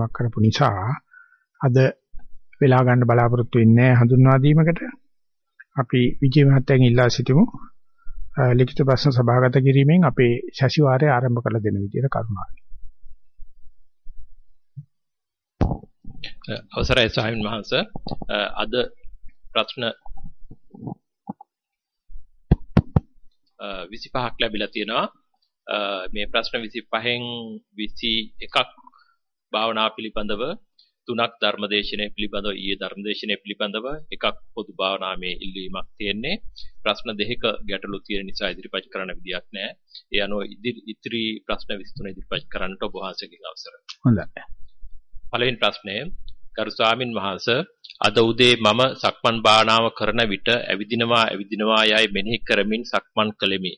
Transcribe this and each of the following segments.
කිරීමක් කරපු නිසා අද වෙලා ගන්න බලාපොරොත්තු වෙන්නේ හඳුන්වා දීමකට. අපි විජේ මහත්තයන් ඉල්ලා සිටිමු. ලිඛිත ප්‍රශ්න සභාගත කිරීමෙන් අපේ ශෂිවාරය ආරම්භ කළ දෙන විදිහට කරුණාවෙන්. අවසරයි ස්වාමීන් වහන්ස. අද ප්‍රශ්න 25ක් ලැබිලා තියෙනවා. මේ ප්‍රශ්න 25න් 21ක් භාවනා පිළිබඳව තුනක් ධර්මදේශනය පිළිබඳව ඊයේ ධර්මදේශනය පිළිබඳව එකක් පොදු භාවනාමේ ඉල්ලීමක් තියෙන්නේ. ප්‍රශ්න දෙකක ගැටලු තියෙන නිසා ඉදිරිපත් කරන්න විදියක් නැහැ. ඒ අනුව ඉදිරි ප්‍රශ්න 23 ඉදිරිපත් කරන්නට ඔබ වහන්සේගෙන් අවසරයි හොඳයි. පළවෙනි ප්‍රශ්නය ගරු ස්වාමින් වහන්සේ අද උදේ මම සක්මන් භාවනාව කරන විට ඇවිදිනවා ඇවිදිනවා යයි මෙනෙහි කරමින් සක්මන් කළෙමි.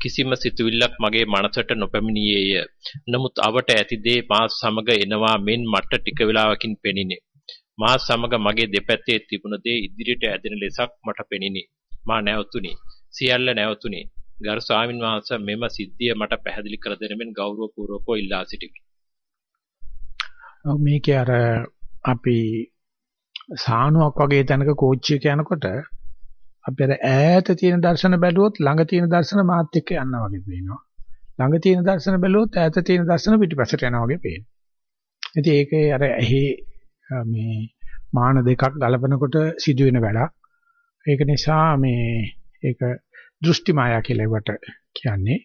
කිසිම සිතුවිල්ලක් මගේ මනසට නොපැමිණියේය. නමුත් අවට ඇති දේ මා සමග එනවා මෙන් මට ටික වේලාවකින් පෙනිනේ. මා සමග මගේ දෙපැත්තේ තිබුණ දේ ඉදිරියට ඇදෙන ලෙසක් මට පෙනිනි. මා නැවතුණි. සියල්ල නැවතුණි. ගරු ස්වාමින් වහන්සේ මෙම සිද්ධිය මට පැහැදිලි කර දෙන මෙන් ගෞරවපූර්වකව ඉල්ලා සිටිමි. මේකේ අර අපි සානුවක් වගේ තැනක කෝච්චි එක යනකොට අපි අර ඈත තියෙන දර්ශන බැලුවොත් ළඟ තියෙන දර්ශන මාත් එක්ක යනවා වගේ පේනවා. ළඟ තියෙන දර්ශන බැලුවොත් ඈත තියෙන දර්ශන පිටිපස්සට යනවා වගේ පේනවා. ඉතින් ඒකේ අර ඇහි මේ මාන දෙකක් ගලපනකොට සිදුවෙන වැඩක්. ඒක නිසා මේ ඒක දෘෂ්ටි මායා කියලා ඒවට කියන්නේ.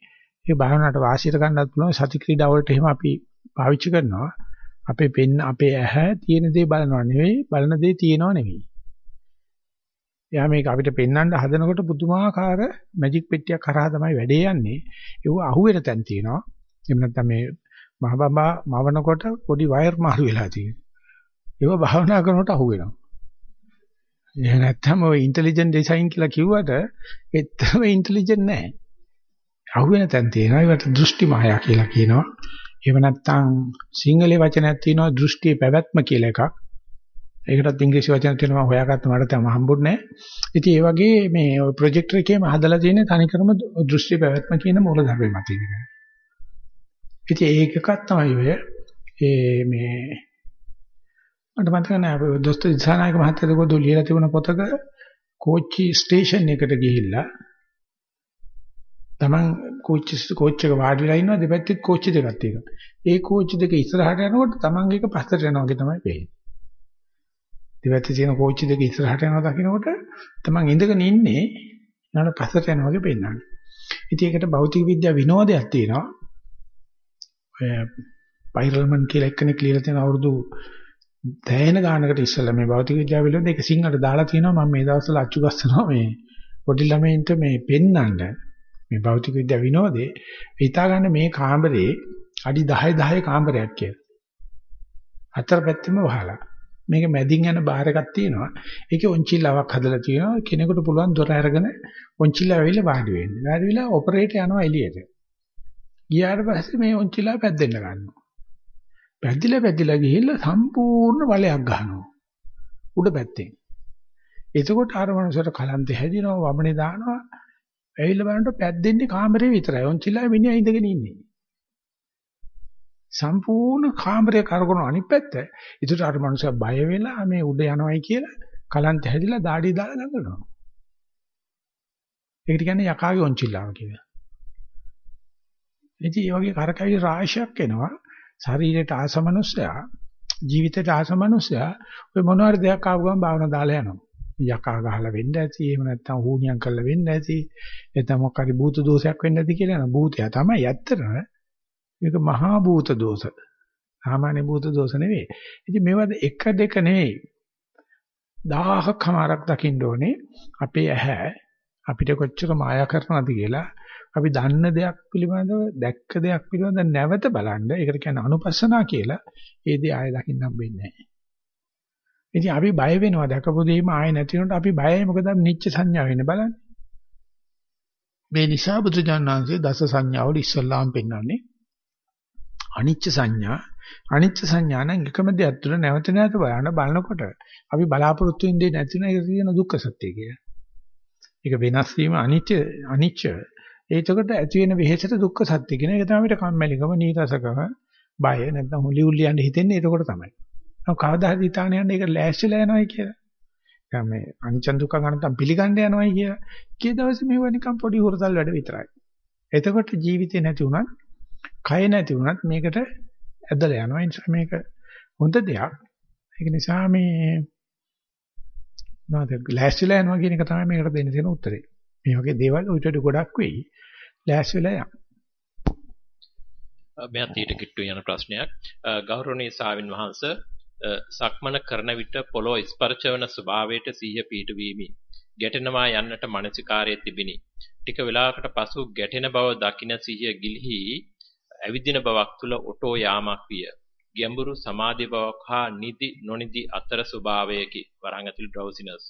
ඒ භාවනාවට වාසියට ගන්නත් පුළුවන් සති ක්‍රීඩා වලට එහෙම අපි පාවිච්චි කරනවා. අපේ පෙන්න අපේ ඇහැ තියෙන දේ බලනවා නෙවෙයි බලන දේ තියෙනව නෙවෙයි. එයා මේක අපිට පෙන්වන්න හදනකොට පුදුමාකාර මැජික් පෙට්ටියක් කරා තමයි වැඩේ යන්නේ. ඒව අහුවෙන තැන් තියෙනවා. එහෙම නැත්නම් මේ මහ බබා මවනකොට පොඩි වයර් මාරු වෙලා තියෙනවා. ඒව භාවනා කරනකොට අහුවෙනවා. එහෙ නැත්නම් ඔය ඉන්ටෙලිජන්ට් ඩිසයින් කියලා කිව්වට ඒත්තම ඉන්ටෙලිජන්ට් නැහැ. අහුවෙන තැන් තියෙනවා. ඒවට දෘෂ්ටි මායා කියලා කියනවා. එහෙම නැත්නම් සිංහලේ වචනයක් තියෙනවා දෘෂ්ටි පැවැත්ම කියලා එකක්. ඒකටත් ඉංග්‍රීසි වචන තියෙනවා මම හොයාගත්ත මට තම හම්බුන්නේ නැහැ. ඉතින් ඒ වගේ මේ ප්‍රොජෙක්ටර් එකේම හදලා තියෙන තනිකරම දෘෂ්ටි පැවැත්ම කියන මූලධර්මය මත ඉන්නේ. ඉතින් ඒකකක් තමයි ඔය ඒ මේ මට මතක නැහැ දොස්තර දිසානායක මහත්තයා දෙකෝ ලියලා තිබුණ පොතක කෝච්චි ස්ටේෂන් එකට ගිහිල්ලා Taman කෝච්චි කෝච් එක වාඩි වෙලා ඉන්නවා දෙපැත්තේ කෝච්චි දෙකක් තියෙනවා. ඒ කෝච්චි දෙක ඉස්සරහට යනකොට Taman එක පස්සට යනවා වගේ තමයි පේන්නේ. දෙපැත්තේ තියෙන කෝච්චි දෙක ඉස්සරහට යනවා දකින්නකොට Taman ඉඳගෙන ඉන්නේ ඊළඟ පස්සට යනවා වගේ පේනවා. ඉතින් ඒකට භෞතික විද්‍යාව විනෝදයක් තියෙනවා. ඔය පයිරල්මන් කියලා එක්කෙනෙක් ලියලා තියෙන අවුරුදු දැයන ගානකට ඉස්සෙල්ලා මේ භෞතික විද්‍යාව පිළිබඳ ඒක සිංහලට දාලා තියෙනවා මම මේ දවස්වල අච්චු ගස්සනවා මේ පොඩි ළමයින්ට මේ පෙන්නන්න මේ භෞතික විද්‍යාව විනෝදේ හිතා ගන්න මේ කාමරේ අඩි 10 10 කාමරයක් කියලා. හතර පැත්තෙම වහලා. මේක මැදින් යන බාර් එකක් තියෙනවා. ඒකේ ඔන්චිල්ලාවක් හදලා තියෙනවා. කෙනෙකුට පුළුවන් දොර අරගෙන ඔන්චිල්ලා ඇවිල්ලා වාඩි වෙන්න. වාඩි වෙලා ඔපරේටර් යනවා එළියට. ගියාට පස්සේ මේ ඔන්චිල්ලා පැද්දෙන්න ගන්නවා. පැද්දිලා පැද්දිලා ගිහිල්ලා සම්පූර්ණ වලයක් ගන්නවා. උඩ පැත්තෙන්. එතකොට අර මනුස්සයට කලන්ත හැදිනවා වමනේ දානවා ඇවිල්ලා බලනකොට පැද්දෙන්නේ කාමරේ විතරයි. ඔන්චිලා මිනිහා ඉඳගෙන ඉන්නේ. සම්පූර්ණ කාමරේ කරකවන අනිත් පැත්ත. ඒකට අර මනුස්සයා බය වෙලා මේ උඩ යනවයි කියලා කලන්ත හැදිලා দাঁඩි දාලා නගනවා. ඒකට කියන්නේ යකාගේ ඔන්චිලාව කියලා. ඉතින් මේ වගේ කරකැවිලි රාශියක් එනවා. ශරීරයට ආසමනුස්සයා ජීවිතයට ආසමනුස්සයා ඔය මොනවාරි දෙයක් ආව ගමන් භාවනා දාලා යනවා. යකා ගහලා වෙන්න ඇති එහෙම නැත්නම් හුණියම් කරලා වෙන්න ඇති එතන මොකක් හරි භූත දෝෂයක් වෙන්න ඇති කියලා නේද භූතය තමයි ඇත්තටම මේක මහා භූත දෝෂ. සාමාන්‍ය භූත දෝෂ නෙවෙයි. ඉතින් මේවද එක දෙක නෙවෙයි. දහහක් හමාරක් දකින්න ඕනේ. අපේ ඇහැ අපිට කොච්චර මායා කරනවද කියලා අපි දන්න දෙයක් පිළිබඳව දැක්ක දෙයක් පිළිබඳව නැවත බලන්න. ඒකට කියන්නේ අනුපස්සනා කියලා. ඒ දේ ආයෙ දකින්න හම්බෙන්නේ නැහැ. ඉතින් අපි බය වෙනවා. දැකපු දෙයක්ම ආයෙ නැති වෙනකොට අපි බයයි. මොකද නිච්ච සංඥා වෙන්නේ බලන්න. මේ නිසා බුදුජානනාංශයේ දස සංඥාවල ඉස්සල්ලාම් පෙන්වන්නේ අනිච්ච සංඥා අනිච්ච සංඥා නම් එකම දෙයක් තුළ නැවත නැවත බලන බලනකොට අපි බලාපොරොත්තු වෙන්නේ නැති වෙන එක කියන දුක්ඛ සත්‍ය කියලා. ඒක වෙනස් වීම අනිච්ච අනිච්ච ඒකට ඇති වෙන වෙහෙසට දුක්ඛ සත්‍ය කියන එක තමයි අපිට කම්මැලිකම නීරසකම බය නැත්නම් හුලි හුලි යන්න හිතෙන්නේ එතකොට තමයි. නෝ කවදා හරි හිතාන යන්නේ ඒක ලෑස්තිලා යනවායි කියලා. දැන් මේ අනිච්ච දුක්ඛ අනත්තම් පිළිගන්න යනවායි කියලා. කී දවසේ මේව නිකන් පොඩි හුරතල් වැඩ විතරයි. එතකොට ජීවිතේ නැති වුණත්, කය නැති වුණත් මේකට ඇදලා යනවා. ඒ නිසා මේක හොඳ දෙයක්. ඒක නිසා මේ නේද ලෑස්තිලා යනවා කියන එක තමයි මේකට දෙන්න තියෙන උත්තරේ. මේ වගේ දේවල් උඩට ගොඩක් වෙයි. ලෑස්තිලා යන්න. මෙයත් ඊට කිට්ටු යන ප්‍රශ්නයක්. ගෞරවනීය සාවින් වහන්සේ සක්මන කරන විට පොළොව ස්පර්ශ වන ස්වභාවයට සිහිය පිහිටවීමි. ගැටෙනවා යන්නට මානසිකාරයේ තිබිනි. ටික වේලාවකට පසු ගැටෙන බව දකින සිහිය ගිලිහි ඇවිදින බවක් තුල ඔටෝ යාමක් විය. ගැඹුරු සමාධි බවක් හා නිදි නොනිදි අතර ස්වභාවයකි. වරහන් ඇතුළු ඩ්‍රවසිනස්.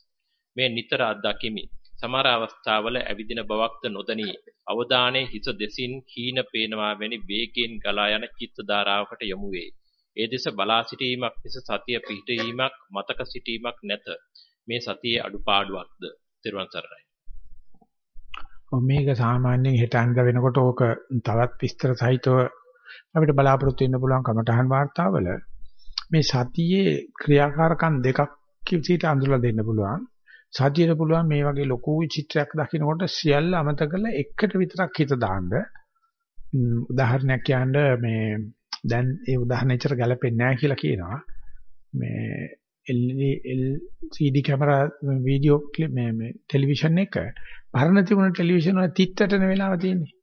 මේ නිතර අත්දැකීමි. සමහර අවස්ථාවල ඇවිදින බවක්ද නොදනී අවධානයේ හිස දෙසින් හීන පේනවා වැනි වේගයෙන් ගලා යන චිත්ත ධාරාවකට යොමු වේ. ඒ දෙස බලා සිටීමක් මිස සතිය පිහිටීමක් මතක සිටීමක් නැත. මේ සතියේ අඩුපාඩුවක්ද? ත්‍රිවන් සරණයි. මේක සාමාන්‍යයෙන් හෙට අන්ද වෙනකොට ඕක තවත් විස්තර සහිතව අපිට බලාපොරොත්තු වෙන්න පුළුවන් කමඨහන් වාර්තාවල මේ සතියේ ක්‍රියාකාරකම් දෙකක් කිසිට අඳුරලා දෙන්න පුළුවන්. සතියට පුළුවන් මේ වගේ ලොකු චිත්‍රයක් දකිනකොට සියල්ල අමතක කරලා එකට විතරක් හිත දාන්න. උදාහරණයක් කියන්න මේ දැන් ඒ උදාහරණෙච්චර ගැලපෙන්නේ නැහැ කියලා කියනවා. මේ LCD කැමරා වීඩියෝ ක්ලිප් මේ මේ ටෙලිවිෂන් එක පරණ තිබුණ ටෙලිවිෂන් වල තිත්තටන වෙලාව තියෙන්නේ.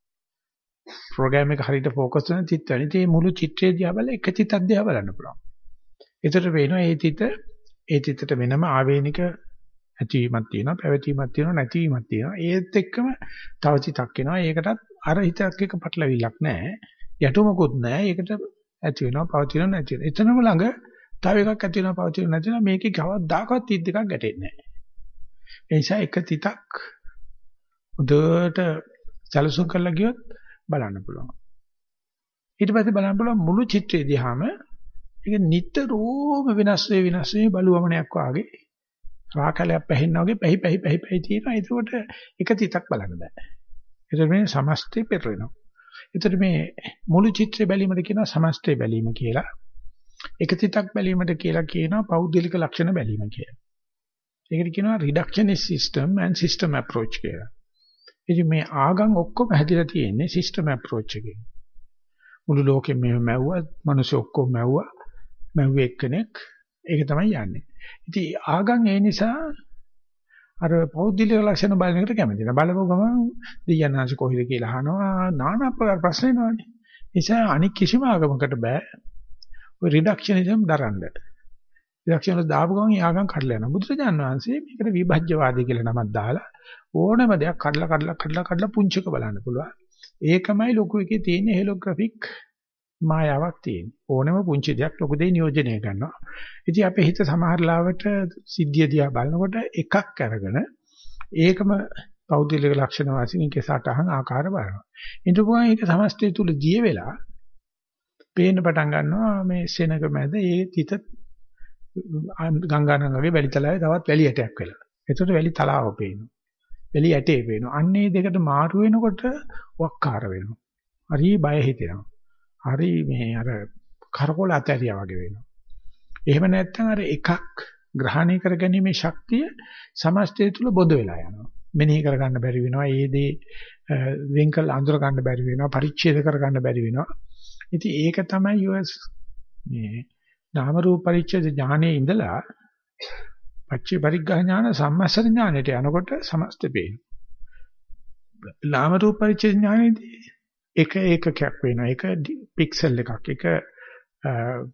ප්‍රෝග්‍රෑම් එක හරියට ફોකස් වෙන තිත් වෙන. ඉතින් මුළු චිත්‍රය දිහා බලලා එක තිතක් දිහා බලන්න පුළුවන්. ඒතර වෙනවා ඒ තිත ඒ තිතට වෙනම ආවේනික ඇතිවීමක් තියෙනවා, පැවතීමක් තියෙනවා, නැතිවීමක් තියෙනවා. ඒත් එක්කම තව තිතක් එනවා. ඒකටත් අර හිතක් එක පටලවිලක් නැහැ. යටුමකුත් නැහැ. ඒකට ඇති වෙනවා, පවතිනවා, නැති වෙනවා. එතනම ළඟ තව එකක් ඇති වෙනවා, පවතිනවා, නැති වෙනවා. මේකේ කවදාකවත් තිත් දෙකක් ගැටෙන්නේ නැහැ. ඒ නිසා එක තිතක් උදේට සැලසුම් කරලා ගියොත් බලන්න පුළුවන්. ඊට පස්සේ බලන්න පුළුවන් මුළු චිත්‍රය දිහාම ඒක නිතරම වෙනස් වෙ වෙනස් වෙ බලුවමනයක් වාගේ රාකලයක් පැහෙන්නා වගේ පැහි පැහි පැහි පැහි තියෙනවා. ඒකට එක තිතක් බලන්න බෑ. ඒතර මේ සමස්තය පෙරෙනවා. ඒතර මේ මුළු චිත්‍රය බැලීමට කියනවා සමස්තය බැලීම කියලා. එක තිතක් බැලීමට කියලා කියනවා පෞද්ගලික ලක්ෂණ බැලීම කියලා. ඒකට කියනවා reductionist system and system approach කියලා. ඉතින් මේ ආගම් ඔක්කොම හැදිලා තියෙන්නේ සිස්ටම් අප්‍රෝච් එකකින්. මුළු ලෝකෙම මෙහෙම මැව්වා, මිනිස්සු ඔක්කොම මැව්වා. මැව්වේ එක්කෙනෙක් ඒක තමයි යන්නේ. ඉතින් ආගම් ඒ නිසා අර පෞද්ගලික ලක්ෂණ බලන එකට කැමති නෑ. බලපුව ගමන් දෙයයන්ාංශ කොහෙද කියලා අහනවා নানা ආකාර ප්‍රශ්න එනවනේ. නිසා අනික් කිසිම ආගමකට බෑ ඔය රිඩක්ෂනිසම් දරන්න. රිඩක්ෂන දාපු ගමන් ආගම් කඩලා යනවා. බුදුරජාණන් වහන්සේ මේකට විභජ්‍යවාදී කියලා නමක් දාලා ඕනම දෙයක් කඩලා කඩලා කඩලා කඩලා පුංචික බලන්න පුළුවන්. ඒකමයි ලොකු එකේ තියෙන හෙලෝග්‍රැෆික් මායාවක් තියෙන්නේ. ඕනම පුංචි දෙයක් ලොකු දෙයක් නියෝජනය කරනවා. ඉතින් අපේ හිත සමහර ලාවට සිද්ධිය දිහා බලනකොට එකක් අරගෙන ඒකම පෞද්ගලික ලක්ෂණ වශයෙන් ඒකේ සටහන් ආකාර බලනවා. ඊට පස්සේ ඒක සමස්තය තුල දිය වෙලා පේන්න පටන් ගන්නවා මේ සෙනග මැද ඒ තිත ගංගානංගගේ වැලි තලාවේ තවත් වැලි ඇටයක් වෙලා. ඒකට වැලි තලාව පේනවා. වැලි ඇටේ පේනවා. අන්නේ දෙකට මාරු වෙනකොට වක්කාර වෙනවා. හරි බය හිතෙනවා. හරි මේ අර කරකොල අතහැරියා වගේ වෙනවා. එහෙම නැත්නම් අර එකක් ග්‍රහණය කරගැනීමේ ශක්තිය සමස්තය තුල බොද වෙලා යනවා. මෙනෙහි කරගන්න බැරි වෙනවා. ඒ දේ වෙන්කල් අඳුර ගන්න බැරි වෙනවා. පරිච්ඡේද කරගන්න බැරි වෙනවා. ඉතින් ඒක තමයි US මේ නාම රූප පරිච්ඡේද ඥානයේ ඉඳලා පච්චේ පරිග්‍රහ ඥාන සම්මස්සන ඥානයට යනකොට සමස්ත පේනවා. නාම රූප පරිච්ඡේද ඥානයේදී එක ඒකකයක් වෙනවා. එක පික්සල් එකක්. එක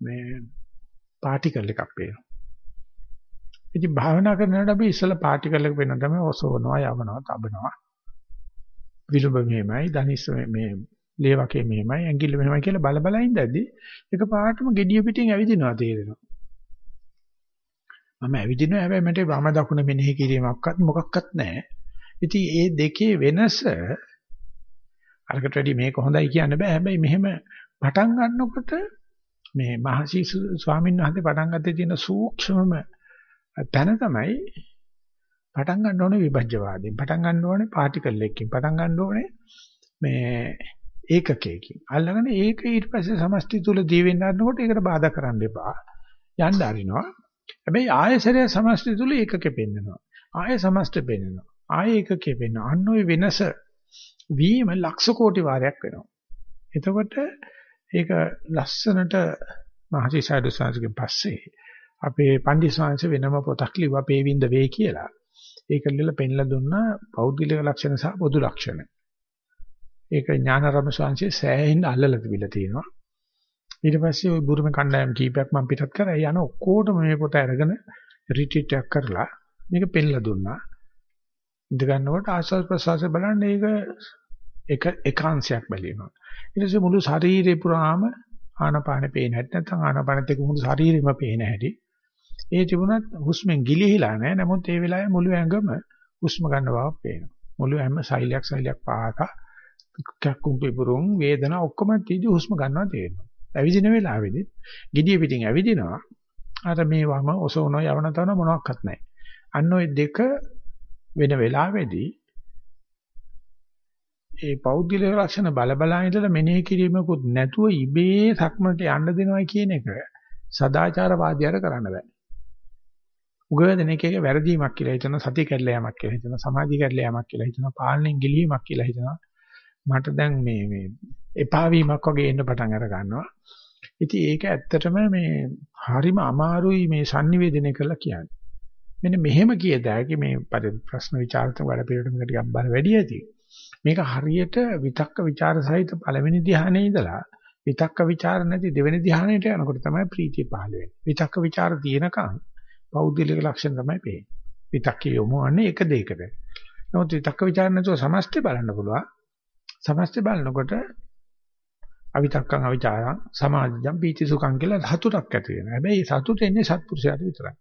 මේ පාටිකල් එකක් වෙනවා. ඉතින් භාවනා කරනකොට අපි ඉස්සලා පාටිකල් එක වෙනවා තමයි ඔසවනවා, යවනවා, තබනවා. විලුඹ මෙහෙමයි, ධනිස් මේ ලේවකේ මෙහෙමයි, ඇඟිල්ල මෙහෙමයි කියලා බල බල ඉඳද්දී එක පාටම gediya පිටින් ඇවිදිනවා තේරෙනවා. මම ඇවිදිනවා හැබැයි මට වම දකුණ මෙනෙහි කිරීමක්වත් මොකක්වත් නැහැ. ඉතින් මේ දෙකේ වෙනස අරකට වැඩි මේක හොඳයි කියන්න බෑ. හැබැයි මෙහෙම පටන් ගන්නකොට මේ මහසි ස්වාමීන් වහන්සේ පටන් ගත්තේ තියෙන සූක්ෂමම තැන තමයි පටන් ගන්න ඕනේ විභජ්‍යවාදයෙන්. පටන් ගන්න ඕනේ පාටිකල් එකකින්. පටන් ගන්න ඕනේ මේ ඒකකයකින්. අල්ලගෙන ඒක ඊට පස්සේ සමස්තය තුල දී වෙන්න ගන්නකොට ඒකට බාධා කරන්න එපා. යන්න අරිනවා. හැබැයි ආයසරය සමස්තය තුල ඒකකෙ පෙන්නනවා. ආය සමස්ත පෙන්නනවා. ආය ඒකකෙ පෙන්නනවා. අන්න ওই වෙනස වීම ලක්ෂ කෝටි වාරයක් වෙනවා. එතකොට ඒක ලස්සනට මහසි සයිඩ් සංස්කෘතියෙන් පස්සේ අපේ පණ්ඩිත සංස්කෘතිය වෙනම පොතක් ලිව්වා පේවින්ද වේ කියලා. ඒක ලියලා පෙන්ලා දුන්නා පෞද්ගලික ලක්ෂණ සහ පොදු ලක්ෂණ. ඒක ඥානාරම සංස්කෘතිය සෑහෙන්න අල්ලලා තිබිලා තියෙනවා. ඊට පස්සේ ওই බුරුම කණ්ඩායම් කීපයක් මම පිටත් කරා. යන ඔක්කොටම මේ පොත අරගෙන රිට්‍රීට් එකක් කරලා මේක පෙන්ලා දුන්නා. ඉඳ ගන්නකොට ආස්වාද ප්‍රසවාසය බලන්න ඒක එක එකාංශයක් බැලීමක්. ඊට පස්සේ මුළු ශරීරේ පුරාම ආනපාන පේන හැටි නැත්නම් ආනපානත් එක්ක මුළු ශරීරෙම පේන හැටි. ඒ තිබුණත් හුස්මෙන් ගිලිහිලා නැහැ. නමුත් ඒ වෙලාවේ මුළු ඇඟම හුස්ම ගන්න බවක් පේනවා. මුළු හැම සෛලයක් සෛලයක් පාහක කක්කුම් පිපුරුම් වේදනා ඔක්කොම තීදි හුස්ම ගන්නවා තේරෙනවා. ඇවිදින වෙලාවේදී gediya පිටින් ඇවිදිනවා. අර මේ වම ඔසවන යවන තන මොනවත් නැහැ. අන්න ওই දෙක වෙන වෙලාවේදී ඒ පෞද්ගලික ලක්ෂණ බල බලා ඉඳලා මෙනෙහි කිරීමකුත් නැතුව ඉබේ සක්මනට යන්න දෙනවා කියන එක සදාචාරවාදියාට කරන්න බෑ. උගවැදෙන එක එක වැරදීමක් කියලා හිතන සතිය කැඩලා යamak කියලා හිතන සමාධිය කැඩලා යamak කියලා හිතන පාලනයෙන් ගිලීමක් කියලා හිතනවා. මට දැන් මේ මේ එපා වීමක් වගේ එන්න පටන් අර ගන්නවා. ඉතින් ඒක ඇත්තටම මේ හරිම අමාරුයි මේ sannivedanaya කරලා කියන්නේ. මෙන්න මෙහෙම කියද හැකි මේ ප්‍රශ්න ਵਿਚාරත වැඩ පිළිවෙලට ටිකක් බල වැඩි ඇති. මේක හරියට විතක්ක ਵਿਚාර සහිත පළවෙනි ධ්‍යානයේ ඉඳලා විතක්ක ਵਿਚාර නැති දෙවෙනි ධ්‍යානයට යනකොට තමයි ප්‍රීතිය පහළ වෙන්නේ. විතක්ක ਵਿਚාර තියෙනකන් පෞද්ගලික ලක්ෂණ තමයි පේන්නේ. විතක්ක යොමුවන්නේ එක දෙයකට. නමුත් විතක්ක ਵਿਚාර නැතුව සමස්තය බලන්න පුළුවන්. සමස්තය බලනකොට අවිතක්කං අවිචාරං සමාධිජම් පීති සුඛං කියලා සතුටක් ඇති වෙනවා. හැබැයි සතුට එන්නේ සත්පුරුෂයාට විතරයි.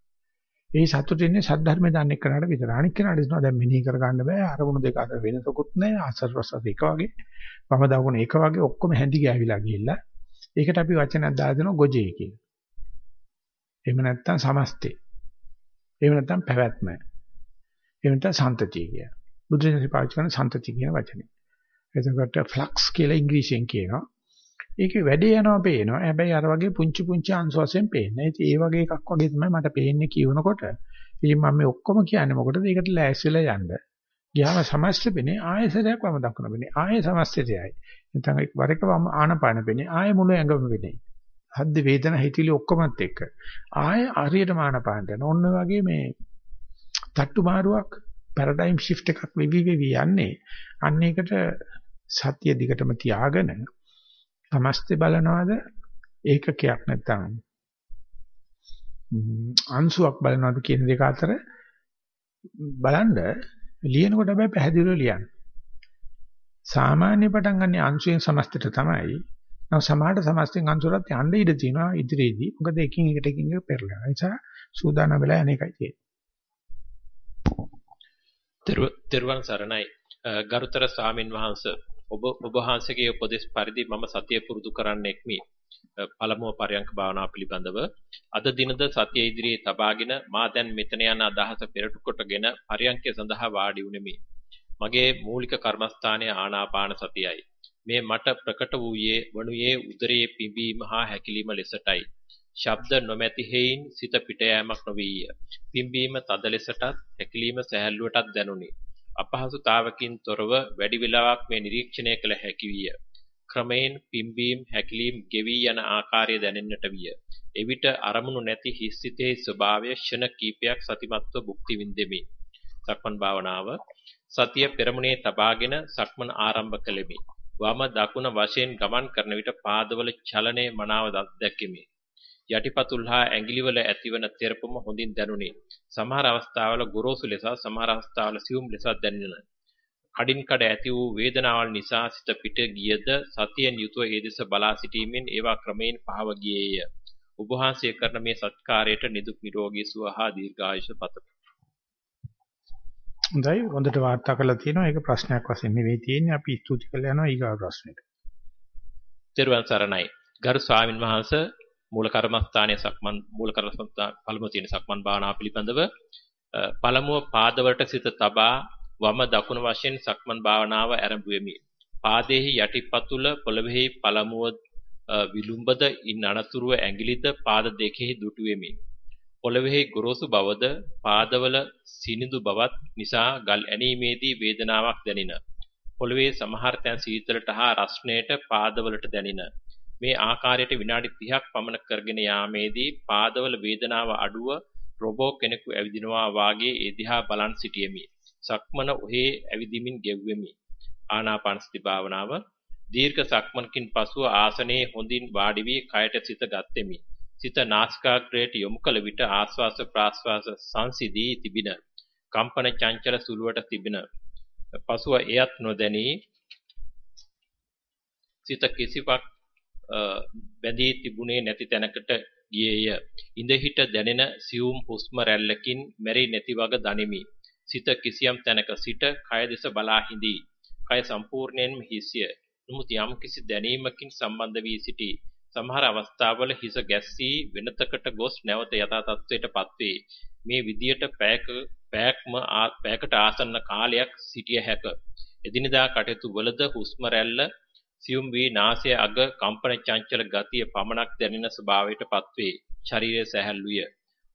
ඒ සතුට ඉන්නේ සද්ධර්මය දන්නේ කරාට විතර. අනික් කෙනාට ඉස්සනවා දැන් මෙනෙහි කර ගන්න බෑ. අරමුණු දෙක අතර වෙනසකුත් නැහැ. ආසර් ප්‍රසත් එක වගේ. වම දකුණ එක වගේ ඔක්කොම හැඳි ගෑවිලා ගිහිල්ලා. ඒකට අපි වචනයක් දාලා දෙනවා ගොජේ කියලා. එහෙම නැත්නම් සමස්තේ. එහෙම නැත්නම් පැවැත්ම. එහෙම නැත්නම් සම්තතිය කිය. බුදුරජාණන් පාවිච්චි කරන සම්තතිය කියන වචනේ. එතකොට ෆ්ලක්ස් කියලා ඉංග්‍රීසියෙන් කියනවා. ඒකේ වැඩේ යනවා පේනවා. හැබැයි අර වගේ පුංචි පුංචි අංශ වශයෙන් පේන්නේ. ඉතින් ඒ වගේ එකක් වගේ තමයි මට පේන්නේ කියනකොට. ඉතින් මම මේ ඔක්කොම කියන්නේ මොකටද? ඒකට ලෑස්තිලා යන්න. ගියාම සමස්ත වෙන්නේ ආයසරයක් වම දක්වන වෙන්නේ. ආය සමස්තයයි. නැත්නම් වර එක වම ආනපාන වෙන්නේ. ආය මුළු ඇඟම වෙන්නේ. හද්ද වේදන හිතිලි ඔක්කොමත් එක්ක. ආය හරියටම ආනපානට යන. ඔන්න වගේ මේ තට්ටු මාරුවක් පැරඩයිම් shift එකක් වෙවි වෙවි යන්නේ. අන්න ඒකට සත්‍ය දිගටම තියාගෙන සමස්තය බලනවාද ඒකකයක් නැත්නම් අංශුවක් බලනවාද කියන දෙක අතර බලන්න ලියනකොට හැබැයි පැහැදිලිව ලියන්න. සාමාන්‍ය පටන් ගන්න අංශුවෙන් සමස්තයට තමයි. නම සමහරට සමස්තෙන් අංශුවලත් යන්න ඉඩ තියෙනවා ඉදිරියේදී. මොකද එකින් එකට එකින් එක පෙරලනවා. ඒ නිසා සූදානම් වෙලා යන එකයි තියෙන්නේ. තෙරුවන් සරණයි. ගරුතර ස්වාමින් වහන්සේ ඔබ ඔබ වහන්සේගේ උපදෙස් පරිදි මම සතිය පුරුදු කරන්නෙක්මි. පළමුව පරයන්ක භාවනාව පිළිබඳව අද දිනද සතිය ඉදිරියේ තබාගෙන මා දැන් මෙතන යන අදහස පෙරටු කොටගෙන පරයන්කය සඳහා වාඩි වුනිමි. මගේ මූලික කර්මස්ථානයේ ආනාපාන සතියයි. මේ මට ප්‍රකට වූයේ වනුයේ උදරයේ පිඹීම හා හැකිලිම ලෙසටයි. ශබ්ද නොමැති හේයින් සිත පිට යෑමක් නොවිය. පිම්බීම තද ලෙසටත් හැකිලිම සැහැල්ලුවටත් දැනුනි. අපහසුතාවකින් තොරව වැඩි වේලාවක් මේ නිරීක්ෂණය කළ හැකි විය. ක්‍රමයෙන් පිම්බීම් හැකිලීම් ගෙවි යන ආකාරය දැනෙන්නට විය. එවිට අරමුණු නැති හිස්සිතේ ස්වභාවය ෂණ කීපයක් සතිමත්ව භුක්ති විඳෙමි. සක්මන් භාවනාව සතිය පෙරමුණේ තබාගෙන සක්මන් ආරම්භ කළෙමි. වම දකුණ වශයෙන් ගමන් කරන විට පාදවල චලනයේ මනාව දැක්කෙමි. යටිපතුල් හා ඇඟිලිවල ඇතිවන තෙරපම හොඳින් දැනුනි. සමහර අවස්ථාවල ගොරෝසු ලෙස සමහර අවස්ථාවල සියුම් ලෙස දැනෙන. කඩින් කඩ ඇති වූ වේදනාවල් නිසා සිත පිට ගියද සතියෙන් යුතුව ඒ දෙස බලා සිටීමෙන් ඒවා ක්‍රමයෙන් පහව ගියේය. ඔබ වහන්සේ කරන මේ සත්කාරයට නිදුක් නිරෝගී සුව හා දීර්ඝායුෂ පතමි. හොඳයි හොඳට වාර්තා කරලා තියෙනවා. ඒක ප්‍රශ්නයක් වශයෙන් නෙවෙයි තියෙන්නේ. අපි ස්තුති කරලා යනවා ඊගා ප්‍රශ්නෙට. ත්වන් සරණයි. ගරු ස්වාමින් වහන්සේ මූල කර්මස්ථානයේ සක්මන් මූල කර්මස්ථාන පළමුව තියෙන සක්මන් භාවනාව පිළිබඳව පළමුව පාදවලට සිත තබා වම දකුණ වශයෙන් සක්මන් භාවනාව ආරම්භ වෙමි. පාදයේ යටිපතුල පොළවේ පළමුව විලුඹද ඉන් අනතුරුව ඇඟිලිද පාද දෙකෙහි දුටු වෙමි. පොළවේ ගොරෝසු බවද පාදවල සිනිඳු බවත් නිසා ගල් ඇනීමේදී වේදනාවක් දැනින. පොළවේ සමහර තැන් සීතලට හා රස්ණයට පාදවලට දැනින. මේ ආකාරයට විනාඩි 30ක් පමණ කරගෙන යාමේදී පාදවල වේදනාව අඩුව රොබෝ කෙනෙකු ඇවිදිනවා වාගේ ඒ දිහා බලන් සිටියෙමි. සක්මන ඔහේ ඇවිදිමින් ගෙව්වෙමි. ආනාපාන සති භාවනාව දීර්ඝ සක්මනකින් පසුව ආසනයේ හොඳින් වාඩි වී කයට සිත ගත්ෙමි. සිත නාසිකාග්‍රයට යොමු කළ විට ආස්වාස ප්‍රාස්වාස සංසිදී තිබින කම්පන චංචල සුළුවට තිබින පසුව එයත් නොදැනී සිත කිසිවක් බැඳී තිබුණේ නැති තැනකට ගියේය. ඉඳහිට දැනෙන සියුම් හුස්ම රැල්ලකින් මෙරි නැති වග දනිමි. සිත කිසියම් තැනක සිට කය දෙස බලා හිඳී. කය සම්පූර්ණයෙන්ම හිස්ය. නමුත් යම් කිසි දැනීමකින් සම්බන්ධ වී සිටී. සමහර අවස්ථාවල හිස ගැස්සී වෙනතකට ගොස් නැවත යථා තත්ත්වයටපත් වේ. මේ විදියට පැයක පැයක්ම පැයකට ආසන්න කාලයක් සිටිය හැක. එදිනදා කටයුතු වලද හුස්ම රැල්ල සියුම් වී නාසය අග කම්පන චංචල ගතිය පමණක් දැනෙන ස්වභාවයටපත් වේ. ශරීරය සැහැල්ලුය.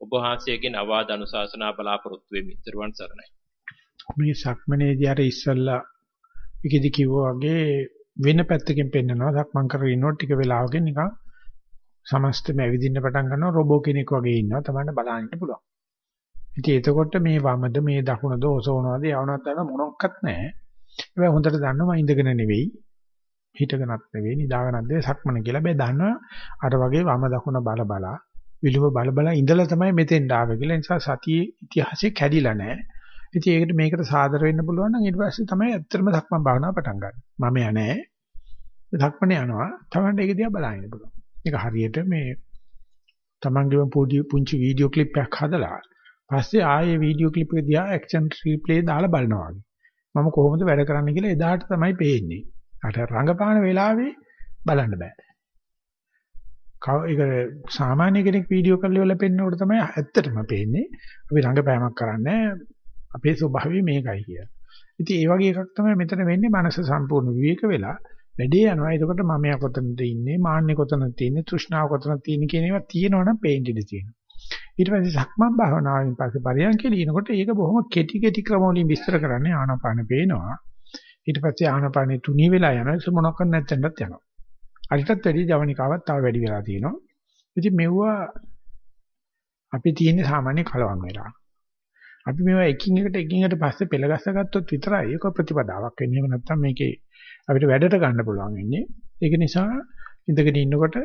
ඔබ වහන්සේගෙන් අවවාද අනුශාසනා බලාපොරොත්තු වෙමි. ත්‍රිවන් සරණයි. මේ සක්මනේදී අර ඉස්සල්ලා විකිදි කිව්වා වගේ වෙන පැත්තකින් පෙන්නනවා සක්මන් කරගෙන ඉන්නකොට ටික වෙලාවකින් නිකන් සමස්තම ඇවිදින්න පටන් ගන්නවා රොබෝ කෙනෙක් වගේ ඉන්නවා තමයි බලන්න පුළුවන්. ඉතින් එතකොට මේ වමද මේ දකුණද ඔසවනවාද යවනවාද ගන්න මොනක්වත් නැහැ. හැබැයි හොඳට දන්නවා ඉඳගෙන නෙවෙයි හිටගෙනත් නෙවෙයි නිදාගෙනත් නෙවෙයි සක්මන කියලා. හැබැයි දන්නවා අර වගේ වම දකුණ බල බලා විලුඹ බල බල ඉඳලා තමයි මෙතෙන්ට ආවේ කියලා. ඒ නිසා සතියේ ඉතිහාසය කැඩිලා නැහැ. ඉතින් ඒකට මේකට සාදර වෙන්න පුළුවන් නම් ඊට පස්සේ තමයි ඇත්තටම සක්මන් භාවනාව පටන් ගන්න. මම යන්නේ. සක්මන යනවා. තමන්ට ඒක දිහා බලන්න පුළුවන්. ඒක හරියට මේ තමන්ගේම පොඩි පුංචි වීඩියෝ ක්ලිප් එකක් හදලා පස්සේ ආයේ වීඩියෝ ක්ලිප් එක දිහා ඇක්ෂන් රීප්ලේ දාලා බලනවා වගේ. මම කොහොමද වැඩ කරන්නේ කියලා එදාට තමයි පේන්නේ. අර රංගපාන වෙලාවේ බලන්න බෑ. කව ඒක සාමාන්‍ය කෙනෙක් වීඩියෝ කරලා ඉවල පෙන්නකොට තමයි ඇත්තටම පේන්නේ. අපි රංගපෑමක් කරන්නේ අපේ ස්වභාවය මේකයි කියලා. ඉතින් ඒ වගේ එකක් තමයි මෙතන වෙන්නේ මනස සම්පූර්ණ විවේක වෙලා වැඩේ යනවා. එතකොට මම යා කොතනද ඉන්නේ, මාන්නේ කොතනද තියෙන්නේ, තෘෂ්ණාව කොතනද තියෙන්නේ කියන ඒවා තියෙනවනම් පේන්න ඉඩ තියෙනවා. ඊට පස්සේ සක්මන් භාවනාවෙන් පස්සේ පරියන්කේ ලිනකොට ඒක බොහොම කෙටි කෙටි ක්‍රම වලින් විස්තර කරන්නේ ආනාපාන පේනවා. ඊට පස්සේ ආනාපානේ තුනී වෙලා යනවා ඒක මොනක්වත් නැත්නම්වත් යනවා. අරිටත් වැඩි ජවනිකාවක් තව වැඩි වෙලා තියෙනවා. ඉතින් මෙවුවා අපි තියෙන්නේ සාමාන්‍ය කලවම් වෙලා. අපි මේවා එකින් එකට එකින් එකට පස්සේ පෙළගස්ස ගත්තොත් විතරයි ඒක ප්‍රතිපදාවක් වෙන්නේ. එහෙම නැත්නම් මේකේ අපිට වැඩට ගන්න පුළුවන් වෙන්නේ. ඒක නිසා ඉඳගෙන ඉන්නකොට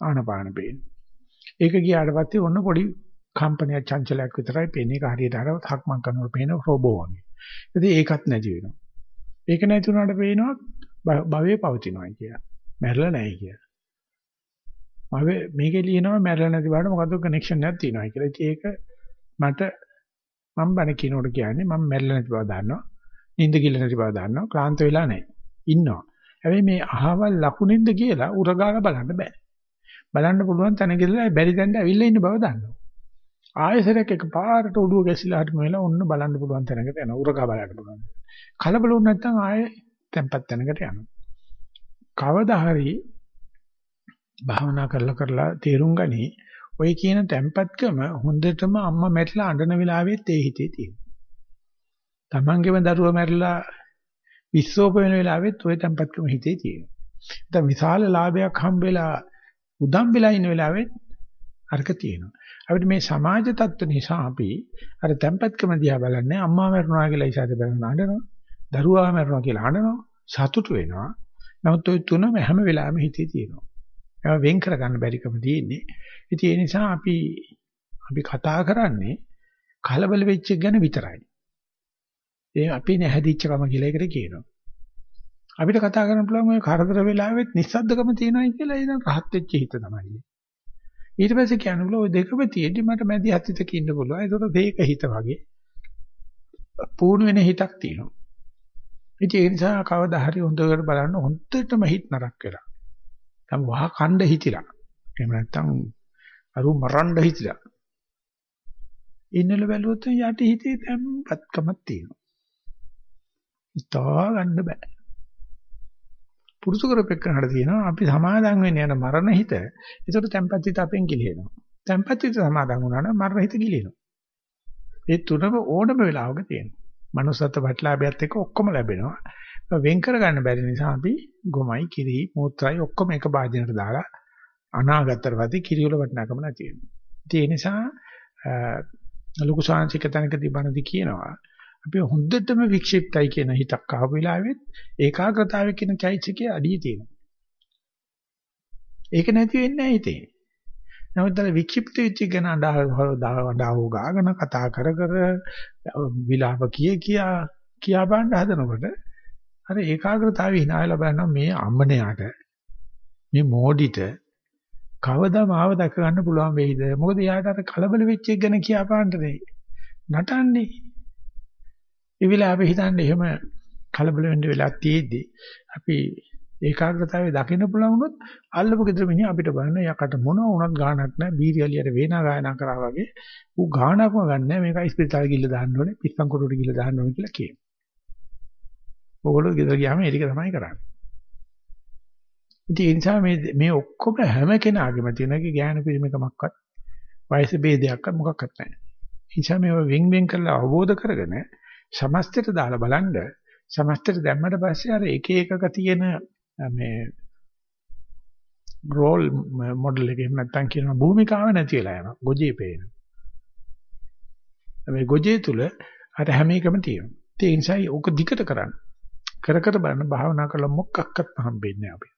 ආනාපාන පේනවා. ඒක ගියාට පස්සේ ඔන්න පොඩි කම්පනයක් චංචලයක් විතරයි පේන්නේ. ඒක හරියට අර හක්මන් කරනකොට පේන රෝබෝ වගේ. ඉතින් ඒකත් නැති වෙනවා. ඒක නැති වුණාට පේනවා භවයේ පවතිනවා කියලා. මැරෙලා නැහැ කියලා. භවයේ මේකේ ලියනවා මැරෙලා නැති බාට මොකද්ද කනෙක්ෂන් එකක් තියෙනවා කියලා. ඉතින් ඒක මට මම බණ කියනකොට කියන්නේ මම මැරෙලා නැති බව දන්නවා. නිින්ද කිල්ල නැති බව දන්නවා. ක්ලාන්ත වෙලා නැහැ. ඉන්නවා. හැබැයි මේ අහවල් ලකුණින්ද කියලා උරගාලා බලන්න බෑ. බලන්න පුළුවන් තැනකදලා බැරි තැනට ඇවිල්ලා ඉන්න බව දන්නවා. ආයෙසරයක් එකපාරට ඔළුව ගැසිලා හරිම වෙලා ඔන්න බලන්න පුළුවන් තැනකට යනවා. උරගා බලන්න පුළුවන්. කලබල වුණ නැත්නම් ආයෙ tempat තැනකට යනවා. කවදා හරි භාවනා කරලා කරලා තේරුම් ගනි ඔය කියන tempatකම හොඳටම අම්මා මැරිලා අඬන වෙලාවෙත් ඒ හිතේ තියෙනවා. තමන්ගේම දරුවා මැරිලා විශ්වෝප වෙන වෙලාවෙත් ওই tempatකම හිතේ තියෙනවා. දැන් විශාල ලාභයක් හම්බෙලා උදම් වෙලා ඉන්න වෙලාවෙත් අර්ක තියෙනවා. අපිට මේ සමාජ තත්ත්ව නිසා අපි අර tempatකම දිහා බලන්නේ අම්මා මැරුණා කියලා ඉසාරද බලන අඬනවා. දරුවා මැරුණා කියලා අඬනවා. සතුටු වෙනවා. නමුත් ওই තුනම හැම වෙලාවෙම හිතේ තියෙනවා. ඒවා වෙන් කරගන්න බැරිකම තියෙන්නේ. ඉතින් ඒ නිසා අපි අපි කතා කරන්නේ කලබල වෙච්ච ගැන විතරයි. ඒ අපි නැහැදිච්චකම කියලා ඒකට කියනවා. අපිට කතා කරන්න පුළුවන් ඔය කරදර වෙලාවෙත් නිස්සද්දකම තියෙනවායි කියලා ඒක රහත් වෙච්ච හිත තමයි. ඊට පස්සේ කියනවා ඔය දෙකම තියෙද්දි මට මැදි හත්ිතක ඉන්න පුළුවන්. ඒකට දෙයක හිත වගේ පූර්ණ වෙන හිතක් තියෙනවා. ඉතින් ඒ නිසා කවදා හරි හොඳට බලන්න හොඳටම හිත නරක වෙලා. දැන් වහ කණ්ඩ හිතිලා. එහෙම නැත්නම් අරු මරන්න හිතිලා. ඉන්නල බැලුවොත් යටි හිතේ තැම්පත්කමක් තියෙනවා. හිතා ගන්න බෑ. පුරුදු කරපෙන්නට තියෙනවා අපි සමාදන් වෙන්න යන මරණ හිත. ඒකට tempat හිත අපෙන් ගිලිනවා. tempat හිත සමාදන් වුණා නම් මරණ හිත ගිලිනවා. ඒ තුනම ඕනම වෙලාවක තියෙනවා. manussත් වටලාභයත් එක්ක ඔක්කොම ලැබෙනවා. වෙන් කරගන්න බැරි නිසා අපි ගොමයි කිරි මූත්‍රායි ඔක්කොම එක භාජනයට දාලා අනාගතතර වදී කිරි වල වටිනාකම නැති වෙනවා. ඒ නිසා ලොකු ශාන්තික තැනකදී බණදී කියනවා අපි හොඳටම වික්ෂිප්තයි කියන හිතක් ආව වෙලාවෙත් ඒකාග්‍රතාවය කියන චෛත්‍යකයේ අඩිය තියෙනවා. ඒක නැති වෙන්නේ නැහැ හිතේ. නමුත් අර වික්ෂිප්ත වෙච්ච ගැන අඬාව ගාගෙන කතා කර කර විලාප කිය කියා කියා බණ්ඩ හදනකොට අර ඒකාග්‍රතාවය hinaයලා බලනවා මේ අම්මණයාට මේ මෝඩිට කවදා මාව දැක ගන්න පුළුවන් වෙයිද මොකද යාට අර කලබල වෙච්ච එක ගැන කියා පාන්නනේ නටන්නේ ඒ වෙලාව අපි හිතන්නේ එහෙම කලබල වෙන්න වෙලා තියෙද්දි අපි ඒකාග්‍රතාවයේ දකින්න පුළුවන් වුණොත් අල්ලපු ගෙදර මිනිහ අපිට බලන යකට මොන වුණත් ගාණක් නැහැ බීරියලියට වේනා ගායනා කරා වගේ ඌ ගාණක්ම ගන්නෑ මේක ඉස්පිරිතාලේ ගිල්ල දාන්න ඕනේ පිස්සන් කොටුවට ගිල්ල දාන්න ඕනේ කියලා කියනවා. ඕගොල්ලෝ ගෙදර ගියාම ඒ ටික තමයි කරන්නේ. ඉතින් ඒ නිසා මේ මේ ඔක්කොම හැම කෙනාගේම තියෙන එක ඥාන පිරිමකමක්වත් වයස ભેදයක්වත් මොකක්වත් නැහැ. ඒ නිසා මේව වෙන් වෙන් කරලා අවබෝධ කරගෙන සමස්තයට දාලා බලන්න සමස්තයට දැම්මට පස්සේ අර එක එකක තියෙන මේ රෝල් මොඩල් එකේ නැත්තම් කියන භූමිකාව නැති වෙලා යනවා. ගොජේ පේන. මේ ගොජේ තුල අර හැම එකම තියෙනවා. ඒ නිසා ඕක දිකට කරන්න. කර කර බලන්න භාවනා කරලා මොකක්වත් හම්බෙන්නේ නැහැ අපි.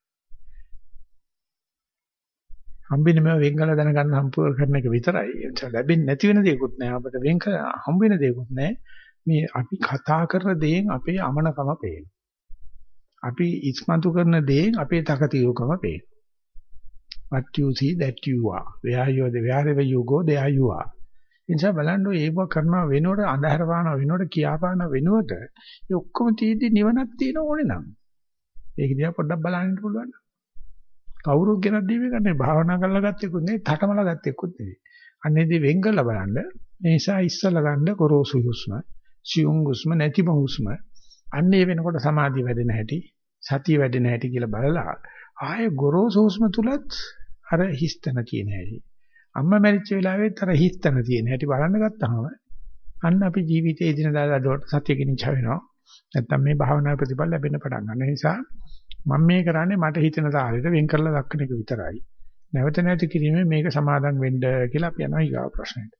හම්බෙන්නේ මේ වෙන් කරලා දැනගන්න සම්පූර්ණ කරන එක විතරයි. ඒ නිසා ලැබෙන්නේ නැති වෙන දේකුත් නැහැ. අපිට වෙන් කර හම්බ වෙන දේකුත් නැහැ. මේ අපි කතා කරන දේෙන් අපේ අමනකම පේනවා. අපි ඉස්මතු කරන දේෙන් අපේ තකතිරුකම පේනවා. what you see that you are. Where you? Are wherever you go there you are. එනිසා බලන්න ඒව කරනවා වෙනකොට අඳහර පානවා වෙනකොට කියා පානවා වෙනකොට ඒ ඔක්කොම තියෙද්දි නිවනක් තියෙන ඕනේ නම්. ඒක දිහා පොඩ්ඩක් බලන්න පුළුවන්. කවුරුත් ගෙනත් දීවේ ගන්නේ භාවනා කරලා ගත්තෙකුත් නෙවෙයි තටමලා ගත්තෙකුත් නෙවෙයි. අන්නේදී වෙන් කරලා බලන්න. ඒ නිසා ඉස්සලා ගන්න කොරෝසු හුස්ම. සියුම් හුස්ම නැතිම හුස්ම අන්නේ වෙනකොට සමාධිය වැඩෙන හැටි සතිය වැඩෙන හැටි කියලා බලලා ආයේ ගොරෝසු හුස්ම තුලත් අර හිස්තන තියෙන හැටි. අම්මා මැරිච්ච වෙලාවෙත් අර හිස්තන තියෙන හැටි බලන්න ගත්තාම අන්න අපි ජීවිතයේ එදිනදා දඩුවට සතිය කිනිච්ච වෙනවා නැත්තම් මේ භාවනා ප්‍රතිඵල ලැබෙන්න පටන් ගන්න නිසා මම මේ කරන්නේ මට හිතෙන තාලෙට වෙන් කරලා දක්වන එක විතරයි. නැවත නැති කිරීමෙන් මේක සමාදම් වෙන්න කියලා අපි යනවා ඊගාව ප්‍රශ්නෙට.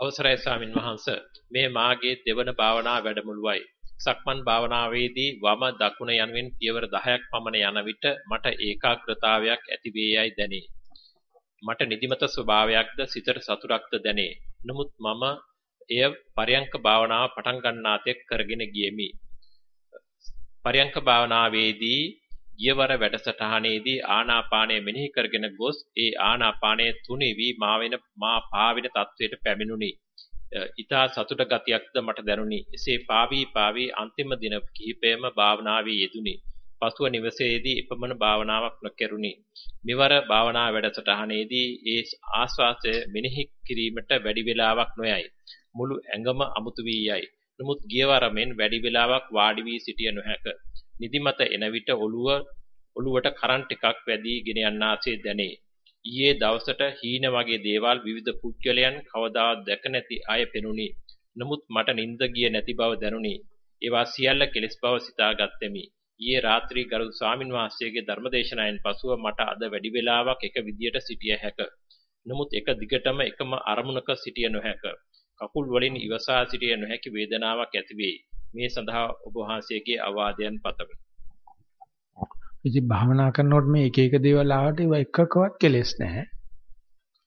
අවසරයි ස්වාමින් වහන්ස. මේ මාගේ දෙවන භාවනා වැඩමුළුවයි. සක්මන් භාවනාවේදී වම දකුණ යනුවෙන් පියවර 10ක් පමණ යන විට මට ඒකාග්‍රතාවයක් ඇති වේයයි දැනේ. මට නිදිමත ස්වභාවයක්ද සිතට සතුටක්ද දැනේ. නමුත් මම එය පරයන්ක භාවනාව පටන් ගන්නා තෙක් කරගෙන ගියෙමි. පරයන්ක භාවනාවේදී ගියවර වැඩසටහනේදී ආනාපානය මෙනෙහි කරගෙන ගොස් ඒ ආනාපානය තුනී වී මා වෙන මා පාවින තත්වයට පැමිණුනි. ඊතා සතුට ගතියක්ද මට දැනුනි. එසේ පාවී පාවී අන්තිම දින කිහිපයම භාවනාවේ යෙදුනි. පසුව නිවසේදී එපමණ භාවනාවක් නොකරුනි. මෙවර භාවනා වැඩසටහනේදී ඒ ආස්වාසය මෙනෙහි කිරීමට වැඩි වේලාවක් නොයයි. මුළු ඇඟම අමුතු වී යයි. නමුත් ගියවර මෙන් වැඩි වේලාවක් වාඩි වී සිටිය නොහැක. නිදිමත එන විට ඔළුව ඔළුවට කරන්ට් එකක් වැදීගෙන යන්නාසේ දැනේ. ඊයේ දවසට හීන වගේ දේවල් විවිධ පුද්ගලයන් කවදාවත් දැක නැති අය පෙනුනි. නමුත් මට නිින්ද ගිය නැති බව දැනුනි. ඒවා සියල්ල කෙලස් බව සිතාගත්ෙමි. ඊයේ රාත්‍රී ගරු ස්වාමින් වහන්සේගේ ධර්මදේශනාවෙන් පසුව මට අද වැඩි වේලාවක් එක විදියට සිටිය හැක. නමුත් එක දිගටම එකම අරමුණක සිටිය නොහැක. කකුල් වලින් ඉවසා සිටිය නොහැකි වේදනාවක් ඇති වේ. මේ සඳහා ඔබ වහන්සේගේ අවවාදයන් පතමි. ඉතින් භාවනා කරනකොට මේ එක එක දේවල් ආවට ඒව එකකවත් කෙලෙස් නැහැ.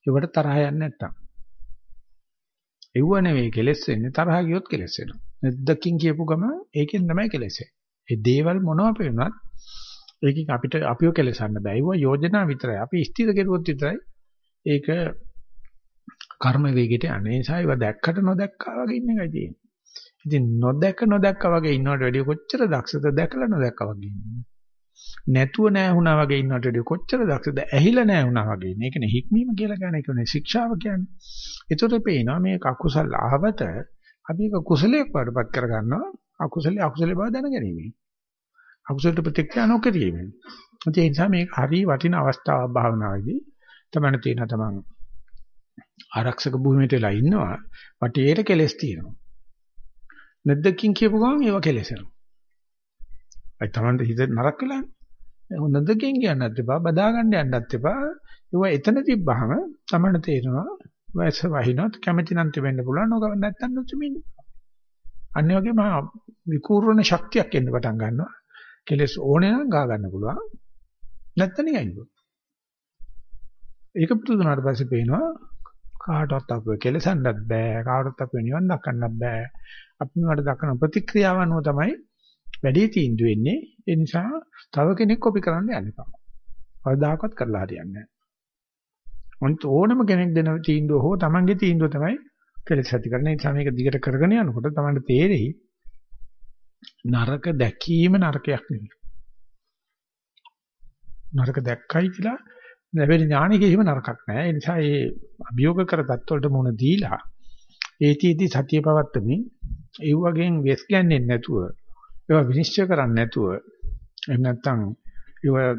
ඒවට තරහ යන්නේ නැත්තම්. ඒව නෙවෙයි කෙලෙස් වෙන්නේ තරහ ගියොත් කෙලෙස් වෙනවා. නැද්දකින් කියපු ගම ඒකෙන් තමයි කෙලෙස් ඒ දේවල් මොනවා පේනවත් ඒකකින් අපිට අපිව කෙලසන්න බෑ. ඒව යෝජනා විතරයි. අපි ස්ථිර කෙරුවොත් විතරයි ඒක කර්ම වේගයට අනේ සායව දැක්කට නොදැක්කා වගේ ඉන්න එකයි තියෙන්නේ. ඉතින් නොදැක නොදැක්කා වගේ ඉන්නවට වැඩිය කොච්චර දක්ෂද දැකලා නොදැක්කා වගේ ඉන්නේ. නැතුව නැහැ වුණා වගේ ඉන්නවට වැඩිය කොච්චර දක්ෂද ඇහිලා නැහැ වුණා වගේ ඉන්නේ. ඒකනේ හික්මීම කියලා කියන්නේ ඒකනේ ශික්ෂාව කියන්නේ. ඒතකොට පේනවා මේ අකුසල ආවත අපි ඒක කුසලයක් වඩපත් කරගන්නවා අකුසලයේ අකුසලයේ බව දැනගැනීමෙන්. අකුසලට ප්‍රතික්‍රියා නොකිරීමෙන්. ඒ නිසා මේක හරි වටින අවස්ථාවක් භාවනාවේදී තමයි තියෙන තමන් ආරක්ෂක භූමියට වෙලා ඉන්නවා වටේට කෙලස් තියෙනවා. නැද්දකින් කියපු ගමන් ඒව කෙලසෙනවා. අයි තමන්ට හිත නරක වෙලානේ. හොඳදකින් කියන්නත් එපා බදා ගන්න යන්නත් එපා. ඒව එතන තිබ්බහම තමන්ට තේරෙනවා වයස වහිනොත් කැමැති නම් තිබෙන්න පුළුවන් නෝක නැත්තම් නොතිබෙන්න. අනිත් වගේම විකූර්ණ ශක්තියක් එන්න පටන් ගන්නවා. කෙලස් ඕනේ නම් ගා ගන්න පුළුවන්. නැත්තම් නිකන් ඉන්න. ඒක පුදුනාට පස්සේ පේනවා කාටවත් අපේ කෙලසන්නත් බෑ කාටවත් අපේ නිවන් දක්කන්නත් බෑ අපි මට දක්වන ප්‍රතික්‍රියාව අනුව තමයි වැඩි තීන්දුව වෙන්නේ ඒ නිසා තව කෙනෙක් කොපි කරන්න යන්න එපා. කවදාකවත් කරලා හරියන්නේ නැහැ. ඕනම කෙනෙක් දෙන තීන්දුව හෝ Tamange තීන්දුව තමයි කෙලෙස් ඇති කරන නිසා මේක දිගට කරගෙන යනකොට Tamanට තේරෙයි නරක දැකීම නරකයක් නෙවෙයි. නරක දැක්කයි කියලා ලැබෙන ඥානෙ කිසිම නරකක් නැහැ. ඒ නිසා මේ අභියෝග කර தත්වලට මුණ දීලා ඒතිෙදි සතිය පවත්තමින් ඒ වගේන් වෙස් ගන්නේ නැතුව ඒවා විනිශ්චය කරන්නේ නැතුව එහෙම නැත්නම් ඒවා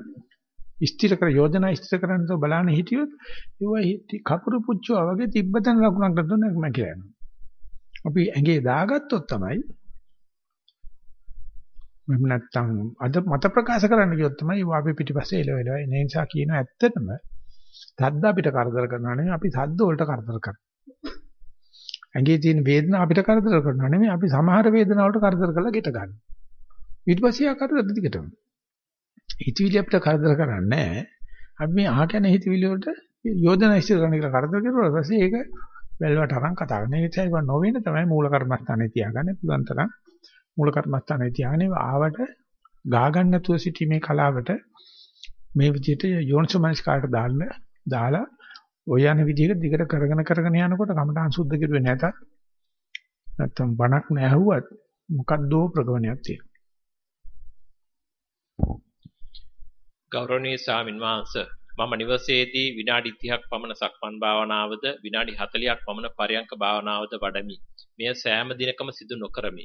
ස්ථිර කර යෝජනා ස්ථිර කරන්න තෝ බලන්න හිටියොත් ඒවා කපුරු පුච්චුවා වගේ තිබ්බතන ලකුණක් දුන්නක් මම කියනවා. අපි ඇඟේ දාගත්තොත් තමයි මම නැත්තම් අද මත ප්‍රකාශ කරන්න කියොත් තමයි අපි පිටිපස්සේ එලවෙලා ඒ නිසා කියන ඇත්තටම සද්ද අපිට කරදර කරනවා නෙමෙයි අපි සද්ද වලට කරදර කරනවා. ඇඟේ තියෙන වේදනාව අපිට කරදර කරනවා නෙමෙයි අපි සමහර වේදනාවලට කරදර කරලා ගෙට ගන්නවා. ඊට පස්සේ ආ කරදර දිගටම. හිතවිලි අපිට කරදර කරන්නේ නැහැ. අපි මේ අහගෙන හිතවිලි වලට යෝජනා ඉස්සර කරන එක කරදර කරුවා පස්සේ ඒක වැල්වට අරන් කතා කරන. ඒ නිසා ඒක නොවෙන තමයි මූල කර්මස්ථානේ තියාගන්න පුළුවන් තරම් මූල කර්මස්ථානේ තියාගෙන ආවට ගා ගන්න නැතුව සිටීමේ කලාවට මේ විදිහට යෝනිසමනස්කාරට දාන්න දාලා ඔය යන විදිහට දිගට කරගෙන කරගෙන යනකොට කමඨාන් සුද්ධ කෙරුවේ නැතත් නැත්තම් බණක් නැහුවත් මොකද්දෝ ප්‍රගමනයක් තියෙනවා. ගෞරවනීය ස්වාමින් වහන්සේ මම නිවසේදී විනාඩි 30ක් පමණ සක්මන් භාවනාවද විනාඩි 40ක් පමණ පරයන්ක භාවනාවද වඩමි. මෙය සෑම දිනකම සිදු නොකරමි.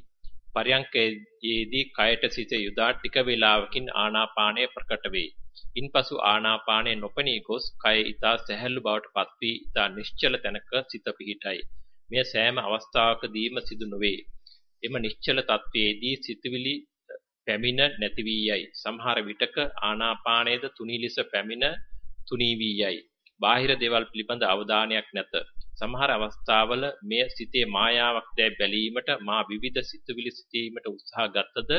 පරයන්කයේදී කයට සිත යොදා ටික වේලාවකින් ආනාපානය ප්‍රකට වේ. ඉන්පසු ආනාපානය නොපෙනී ගොස් කය ඊතා සැහැල්ලු බවට පත් වී ඊතා නිශ්චල තැනක සිත පිහිටයි. මෙය සෑම අවස්ථාවකදීම සිදු නොවේ. එම නිශ්චල තත්වයේදී සිතවිලි පැමිණ නැති වී යයි. සමහර විටක ආනාපානයේද තුනී ලෙස පැමිණ තුනී වී යයි. බාහිර දේවල් පිළිබඳ අවධානයක් නැත. සමහර අවස්ථාවල මෙය සිතේ මායාවක් දැයි බැලීමට මා විවිධ සිතුවිලි සිටීමට උත්සාහ ගත්තද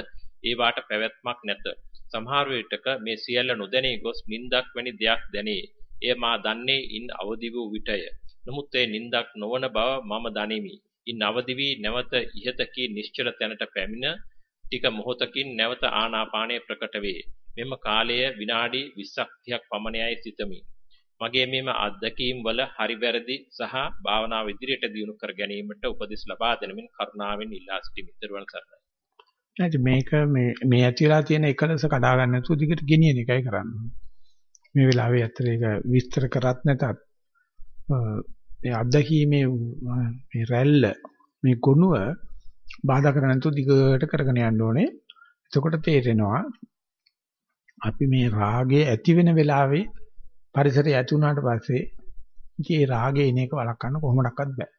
ඒ වාට පැවැත්මක් නැත. සමහර විටක මේ සියල්ල නොදැනී ගොස් නින්දක් වැනි දෙයක් දැනේ. එය මා දන්නේ ඉන් අවදි වූ විටය. නමුත් ඒ නින්දක් නොවන බව මම දනිමි. ඉන් අවදි වී නැවත ඉහතකී නිශ්චල තැනට පැමිණ ටික මොහොතකින් නැවත ආනාපානය ප්‍රකට වේ. මෙම කාලය විනාඩි 20ක් 30ක් පමණයි සිතමි. මගේ මේම අත්දැකීම් වල හරි වැරදි සහ භාවනාව ඉදිරියට දියුණු කර ගැනීමට උපදෙස් ලබා දෙනමින් කරුණාවෙන් ඉල්ලා සිටිමි. ත්වන් සරණයි. නැති මේක මේ මේ ඇතිලා තියෙන එකලස කඩා ගන්න නැතුව දිගට ගෙනියන එකයි කරන්නේ. මේ වෙලාවේ ඇත්තට ඒක විස්තර කරත් නැතත් මේ අත්දැකීමේ මේ රැල්ල මේ ගුණුව බාධා කරන්නේ නැතුව දිගට කරගෙන යන්න ඕනේ. එතකොට තේරෙනවා අපි මේ රාගය ඇති වෙන වෙලාවේ පරිසරය ඇති වුණාට පස්සේ ඉතින් ඒ රාගය එන එක වළක්වන්න කොහොමඩක්වත් බෑ.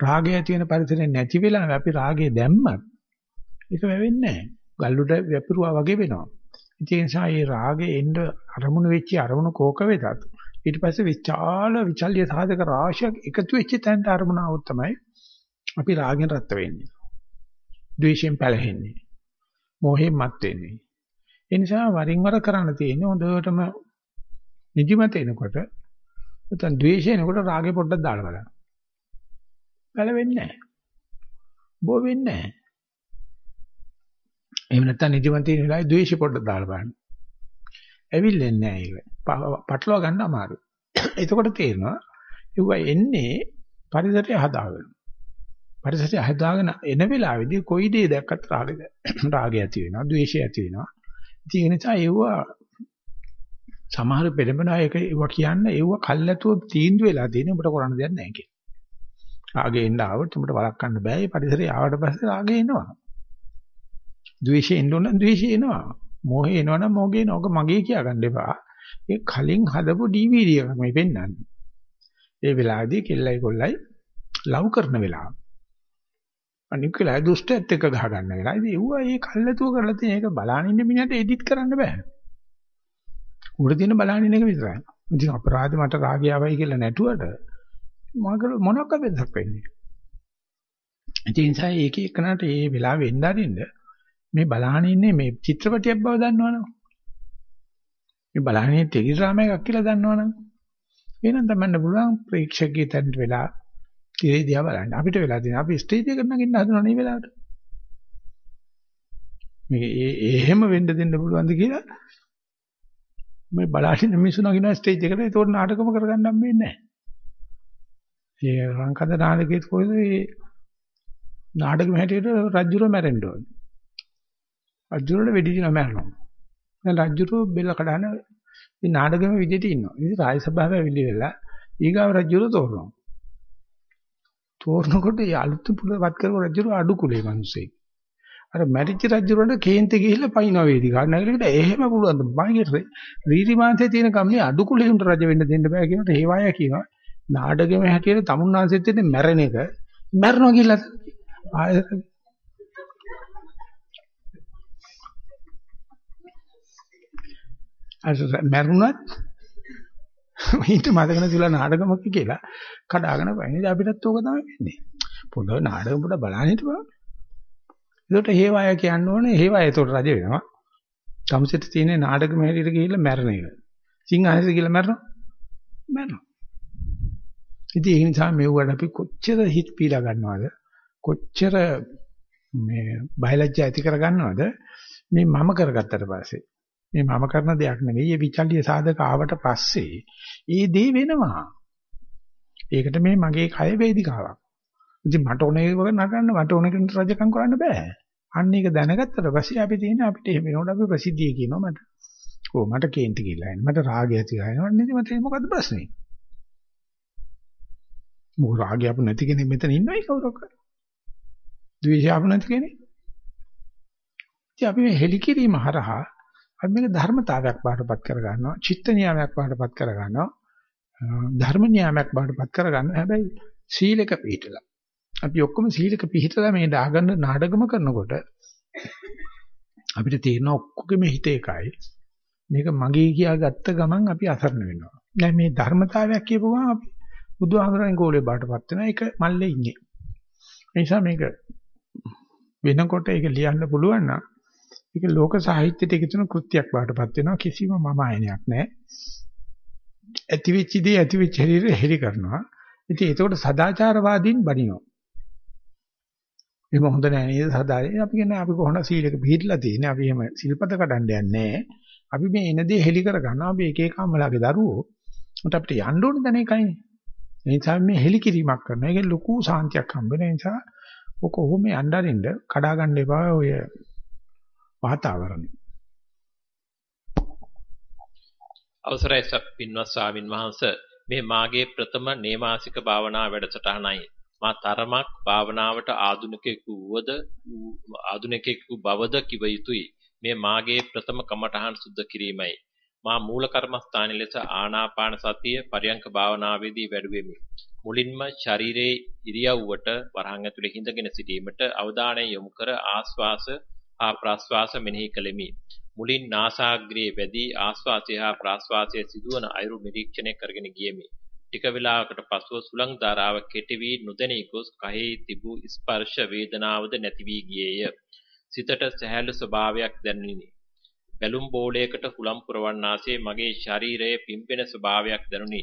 රාගය ඇති වෙන පරිසරය නැති වෙලාවේ අපි රාගය දැම්මත් ඒක වෙවෙන්නේ නැහැ. ගල්ලුඩ වැපිරුවා වගේ වෙනවා. ඒ නිසා මේ රාගේ එන්න අරමුණු වෙච්ච අරමුණු කෝක වෙතත් ඊට පස්සේ විචාල විචල්්‍ය සාධක රාශියක් එකතු වෙච්ච තැනට අරමුණ આવොත් තමයි අපි රාගෙන් රත් වෙන්නේ. ද්වේෂයෙන් පැලහෙන්නේ. මෝහයෙන් මත් වෙන්නේ. ඒ නිසා වරින් වර කරන්න තියෙන්නේ හොඳටම නිදිමත එනකොට නැත්නම් ද්වේෂය එනකොට රාගේ පොඩ්ඩක් දාලා බලන්න. පැලවෙන්නේ නැහැ. බෝ වෙන්නේ නැහැ. එහෙම නැත්නම් නිදිමත තියෙන වෙලාවේ ද්වේෂ පොඩ්ඩක් දාලා බලන්න. ඇවිල්ලෙන්නේ නැහැ ඒක. පටලවා ගන්න අමාරුයි. එතකොට තේරෙනවා ඒව එන්නේ පරිසරය හදාගෙන. පරිසරය හදාගෙන එන වෙලාවේදී කොයි දේ දැක්කත් රාගය රාගය ඇති වෙනවා, ද්වේෂය ඇති වෙනවා. ඉතින් ඒ නිසා ඒව සමහර පෙළඹෙන අය ඒව කියන්නේ ඒව කල්ැතුව තීන්දුව වෙලා තියෙන උඹට කරන්න දෙයක් නැහැ කියලා. රාගේ එන්න ආවොත් උඹට වළක්වන්න බෑ. මේ පරිසරය ආවට පස්සේ රාගේ එනවා. ද්වේෂය එන්න ඕන ද්වේෂය එනවා. මෝහය එනවනම් මෝහය නෝක මගේ කියා ගන්න එපා. ඒ කලින් හදපු DVD එකක් මේ පෙන්වන්නේ. ඒ වෙලාවේදී කෙල්ලයි කොල්ලයි ලව් කරන වෙලාව. අනික වෙලාවේ දුෂ්ටයත් එක්ක ගහ ගන්න වෙලාවේදී ඌවා ඒ කල්ලාතුව කරලා තියෙන එක බලන්න ඉන්න මිනිහට එඩිට් කරන්න බෑ. උඩ තියෙන බලන්න ඉන්න එක විතරයි. ඉතින් අපරාධ මට රාගය ආවයි කියලා නැටුවට මගල මොනක් වෙනසක් වෙන්නේ. ඒ නිසා ඒක එක්කනට මේ වෙලාවෙ වෙන්න අරින්න මේ බලහන් ඉන්නේ මේ චිත්‍රපටියක් බව දන්නවනම් මේ බලහන් ඉන්නේ ටෙලිග්‍රාම එකක් කියලා දන්නවනම් එහෙනම් තමන්න පුළුවන් ප්‍රේක්ෂකගේ තැනට වෙලා ඉරේ දිහා බලන්න අපිට වෙලා තියෙන අපි ස්ටේජ් එකට නගින්න හදනවා නේ වෙලාවට මේක ඒ එහෙම වෙන්න දෙන්න පුළුවන්ද කියලා මේ බලාගෙන මිනිස්සු නගින ස්ටේජ් එකට ඒතකොට නාටකම කරගන්න හම්බෙන්නේ නැහැ. ඒ රංකද නාටකයේ කොහෙද මේ නාටකෙම හැටියට රජුර මැරෙන්න ඕනේ. රජුරට වෙඩි දින මැරෙනවා. දැන් රජුර බෙල්ල කඩන මේ නාටකෙම විදිහට ඉන්නවා. ඉතින් රාජ සභාව ඇවිල්ලි වෙලා ඊගාව රජුර තෝරනවා. තෝරනකොට ඒ අලුත් පුලවත් කරපු රජුර අඩු කුලේ මිනිස්සෙක්. අර මැරිච්ච රජුරන්ට කේන්ති ගිහිල්ලා පයින්ව වේදිකා. නැගලිකට එහෙම පුළුවන්. මගේ රීරි මාංශයේ තියෙන කම්නේ අඩු කුලේ උන්ට රජ වෙන්න දෙන්න බෑ කියනට හේවාය කියනවා. නාඩගෙම හැටියට තමුන්නාංශෙත් තියෙන මැරෙන එක මැරනවා කියලා ආයෙත් අර මැරුණත් ඊට මතක නැතිලා නාඩගමක් කියලා කඩාගෙන පයින්නේ. අපිටත් ඕක තමයි වෙන්නේ. පොඩ නාඩගම පොඩ බලන්න හිටපන්. ඒකට හේවාය කියන්න ඕනේ හේවාය ඒතකොට රජ වෙනවා. තමසෙට තියෙන නාඩගම හැටියට ගිහිල්ලා මැරෙන එක. සිංහාසෙ ගිහිල්ලා මැරෙනවා. මැරෙනවා. ඉතින් ඒ නිසා මෙව්වට අපි කොච්චර හිත් පීලා ගන්නවද? කොච්චර මේ බයලජ්ජා ඇති කර ගන්නවද? මේ මම කරගත්තට පස්සේ. මේ මම කරන දෙයක් නෙවෙයි. මේ විචල්්‍ය සාධක ආවට පස්සේ ඒ දේ වෙනවා. ඒකට මේ මගේ කය වේදිකාවක්. ඉතින් මට ඕනේ වගේ නටන්න මට ඕනේ කෙනෙක් රජකම් කරන්න බෑ. අන්න ඒක දැනගත්තට පස්සේ අපි තියෙන අපිට එහෙම වෙනකොට අපි ප්‍රසිද්ධිය කියනවා මට. ඕ මට කේන්ති කියලා එන්නේ. මට රාගය ඇතිලා එනවා. නේද මට මොකද්ද ප්‍රශ්නේ? මොකද රාගය අපු නැති කෙනෙක් මෙතන ඉන්නවයි කවුරක්වත්. ද්වේෂය අපු නැති කෙනෙක්. ඉතින් අපි මේ හෙලිකිරීම හරහා අපි මේක ධර්මතාවයක් බාටපත් කර ගන්නවා. චිත්ත නියාමයක් බාටපත් කර ගන්නවා. ධර්ම නියාමයක් බාටපත් කර ගන්නවා. හැබැයි සීලක පිළිතලා අපි ඔක්කොම සීලක පිළිහිටලා මේ දාගන්න නාඩගම කරනකොට අපිට තේරෙන ඔක්කොගෙම හිත එකයි. මේක මගේ කියා ගත්ත ගමන් අපි අසරණ වෙනවා. දැන් මේ ධර්මතාවයක් කියපුවම අපි බුදුහාමරෙන් ගෝලේ බාටපත් වෙනවා. ඒක මල්ලේ ඉන්නේ. ඒ නිසා මේක වෙනකොට ඒක ලියන්න පුළුවන් නම් ඒක ලෝක සාහිත්‍යයට එකතුන කෘත්‍යයක් බාටපත් වෙනවා. කිසිම මම ආයනයක් නැහැ. ඇතිවිච්ච දේ ඇතිවිච්ච හැටියට හෙලි කරනවා. ඉතින් ඒකට සදාචාරවාදීන් බණිනවා. එහෙම හොඳ නෑ නේද සදාචාරය. අපි කියන්නේ අපි කොහොමද සීලක පිළිහිట్లా තියෙන්නේ. අපි එහෙම සිල්පද කඩන්න යන්නේ අපි මේ එන දේ හෙලි කර ගන්නවා. අපි එක එක අම්මලාගේ දරුවෝ. උන්ට අපිට යන්න ඕනේ දැන එකයිනේ. ඒ නිසා මේ හෙලි කිරීමක් කරනවා. ඒකේ ලොකු සාන්තියක් හම්බ වෙන නිසා ඔක ඔහොම යnderින්ද කඩා ගන්න එපා ඔය වාතාවරණය. අවසරයි පින්වත් ස්වාමින් වහන්සේ මේ මාගේ ප්‍රථම නේමාසික භාවනා වැඩසටහනයි. මා තරමක් භාවනාවට ආධුනිකෙකු වුවද ආධුනිකෙකු බවද කිව යුතුය. මේ මාගේ ප්‍රථම කමඨහන් සුද්ධ කිරීමයි. මා මූල කර්මස්ථානයේ ලෙස ආනාපාන සතිය පරියංක භාවනාවේදී වැඩුවෙමි. මුලින්ම ශරීරයේ ඉරියව්වට වරහන් ඇතුලේ හිඳගෙන සිටීමට අවධානය යොමු කර ආස්වාස හා ප්‍රාස්වාස මෙනෙහි කළෙමි. මුලින් නාසාග්‍රයේ වැඩි ආස්වාසය හා ප්‍රාස්වාසය සිදුවන අයුරු නිරීක්ෂණය කරගෙන ගියෙමි. ටික වේලාවකට පසුව සුළං ධාරාව කෙටි වී නොදැනී ගොස් කයෙහි තිබූ ස්පර්ශ වේදනාවද නැති වී ගියේය. සිතට සැහැල්ලු ස්වභාවයක් දැනුනිනි. බැලුම් බෝලයකට හුලම් පුරවන්නාසේ මගේ ශරීරයේ පිම්පෙන ස්වභාවයක් දැනුනි.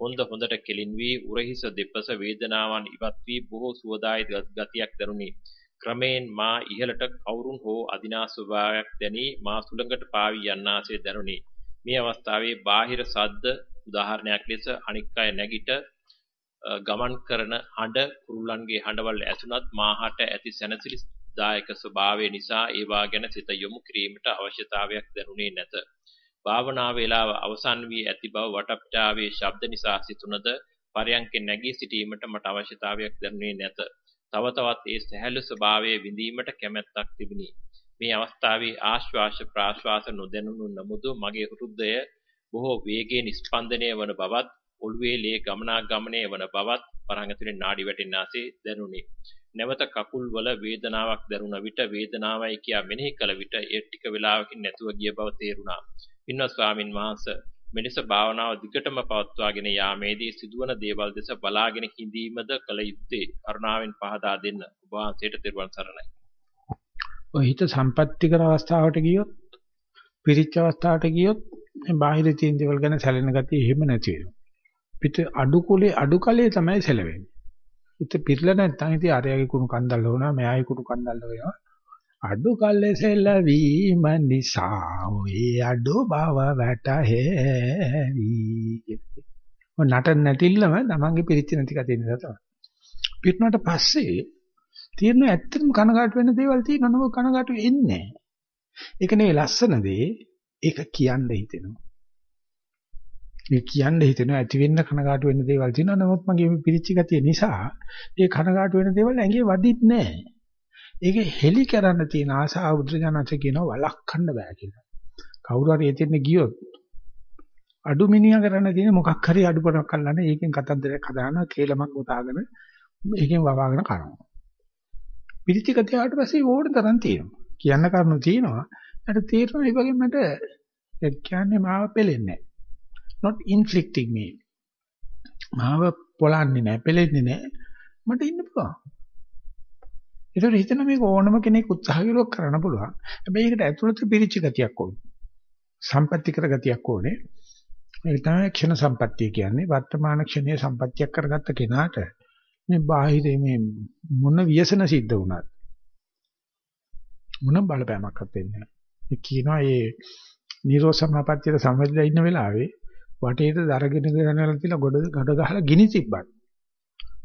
හොඳ හොඳට කෙලින් වී උරහිස දෙපස වේදනාවන් ඉවත් වී බොහෝ සුවදායි ගතියක් දැනුනි. ක්‍රමෙන් මා ඉහළට කවුරුන් හෝ අදිනා ස්වභාවයක් දැනී මා සුළඟට පාවී යන්නාසේ දැනුනි. මේ අවස්ථාවේ බාහිර සද්ද උදාහරණයක් ලෙස අනික් අය නැගිට ගමන් කරන හඬ කුරුල්ලන්ගේ හඬවල් ඇසුණත් මාහට ඇති සැනසිලි දායක ස්වභාවය නිසා ඒවා ගැන සිත යොමු කිරීමට අවශ්‍යතාවයක් දැනුනේ නැත. භාවනා වේලාව අවසන් වී ඇති බව වටපිටාවේ ශබ්ද නිසා සිතුනද පරයන්කෙන් නැගී සිටීමට මට අවශ්‍යතාවයක් දැනුනේ නැත. තව තවත් ඒ සැහැල්ලු ස්වභාවයේ විඳීමට කැමැත්තක් තිබුණි. මේ අවස්ථාවේ ආශ්වාස ප්‍රාශ්වාස නොදැනුණු නමුදු මගේ හෘදය බොහෝ වේගයෙන් ස්පන්දනය වන බවත් ඔළුවේ ලේ ගමනාගමනය වන බවත් වරහන් ඇතුලේ නාඩි වැටෙනාසේ දැනුනි. නැවත කකුල් වල වේදනාවක් දැනුණ විට වේදනාවයි කියා මෙනෙහි කළ විට ඒ ටික වේලාවකින් නැතුව ගිය බව තේරුණා. පින්වත් ස්වාමින් වහන්සේ මෙලෙස භාවනාව දිගටම පවත්වාගෙන යාමේදී සිදුවන දේවල් දෙස බලාගෙන හිඳීමද කල යුත්තේ කරුණාවෙන් පහදා දෙන්න ඔබ වහන්සේට තෙරුවන් සරණයි. ඔය හිත සම්පත්‍ති කර අවස්ථාවට ගියොත් පිරිච්ච අවස්ථාවට ගියොත් මේ බාහිර තියෙන දේවල් ගැන සැලෙන ගතිය එහෙම නැති වෙනවා. පිට අඩු කුලේ අඩු කලේ තමයි සැලවෙන්නේ. හිත පිරලා නැත්නම් ඉතින් අරයාගේ කුණු කන්දල් වුණා මෙයාගේ කුණු කන්දල් වෙනවා. අඩු කල්ලේ සෙල්ලවීම නිසා ඔය අඩු බව වැටහෙවි. ඔය නටන්න නැතිලම තමන්ගේ පිරිච්ච නැති කතිය නිසා තමයි. පිටුනට පස්සේ තියෙන ඇත්තටම කනගාටු වෙන දේවල් තියෙනවා නම කනගාටු වෙන්නේ නැහැ. ඒක නෙවෙයි ලස්සන දේ ඒක කියන්න හිතෙනවා. මේ කියන්න හිතෙනවා ඇති වෙන්න කනගාටු වෙන්න දේවල් තියෙනවා නමුත් මගේ මේ පිරිච්ච ගතිය නිසා ඒ කනගාටු වෙන දේවල් ඇඟේ වදින්නේ නැහැ. ඒක හෙලි කරන්න තියෙන ආසාව බුදුජානක කියනවා වළක්වන්න බෑ කියලා. කවුරු හරි එතෙන් ගියොත් අඩු මිනිහා කරන්න තියෙන මොකක් හරි අඩුපණක් අල්ලන්න ඒකෙන් කතන්දරයක් හදානවා කේලමක් ගොතාගෙන ඒකෙන් වවාගෙන කරනවා. පිරිච්ච ගතිය ආවට පස්සේ ඕන තරම් තියෙනවා. කියන්න කරුණු තියෙනවා. මට තේරෙනවා ඒ වගේ මට ඒ කියන්නේ මාව පෙලෙන්නේ නැහැ. not inflicting me. මාව පොළන්නේ නැහැ, පෙලෙන්නේ නැහැ. මට ඉන්න පුළුවන්. ඒතකොට හිතන මේක ඕනම කෙනෙක් උත්සාහ කළොත් කරන්න පුළුවන්. හැබැයි ඒකට ඇතුළත පිරිච්ච ගතියක් ඕනේ. සම්පත්‍ති කර ගතියක් ඕනේ. ඒක තමයි ක්ෂණ සම්පත්තිය කියන්නේ. වර්තමාන ක්ෂණයේ සම්පත්තියක් කරගත්ත කෙනාට මේ බාහිර මේ මොන ව්‍යසන සිද්ධ වුණත් මොන බලපෑමක්වත් වෙන්නේ නැහැ. ඒ කියනවා මේ නිරෝධ සමාපත්තියට සම්බන්ධලා ඉන්න වෙලාවේ වටේට දරගෙන ගනනලා තියලා ගොඩ ගඩ ගහලා ගිනි තිබ්බත්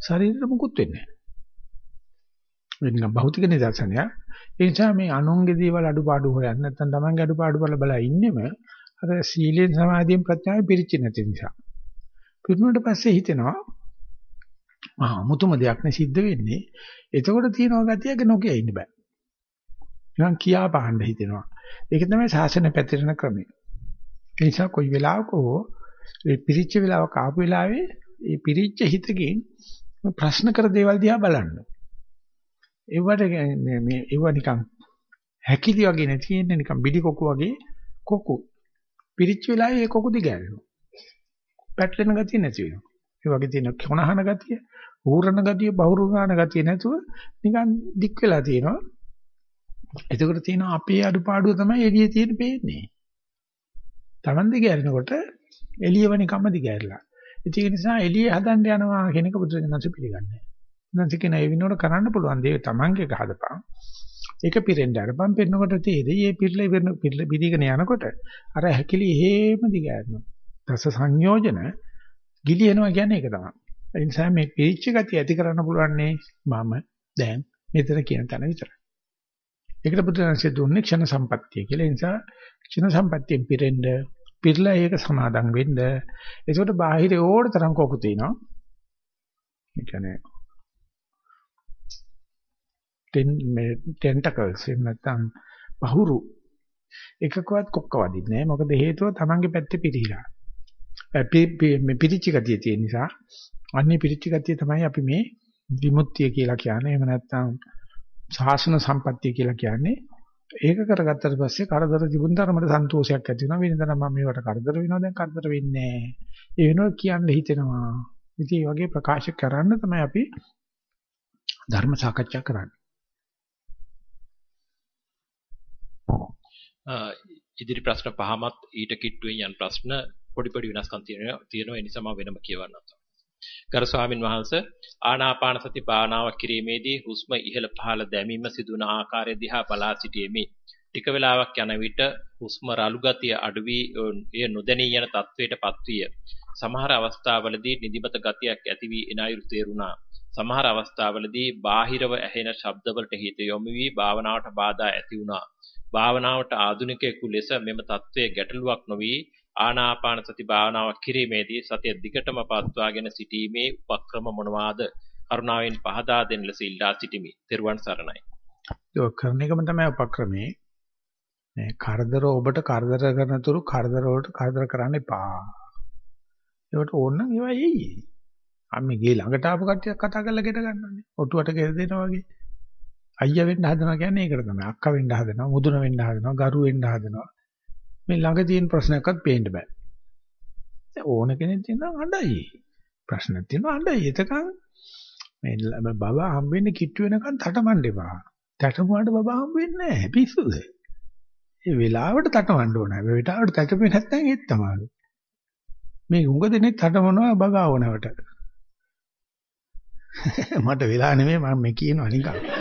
ශරීරෙට මුකුත් වෙන්නේ නැහැ. වෙන භෞතික නිදර්ශනය. ඒ නිසා මේ අනුන්ගේ දේවල් අඩුපාඩු හොයන්න නැත්නම් තමන්ගේ අඩුපාඩු බල බල ඉන්නෙම අර සීලෙන් සමාධියෙන් ප්‍රඥාවෙන් පිරිච්ච නැති නිසා. පිරුණාට පස්සේ හිතෙනවා ආ මුතුම දෙයක් නේ සිද්ධ වෙන්නේ. එතකොට තියෙනවා ගතියක නොකිය ඉන්න බෑ. නිකන් කියා පාන්න හිතෙනවා. ඒක තමයි ශාසන පැතිරෙන ක්‍රමය. ඒ නිසා කොයි වෙලාවක හෝ මේ පිරිච්ච වෙලාවක ආපු වෙලාවේ මේ පිරිච්ච හිතකින් ප්‍රශ්න කර දේවල් දිහා බලන්න. ඒවට මේ මේ ඒව නිකන් හැකිලි වගේ නේ තියෙන්නේ නිකන් බිඩි කොකු වගේ කොකු. පිරිච්ච වෙලාවේ ඒ කොකු දිගෑරෙනවා. පැටලෙන ගතිය නැති වෙනවා. ඒ වගේ තියෙන කොනහන ගතිය, ඌරණ ගතිය, බහුරුගාන ගතිය නැතුව නිකන් දික් වෙලා තියෙනවා. එතකොට තියෙනවා අපේ අඩුපාඩුව තමයි එළියේ තියෙන පේන්නේ. Taman දිගෑරෙනකොට එළියව නිකම්ම දිගෑරලා. ඒක නිසා එළියේ හදන්න යනවා කියන එක බුදුරජාණන්සේ පිළිගන්නේ. නැති කෙනා ඒ විනෝඩ කරන්න පුළුවන් දේ තමන්ගේ ගහදපන්. ඒක පිරෙන්න අරපන් පෙන්නකොට තේරෙයි මේ පිරලා ඉවරන පිරලා පිළිගෙන යනකොට අර හැකිලි හේම දිගෑරනවා. දස සංයෝජන ගිලිනවා කියන්නේ ඒක තමයි. ඒ නිසා මේ පිරිච්ච ගතිය ඇති කරන්න පුළුවන් මම දැන් මෙතන කියන තැන විතරයි. ඒකට බුදුරජාණන්සේ දුන්නේ ක්ෂණ සම්පත්තිය කියලා. ඒ නිසා ක්ෂණ සම්පත්තියෙන් පිරෙන්න පිරලා ඒක සමාදම් වෙන්න. ඒකට බාහිර ඕඩ තරම් කොකු තියෙනවා. ඒ කියන්නේ ටෙන් මේ ටෙන්ටකල්ස් එහෙම නැත්නම් පහුරු එකකවත් කොක්ක වදින්නේ නැහැ. මොකද හේතුව තමන්ගේ පැත්තේ පිරීලා. මේ පිරිච්ච ගතිය තියෙන නිසා අන්නේ පිරිච්ච ගතිය තමයි අපි මේ විමුක්තිය කියලා කියන්නේ. එහෙම නැත්නම් ශාසන සම්පත්තිය කියලා කියන්නේ. ඒක කරගත්තට පස්සේ කරදර තිබුණ තරමට සන්තෝෂයක් ඇති වෙනවා. වෙනදා මම මේවට කරදර වෙනවා දැන් කරදර වෙන්නේ නැහැ. ඒ වෙනුවට කියන්න හිතෙනවා. ඉතින් මේ වගේ ප්‍රකාශ කරන්න තමයි අපි ධර්ම සාකච්ඡා කරන්නේ. ඉදිරි ප්‍රශ්න පහමත් ඊට කිට්ටුවෙන් යන ප්‍රශ්න පොඩි පොඩි වෙනස්කම් තියෙනවා තියෙනවා ඒ නිසා මම වෙනම කියවන්නම්. ගරු ස්වාමින් වහන්සේ ආනාපාන සති භාවනාව කිරීමේදී හුස්ම ඉහළ පහළ දැමීම සිදුවන ආකාරය දිහා බලා සිටීමේ ටික වේලාවක් යන විට හුස්ම රළු ගතිය අඩු වී එය නොදැනී යන තත්වයටපත් විය. සමහර අවස්ථාවලදී නිදිමත ගතියක් ඇති වී එන අයුරු තේරුණා. සමහර අවස්ථාවලදී බාහිරව ඇහෙන ශබ්දවලට හිත යොමු වී භාවනාවට බාධා ඇති වුණා. භාවනාවට ආධුනිකයෙකු ලෙස මෙම தત્ත්වය ගැටලුවක් නොවි ආනාපාන සති භාවනාව කිරීමේදී සතිය දිගටම පවත්වාගෙන සිටීමේ උපක්‍රම මොනවාද කරුණාවෙන් පහදා දෙන්න ලෙස ඉල්ලා සිටිමි. තෙරුවන් සරණයි. ඒක කරන එකම තමයි උපක්‍රමේ. මේ කරදර ඔබට කරදර කරන තුරු කරදර වලට කරදර කරන්න එපා. ඒකට ඕන නම් ඒවා එයි. අම්මේ ගේ ළඟට ආපු කට්ටියක් කතා කරලා ගෙට ගන්නවානේ. ඔටුවට ගෙර දෙනවා වගේ. අයියා වෙන්න හදනවා කියන්නේ ඒකට තමයි. අක්කා වෙන්න හදනවා, මුදුන වෙන්න හදනවා, ගරු වෙන්න හදනවා. මේ ළඟ තියෙන ප්‍රශ්නයක්වත් පේන්න බෑ. ඕන කෙනෙක් තියෙනවා අඬයි. ප්‍රශ්නක් තියෙනවා අඬයි. එතකන් මේ බබා හම්බෙන්නේ කිට්ටු වෙනකන් තටමඬ එපා. තටමුවාට බබා හම්බෙන්නේ නැහැ. පිස්සුද? ඒ වෙලාවට තටමඬ ඕන. මේ වෙලාවට තටපෙන්නේ නැත්නම් ඒත් තමයි. මේ උඟ දෙනේ තටමනවා බබාව නැවට. මට වෙලා නෙමෙයි මම මේ කියනවා නිකන්.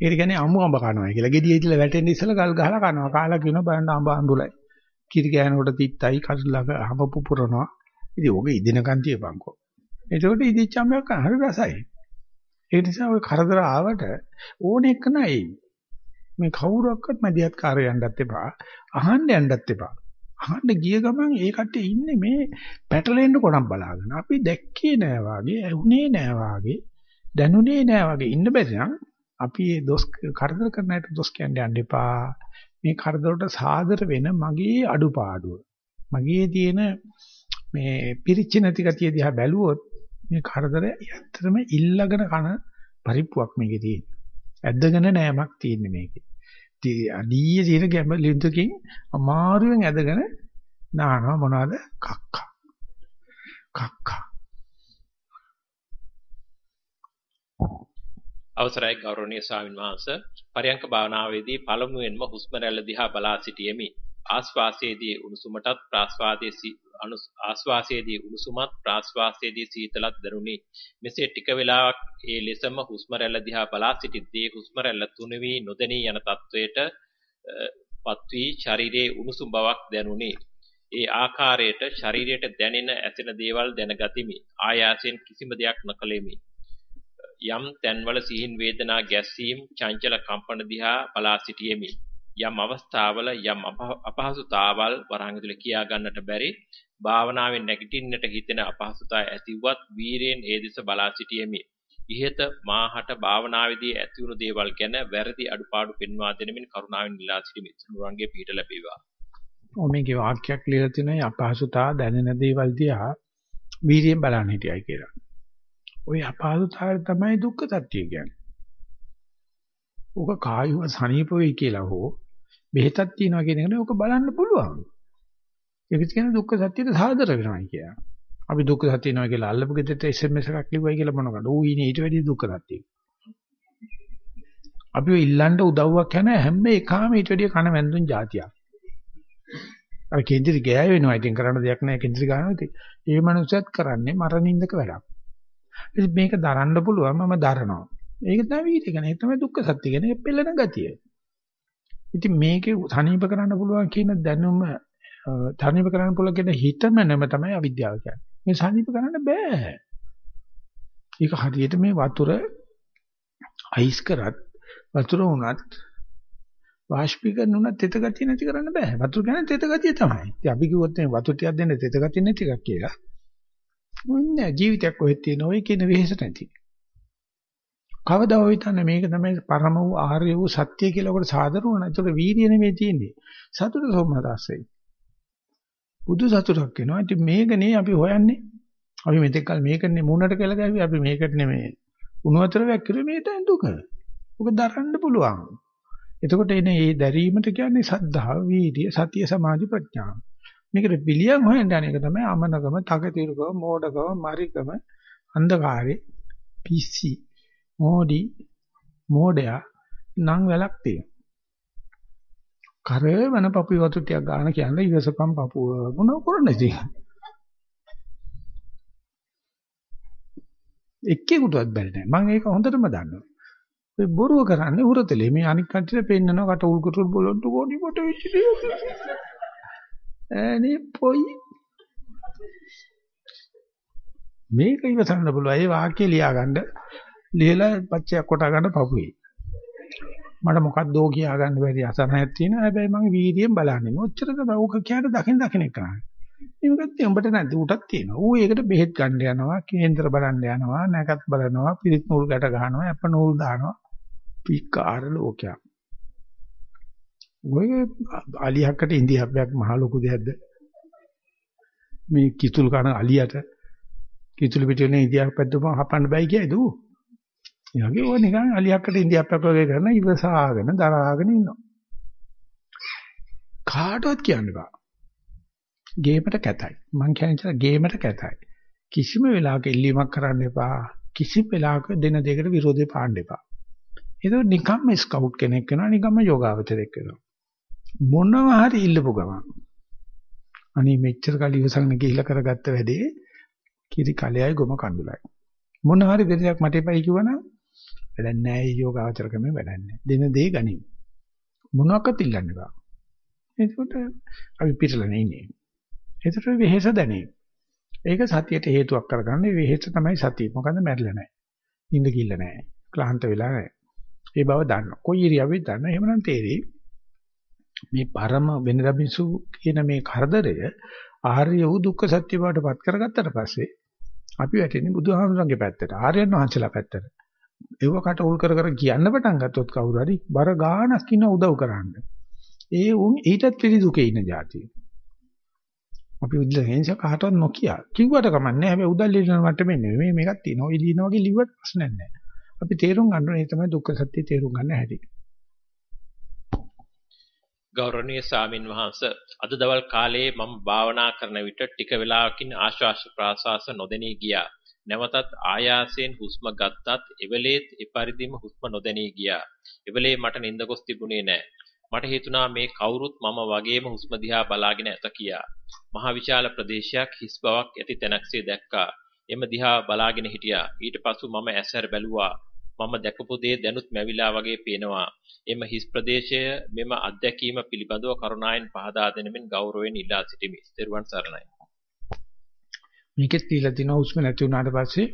ඒක කියන්නේ අමු අඹ කනවා කියලා. gediye ඉතල වැටෙන්න ඉස්සලා ගල් ගහලා කනවා. කාලා කියනවා බලන්න අඹ අඳුලයි. කිරි ගෑනකොට තිත්තයි කසුලක අඹ පුපුරනවා. ඉතින් ඕක ඉදිනකන් තියපන්කෝ. එතකොට ඉදිච්ච අඹයක් හරි රසයි. ඒ නිසා ඔය කරදර ආවට ඕන එක නයි. මේ කවුරක්වත් මැදිහත් කාර්ය යන්නත් එපා. අහන්න යන්නත් එපා. අහන්න ගිය ගමන් ඒ කට්ටිය ඉන්නේ මේ පැටලෙන්න කොටම් බලාගෙන. අපි දැක්කේ නෑ වාගේ, ඇහුනේ නෑ වාගේ, දැනුනේ නෑ වාගේ ඉන්න බැරි නම් අපි මේ දොස් කරදර කරන අයට දොස් කියන්න යන්න එපා. මේ කරදරට සාදර වෙන මගේ අඩුපාඩුව. මගේ තියෙන මේ පිරිච්ච නැති ගතිය දිහා බැලුවොත් මේ කරදර ඇත්තටම ඉල්ලගෙන කන පරිප්පුවක් මේකේ තියෙන්නේ. ඇද්දගෙන නෑමක් තියෙන්නේ මේකේ. අඩිය තියෙන ගැඹ ලින්දකින් අමාරුවෙන් ඇදගෙන නානවා මොනවද? කක්කා. කක්කා. අවසරයි ගෞරවනීය ස්වාමීන් වහන්සේ. පරයන්ක භාවනාවේදී පළමුවෙන්ම හුස්ම රැල්ල දිහා බලා සිටියෙමි. ආස්වාසයේදී උණුසුමටත් ප්‍රාස්වාදයේ ආස්වාසයේදී උණුසුමත් ප්‍රාස්වාසයේදී සීතලත් දැනුනි මෙසේ ටික වේලාවක් ඒ ලෙසම හුස්ම රැල්ල දිහා බලා සිටිද්දී හුස්ම රැල්ල තුනවි නොදෙනී යන තත්වයට පත්වී ශරීරයේ උණුසුම් බවක් දැනුනි. ඒ ආකාරයට ශරීරයට දැනෙන ඇසෙන දේවල් දැනගතිමි. ආයාසයෙන් කිසිම දෙයක් නොකළෙමි. යම් තැන්වල සිහින් වේදනා ගැස්සීම් චංචල කම්පන දිහා බලා සිටියෙමි. යම් අවස්ථාවල යම් අපහසුතාවල් වරහන් ඇතුලේ කියා ගන්නට බැරි භාවනාවෙන් නැගිටින්නට හිතෙන අපහසුතා ඇතිවත් වීරයෙන් ඒ දෙස බලා සිටියෙමි. ඉහත මාහට භාවනාවේදී ඇති වුණු දේවල් ගැන වැරදි අඩුපාඩු පෙන්වා දෙනමින් කරුණාවෙන් ඉල්ලා සිටිමි. තුනුරංගේ පිහිට ලැබේවා. ඔ මේකේ වාක්‍යයක් ලියලා තියෙනවා අපහසුතා දැනෙන දේවල් දිහා වීර්යයෙන් බලන්න හිටියයි කියලා. ওই අපහසුතාවය තමයි දුක්ඛ සත්‍ය කියන්නේ. ඔක කායව සනීප වෙයි කියලා හෝ බෙහෙතක් තියනවා කියන එකට ඔක බලන්න පුළුවන්. ඒක කියන්නේ දුක්ඛ සත්‍යයට සාදර වෙනවායි කියලා. අපි දුක්ඛ සත්‍ය වෙනවා කියලා අල්ලපු ගෙදරට SMS එකක් ලිව්වයි කියලා මොනවාද? ඌ ඉන්නේ ඊට වැඩිය දුක්ඛ සත්‍යයක්. අපි ඉල්ලන්න උදව්වක් යන හැම එකාම ඊට වැඩිය කන වැන්දුන් જાතියක්. අර කේන්ද්‍රි ගෑවෙනවා. ඉතින් කරන්න දෙයක් නැහැ කේන්ද්‍රි ගන්නවා. ඒ මනුස්සයත් කරන්නේ මරණින්දක වැඩක්. ඉතින් මේක දරන්න පුළුවන් මම දරනවා. ඒක තමයි වීර්ය කියන්නේ. ඒක තමයි දුක්ඛ සත්‍ය කියන්නේ. ඒ පෙළෙන ගතිය. ඉතින් මේකේ සනීප කරන්න පුළුවන් කියන දැනුම සනීප කරන්න පුළුවන් කියන හිතම නම තමයි අවිද්‍යාව කියන්නේ. මේ සනීප කරන්න බෑ. ඒක හරියට මේ වතුර අයිස් කරත් වතුර උනත් වාෂ්පීකරණ උනත් තෙත ගතිය නැති කරන්න බෑ. වතුර කියන්නේ තෙත ගතිය තමයි. ඉතින් අපි කිව්වොත් මේ වතුර ටිකක් දෙන්න තෙත ගතිය නැති එකක් කියලා. මොන්නේ ජීවිතයක් කොහෙද තියෙන ඔය කියන වෙහෙස නැති. කවදා හෝ හිතන්නේ මේක තමයි පරම වූ ආර්ය වූ සත්‍ය කියලා ඔකට සාදර වුණා. ඒතකොට වීර්ය නෙමෙයි තියෙන්නේ. සතුට සෝමදාසෙයි. බුදු සතුටක් වෙනවා. ඉතින් මේකනේ අපි හොයන්නේ. අපි මෙතෙක් කල මේකනේ මූණට කියලා ගෑවි. අපි මේකට නෙමෙයි. උණු වතුර වැක්කිරුවේ මේ තමයි දුක. ඔක දරන්න පුළුවන්. එතකොට එනේ මේ දැරීමට කියන්නේ සද්ධා, වීර්ය, සතිය, සමාධි, ප්‍රඥා. මේකට පිළියම් හොයන්න යන එක තමයි අමනකම, තකතිරුකම, මෝඩකම, මරිකම, අන්ධකාරේ, පිස්සි, මෝඩි, මෝඩයා නම් වැලක් තියෙනවා. කරවන පපුව වතු ටිකක් ගන්න කියන්නේ ඉවසපම් පපුව මොන කරන්නේ ඉතින්. එක්කෙකුටවත් බැරි නෑ. මම ඒක හොඳටම දන්නවා. ඒ බොරුව කරන්නේ උරතලේ. මේ අනික් කට්ටියට පෙන්නනවා කට උල් කුටුල් බොලොන්ට ගෝඩි කොට විශ්ිරිය. ඈනේ පොයි. මේක ඉවසන්න පුළුවන්. ඒ වාක්‍ය ලියාගන්න. ලියලා පච්චයක් කොට ගන්න පපුවේ. මට මොකක්දෝ කියා ගන්න බැරි අසහනයක් තියෙනවා. හැබැයි මම වීර්යයෙන් බලන්නේ. ඔච්චර තමයි ඕක කියට දකින් දකින් එක මේකත් උඹට නැද්ද? ඌටත් තියෙනවා. ඌ ඒකට බෙහෙත් ගන්න යනවා, කේන්දර බලන්න යනවා, නැකත් බලනවා, පිරිත් නූල් ගැට ගන්නවා, අප නූල් දානවා. පිකාර ලෝකයක්. ඔය අලියක්කට ඉන්දියාප්පයක් මහ ලොකු දෙයක්ද? මේ කිතුල් කන අලියට කිතුල් පිටිනේ ඉන්දියාප්පයක් දුම හපන්න බෑ කියයිද ඌ? එයාගේ ඕන නිකන් අලියක්කට ඉන්දියාප්පයක් වගේ කරන ඉවසාගෙන දරාගෙන ඉන්නවා. කාටවත් කියන්න බෑ. ගේමට කැතයි. මං කියන්නේ ගේමට කැතයි. කිසිම වෙලාවක එල්ලීමක් කරන්න එපා. කිසිම වෙලාවක දෙන දෙකට විරෝධය පාන්න එපා. ඒක නිකම්ම ස්කවුට් කෙනෙක් වෙනවා නිකම්ම යෝගාවචරයක් වෙනවා. මොනවා හරි ඉල්ලපු ගමන්. අනේ මෙච්චර කල් ඉවසන්න ගිහිලා කරගත්ත වැඩේ කිරි කලෙයි ගොම කඳුලයි. මොන හරි දෙයක් මට එපයි කිව්වනම් වැඩක් නැහැ යෝගාවචර ක්‍රමේ වැඩක් නැහැ. දෙන දේ ගනිමු. මොනවාක්වත් ඉල්ලන්න බෑ. එතකොට අපි පිටලනේ ඉන්නේ. එතකොට වෙහෙස දැනේ. ඒක සතියට හේතුවක් කරගන්න වෙහෙස තමයි සතිය. මොකද මැරිලා නැහැ. නිින්ද කිල්ල නැහැ. ක්ලාන්ත වෙලා නැහැ. ඒ බව දන්න. කොයි ඉරියව්වෙත් දන්න. එහෙමනම් තේරෙයි. මේ පරම වෙනදබිසු කියන මේ කරදරය ආර්ය වූ දුක්ඛ සත්‍ය බවට පත් කරගත්තට පස්සේ අපි වැටෙන්නේ බුදුහාමුදුරන්ගේ පැත්තට. ආර්යයන් වහන්සේලා පැත්තට. ඒව කට උල් කර කර කියන්න පටන් ගත්තොත් කවුරු හරි බර ගානක් ඉන්න උදව් කරන්න. ඒ උන් ඊටත් පිළි දුකේ ඉන්න જાතිය. අපි උදේ හේන්ස කාටවත් නොකිය. කිව්වට කමන්නේ හැබැයි උදල් ලියන මට්ටමේ නෙමෙයි මේකක් තියෙනවා. ඔය ලියන වගේ ලිව්වට ප්‍රශ්නයක් නැහැ. අපි තේරුම් ගන්න ඕනේ තමයි දුක්ඛ සත්‍ය තේරුම් ගන්න හැටි. ගෞරවනීය සාමින් වහන්ස අද දවල් කාලයේ මම භාවනා කරන විට ටික වේලාවකින් ආශ්වාස ප්‍රාශ්වාස නොදෙනී ගියා. නැවතත් ආයාසයෙන් හුස්ම ගත්තත් එවලේත් එපරිදිම හුස්ම නොදැනී ගියා. එවලේ මට නිින්ද ගොස් තිබුණේ නැහැ. මට හිතුණා මේ කවුරුත් මම වගේම හුස්ම දිහා බලාගෙන ඇත කියා. මහ විශාල ප්‍රදේශයක් හිස් බවක් ඇති තැනක්සේ දැක්කා. එම දිහා බලාගෙන හිටියා. ඊට පසු මම ඇසර බැලුවා. මම දැකපු දේ දැනුත් මැවිලා වගේ පේනවා. එම හිස් ප්‍රදේශය මෙම අත්දැකීම පිළිබඳව කරුණාවෙන් පහදා දෙනමින් ගෞරවයෙන් ඉල්ලා සිටිමි. ත්වන් සරණයි. මේකෙත් කියලා තිනවා හුස්ම නැති වුණාට පස්සේ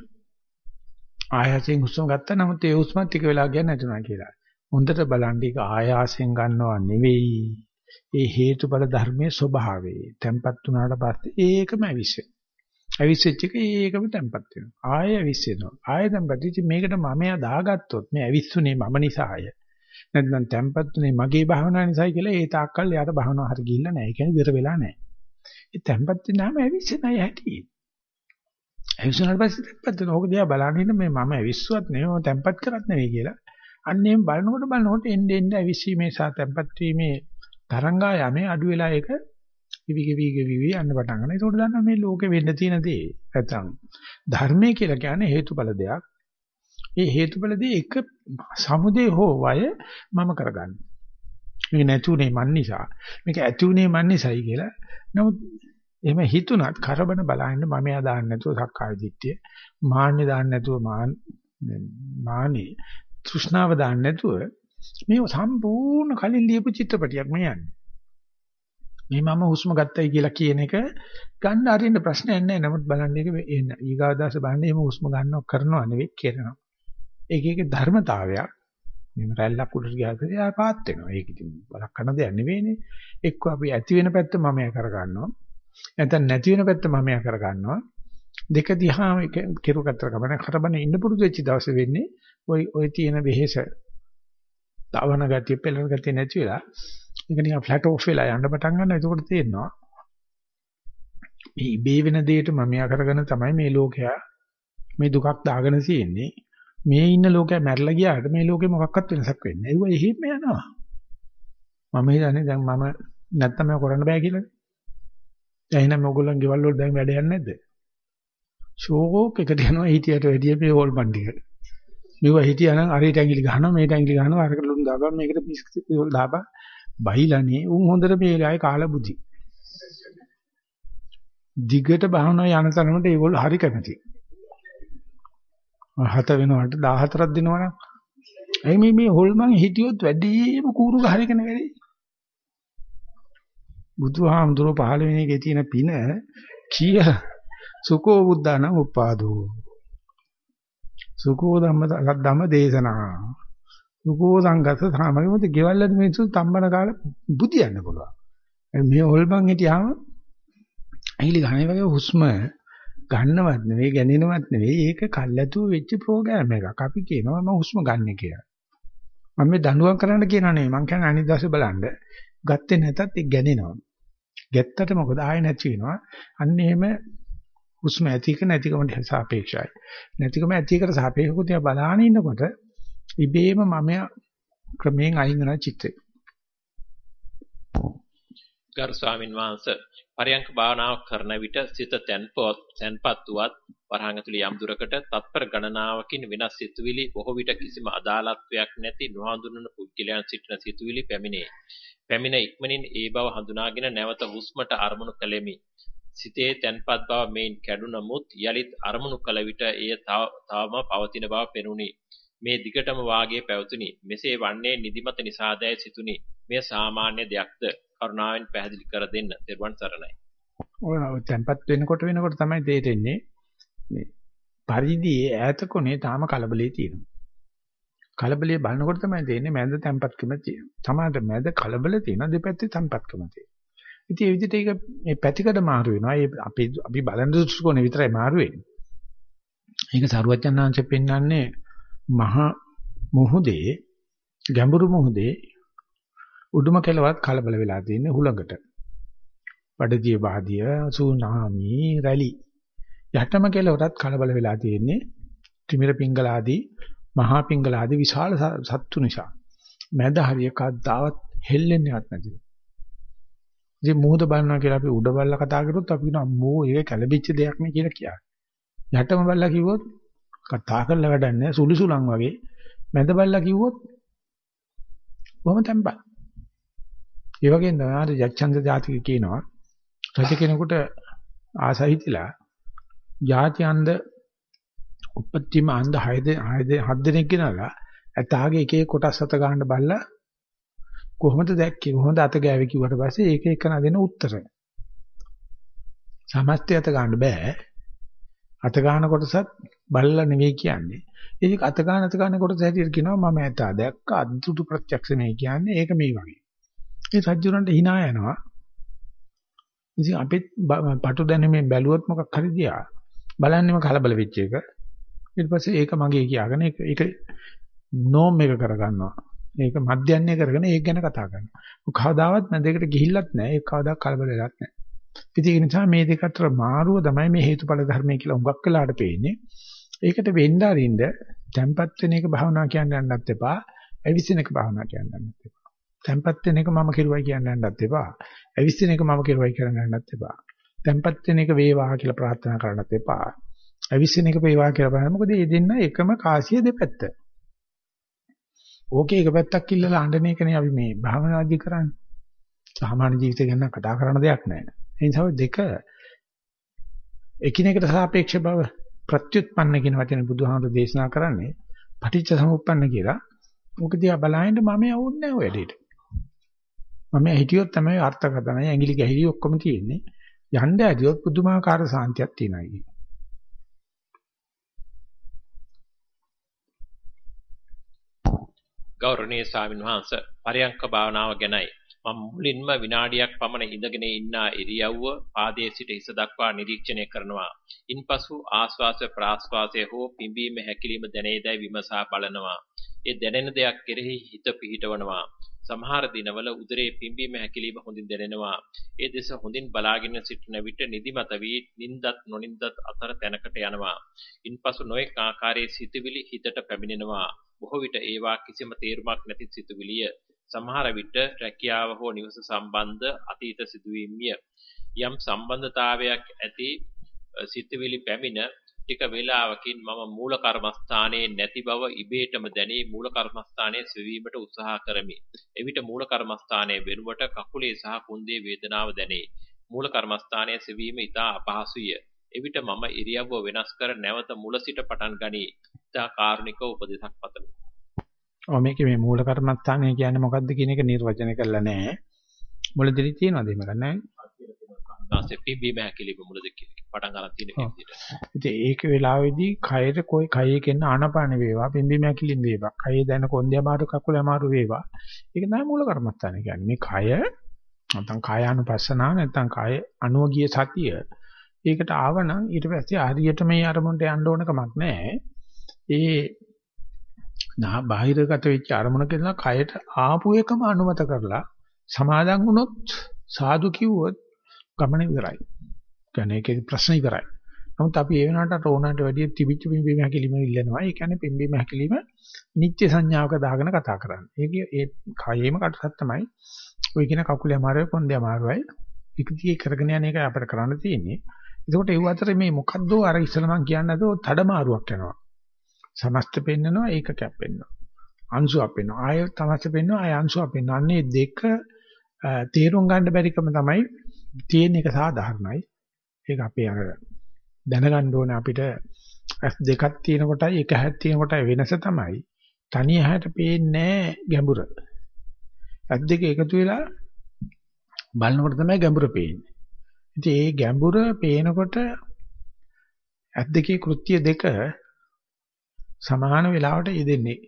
ආයාසයෙන් හුස්ම ගත්තා නමුත් ඒ හුස්ම ටික වෙලා ගියා නැතුණා කියලා. හොඳට බලන්න ඒක ආයාසයෙන් ගන්නවා නෙවෙයි. ඒ හේතුඵල ධර්මයේ ස්වභාවය. tempat වුණාට පස්සේ ඒකම ඇවිස්සෙන. ඇවිස්සෙච්ච එක ඒකම tempat වෙනවා. ආයෙ ඇවිස්සෙනවා. ආයෙ tempat ඉච්ච මේකට මමයා දාගත්තොත් මේ ඇවිස්සුනේ මම නිසාය. නැත්නම් tempat උනේ මගේ භාවනාව නිසායි කියලා ඒ තාක්කල් යාට භාවනාව හරි ගිහිල්ලා නැහැ. ඒ කියන්නේ විතර වෙලා නැහැ. ඒ tempat වෙනාම ඇවිස්සෙනයි ඇති. ඇවිස්සුනාට පස්සේ tempat වෙනවා. ඕක දිහා බලන්න ඉන්න මේ මම ඇවිස්සුවත් නෙවෙයි මම tempat කරත් නෙවෙයි කියලා. අන්න එහෙම බලනකොට බලනකොට එන්න එන්න ඇවිස්සීමේ සහ tempat වීමේ තරංගා යමේ අඩු වෙලා ඒක කිවි කිවි කිවි යන්න පටන් ගන්නවා. ඒකට දන්නවා මේ ලෝකෙ වෙන්න තියෙන දේ. නැත්තම් ධර්මය කියලා කියන්නේ හේතුඵල දෙයක්. ඒ හේතුඵල දේ එක සමුදේ හෝ වය මම කරගන්න. මේක නැතුනේ මන් නිසා. මේක ඇතුනේ මන් නිසායි කියලා. නමුත් එහෙම හිතුණත් කරබන බලන්න මම එයා දාන්න නැතුව සක්කාය දිට්ඨිය මාන්නේ දාන්න නැතුව මාන් මානේ තෘෂ්ණාව දාන්න නැතුව මේ සම්පූර්ණ කලින් ලියපු චිත්‍රපටියක් මේ යන්නේ. මේ මම හුස්ම ගත්තයි කියලා කියන එක ගන්න අරින්න ප්‍රශ්නයක් නැහැ. නමුත් බලන්න එක එන්න. ඊගාදාස බලන්න එහෙම හුස්ම ගන්නව කරනව නෙවෙයි කරනවා. ඒක ඒකේ ධර්මතාවයක්. මේ රැල්ලක් උඩට ගියාට එයා පාත් වෙනවා. ඒක ඉතින් බලක් කරන දෙයක් නෙවෙයිනේ. එක්ක අපි ඇති වෙන පැත්ත මම යා කරගන්නවා. නැත්නම් නැති වෙන පැත්ත මම යා කරගන්නවා. දෙක දිහා කෙරුකතර ගමන කරබන ඉන්න පුරුදු වෙච්ච දවසේ වෙන්නේ ওই ওই තියෙන වෙහෙස තවන ගතිය පෙළන ගතිය නැති වෙලා ඒක නිකන් ෆ්ලැට් ඔෆ් වෙලා යන්න පටන් ගන්නවා. එතකොට තේරෙනවා මේ ඉබේ වෙන දෙයට මම යා කරගෙන තමයි මේ ලෝකයා මේ දුකක් දාගෙන තියෙන්නේ. මේ ඉන්න ලෝකයා මැරලා ගියාට මේ ලෝකේ මොකක්වත් වෙනසක් වෙන්නේ නැහැ. ඒව එහෙම යනවා. මම හිතන්නේ දැන් මම නැත්තම් මේක කරන්න බෑ කියලා. දැන් එහෙනම් ඔයගොල්ලන් ගෙවල් වල දැන් වැඩ යන්නේ නැද්ද? ෂෝක් එකට යනවා හිටියට වැඩිය මේ හෝල් බණ්ඩිය. මෙව හිටියානම් අරේට ඇඟිලි ගහනවා මේට ඇඟිලි ගහනවා අරකට ලුණු දාපන් මේකට පිස්කෝල් දාපන් බයිලානේ උන් හොඳට මේ වෙලාවේ කාලා බුදි. දිගට බහනවා යන තරමට ඒගොල්ලෝ හරි කැමති. හත වෙනවට 14ක් දෙනවනම් ඇයි මේ මේ හොල්මන් හිටියොත් වැඩිම කූරු ගහරගෙන වැඩි. බුදුහාමුදුරුවෝ පහළ වෙන එකේ තියෙන පින කීය සුකෝ බුද්ධානම් උපාදෝ සුකෝ ධම්ම ධම්ම දේශනා සුකෝ සංගත සාමගේ මොකද ගෙවල් වල මිනිස්සු තම්බන කාලේ බුදියන්න පුළුවන් මේ හොල්මන් හිටියාම ඇඟිලි ගහන වගේ හුස්ම ගන්නවත් නෙවෙයි ගැනෙනවත් නෙවෙයි ඒක කල්ැතුව වෙච්ච ප්‍රෝග්‍රෑම් එකක්. අපි කියනවා මම හුස්ම ගන්න කියලා. මම මේ දඬුවම් කරන්න කියනා නෙවෙයි. මං කියන්නේ අනිත් දවසේ බලන්න. ගත්තේ නැතත් ඒක ගැනෙනවා. ගැත්තට මොකද ආයෙ නැති වෙනවා. අන්න එහෙම හුස්ම ඇතික නැතිකමට සාපේක්ෂයි. නැතිකම ඇතිකට සාපේක්ෂව තියා බලාගෙන ඉන්නකොට ඉබේම මම ක්‍රමයෙන් අයින් වෙන චිත්තේ. ගරු ස්වාමින් වහන්සේ පරයන්ක භාවනාව කරන විට සිත තැන්පත් තැන්පත් වුවත් වරහන් ඇතුළේ යම් දුරකට තත්පර ගණනාවකින් වෙනස් සිතුවිලි බොහෝ විට කිසිම අදාළත්වයක් නැති නොහඳුනන පුද්ගලයන් සිටින සිතුවිලි පැමිණේ. පැමිණ ඉක්මනින් ඒ බව හඳුනාගෙන නැවත හුස්මට අරමුණු කළෙමි. සිතේ තැන්පත් බව මේන් කැඩුනමුත් යලිත් අරමුණු කළ විට එය තවම පවතින බව පෙනුනි. මේ දිගටම වාගේ පැවතුනි. මෙසේ වන්නේ නිදිමත නිසාදැයි සිතුනි. මෙය සාමාන්‍ය දෙයක්ද? කරුණාවෙන් පැහැදිලි කර දෙන්න. තෙරුවන් සරණයි. ඔය තැම්පත් වෙනකොට වෙනකොට තමයි තේරෙන්නේ මේ පරිදි ඈත කොනේ තාම කලබලේ තියෙනවා. කලබලේ බලනකොට තමයි තේරෙන්නේ මැද තැම්පත්කම තියෙනවා. සමහරට මැද කලබල තියෙනවා දෙපැත්තේ තැම්පත්කම තියෙනවා. ඉතින් ඒ විදිහට ඒක මේ පැතිකඩ මාරු වෙනවා. ඒ අපි අපි බලන දෘෂ්ටි කෝණය විතරයි මාරු වෙන්නේ. ඒක සරුවචනාංශයෙන් පෙන්වන්නේ මහ මුහුදේ ගැඹුරු මුහුදේ උඩුම කෙළවත් කලබල වෙලා තියෙන හුලඟට. බඩදිය බාදිය සූනාමි රැලි. යටම කෙළවරත් කලබල වෙලා තියෙන්නේ ත්‍රිමිර පිංගලාදී මහා පිංගලාදී විශාල සත්තු නිසා. මැද හරිය කද්දාවත් හෙල්ලෙන්නේවත් නැතිව. ඉතින් මුහුද බලනවා කියලා අපි උඩ බලලා කතා කරොත් අපි කියනවා අම්මෝ ඒක කැළඹිච්ච දෙයක් නේ කියලා කියන්නේ. යටම බලලා කිව්වොත් කතා කරලා වැඩක් නැහැ. සුලිසුලන් වගේ. මැද බලලා කිව්වොත් බොහොම තැම්පත්. ඒ වගේ තමයි යච්ඡන්ද ජාතික කියනවා. රජ කෙනෙකුට ආසහිතලා ಜಾති අන්ද උපත්තිම අන්ද 6 7 දෙනෙක් ගෙනලා ඇතාගේ එක එක කොටස් අත ගන්න බල්ලා කොහොමද දැක්කේ? කොහොමද අත ගෑවේ කිව්වට පස්සේ ඒක එකන දෙන උත්තර. සමස්තය අත ගන්න බෑ. අත ගන්න කොටසත් බල්ලා නෙවෙයි කියන්නේ. ඒක අත ගන්න අත ගන්න කොටස හැටියට කියනවා මම ඇතා දැක්ක අද්දුටු ප්‍රත්‍යක්ෂ නෙවෙයි කියන්නේ ඒක මේ වගේ. ඒ සජ්ජුරන්ට hina යනවා. ඉතින් අපිත් පටු දැනෙමින් බැලුවොත් මොකක් හරි දියා. බලන්නෙම කලබල වෙච්ච එක. ඊට පස්සේ ඒක මගේ කියාගෙන ඒක ඒක නෝම් එක කරගන්නවා. ඒක මධ්‍යන්නේ කරගෙන ඒක ගැන කතා කරනවා. කවදාවත් නැදයකට ගිහිල්ලත් නැහැ. ඒක කවදා කලබල වෙලත් නැහැ. ඉතින් ඒ නිසා මේ දෙක අතර මාරුව තමයි මේ හේතුඵල ධර්මය කියලා හුඟක් වෙලාට පේන්නේ. ඒකට වෙන්න අරින්න tempat වෙන එක භාවනා කියන්න යන්නත් එපා අවිසින එක භාවනා කියන්න යන්නත් එපා tempat වෙන එක මම කෙරුවයි කියන්න යන්නත් එපා. ඇවිස්සින එක මම කෙරුවයි කියන්න යන්නත් එපා. tempat වෙන එක වේවා කියලා ප්‍රාර්ථනා කරන්නත් එපා. ඇවිස්සින එක වේවා කියලා බලන්න. මොකද මේ දෙන්න එකම කාසිය දෙපැත්ත. ඕකේ එක පැත්තක් ඉල්ලලා අඬන එකනේ අපි මේ භාවනාදි කරන්නේ. සාමාන්‍ය ජීවිතය ගැන කතා කරන දෙයක් නෑ. ඒ නිසා දෙක එකිනෙකට සාපේක්ෂ බව ප්‍රත්‍යুৎපන්න කියන වචනේ බුදුහාමුදුරේ දේශනා කරන්නේ පටිච්ච සමුප්පන්න කියලා. මොකද දිහා බලහින්න මම යවුන්නේ නැහැ ඔය දෙයට. මම හිටියොත් තමයි අර්ථකථනය ඇඟිලි ගැහිලි ඔක්කොම තියෙන්නේ. යන්න ඇදියොත් පුදුමාකාර සාන්තියක් තියෙනවා ඉතින්. ගෞරවනීය ස්වාමීන් වහන්ස පරයන්ක භාවනාව ගැනයි මම මුලින්ම විනාඩියක් පමණ ඉඳගෙන ඉන්න ඉරියව්ව පාදයේ සිට හිස දක්වා නිරීක්ෂණය කරනවා. ඉන්පසු ආශ්වාස ප්‍රාශ්වාසය හෝ පිම්බීම හැකිලිම දැනේදයි විමසා බලනවා. ඒ දැනෙන දෙයක් කෙරෙහි හිත පිහිටවනවා. සමහර දිනවල උදරයේ පිම්බීම හැකිලිම හොඳින් දැනෙනවා. ඒ දෙස හොඳින් බලාගෙන සිටින විට නිදිමත වී නින්දත් නොනින්දත් අතර තැනකට යනවා. ඉන්පසු නොඑක ආකාරයේ සිතුවිලි හිතට පැමිණෙනවා. බොහෝ විට ඒවා කිසිම තේරුමක් නැති සිතුවිලිය. සමහර විට රැකියාව හෝ නිවස සම්බන්ධ අතීත සිදුවීම්ය. යම් සම්බන්ධතාවයක් ඇති සිතුවිලි පැමිණ ටික වේලාවකින් මම මූල කර්මස්ථානයේ නැති බව ඉබේටම දැනී මූල කර්මස්ථානයේ සෙවීමට උත්සාහ කරමි. එවිට මූල කර්මස්ථානයේ වෙනුවට කකුලේ සහ කුන්දේ වේදනාව දැනේ. මූල කර්මස්ථානයේ සෙවීම ඉතා අපහසුය. එවිට මම ඉරියව්ව වෙනස් කර නැවත මුල සිට පටන් ගනී. ඉතා කාරුණික උපදේශක් පතමි. ඔව් මේකේ මේ මූල කර්මස්ථානය කියන්නේ මොකක්ද කියන එක නිර්වචනය කරලා නැහැ. මුලදී තියෙනවද එහෙම ගන්නෑ? වාසේ පිම්බීම හැකිලිම මුලද පටන් ගන්න තියෙන විදිහට. ඉතින් ඒක වෙලාවේදී කයර කොයි කයේ කෙන ආනපාන වේවා පිම්බීම හැකිලිම වේවා. කයේ දැන කොන්දේ අමාරු කකුල අමාරු වේවා. ඒක තමයි මූල කර්මස්ථානය කියන්නේ. මේ කය නැත්නම් කායානුපස්සනාව නැත්නම් කාය අනුවගිය සතිය ඒකට ආවනම් ඊට පස්සේ හරියට මේ අරමුණට යන්න ඕන කමක් නැහැ. ඒ නා බාහිරගත වෙච්ච අරමුණක ඉඳලා කයට ආපු එකම අනුමත කරලා සමාදන් වුණොත් සාදු කිව්වොත් ගමන ඉවරයි. කියන්නේ ඒකේ ප්‍රශ්න ඉවරයි. නමුත් අපි ඒ වෙනාට ඕනකට වැඩිය තිබිච්ච පිම්බීම හැකිලිම ඉල්ලනවා. ඒ කියන්නේ පිම්බීම හැකිලිම නිත්‍ය සංඥාවක දාගෙන කතා කරන්නේ. ඒකේ ඒ කයෙම කටසක් තමයි ඔය කියන කකුලේ අමාරුයි කොන්දේ අමාරුයි. ඒක දිගේ කරගෙන යන එක අපිට කරන්න තියෙන්නේ. ඒකට ඒ අතර මේ මොකද්ද අර ඉස්සල මං කියන්නේ නැතෝ තඩමාරුවක් යනවා. සමස්ත පෙන්නනවා ඒක කැපෙන්නවා. අංශුවක් පෙන්වනවා. ආය තමස්ත පෙන්වනවා ආය අංශුවක් පෙන්වනවා. අන්නේ දෙක තේරුම් ගන්න බැරිකම තමයි තියෙන එක සාධාරණයි. ඒක අපේ අර දැනගන්න ඕනේ අපිට ඇස් දෙකක් තියෙන කොටයි එක හැක් තියෙන කොටයි වෙනස තමයි තනි ඇහැට පේන්නේ ගැඹුර. ඇස් දෙක එකතු වෙලා බලනකොට තමයි ගැඹුර පේන්නේ. ඉතින් ඒ ගැඹුර පේනකොට ඇස් දෙකේ කෘත්‍ය දෙක සමාන වෙලාවට යෙදෙන්නේ.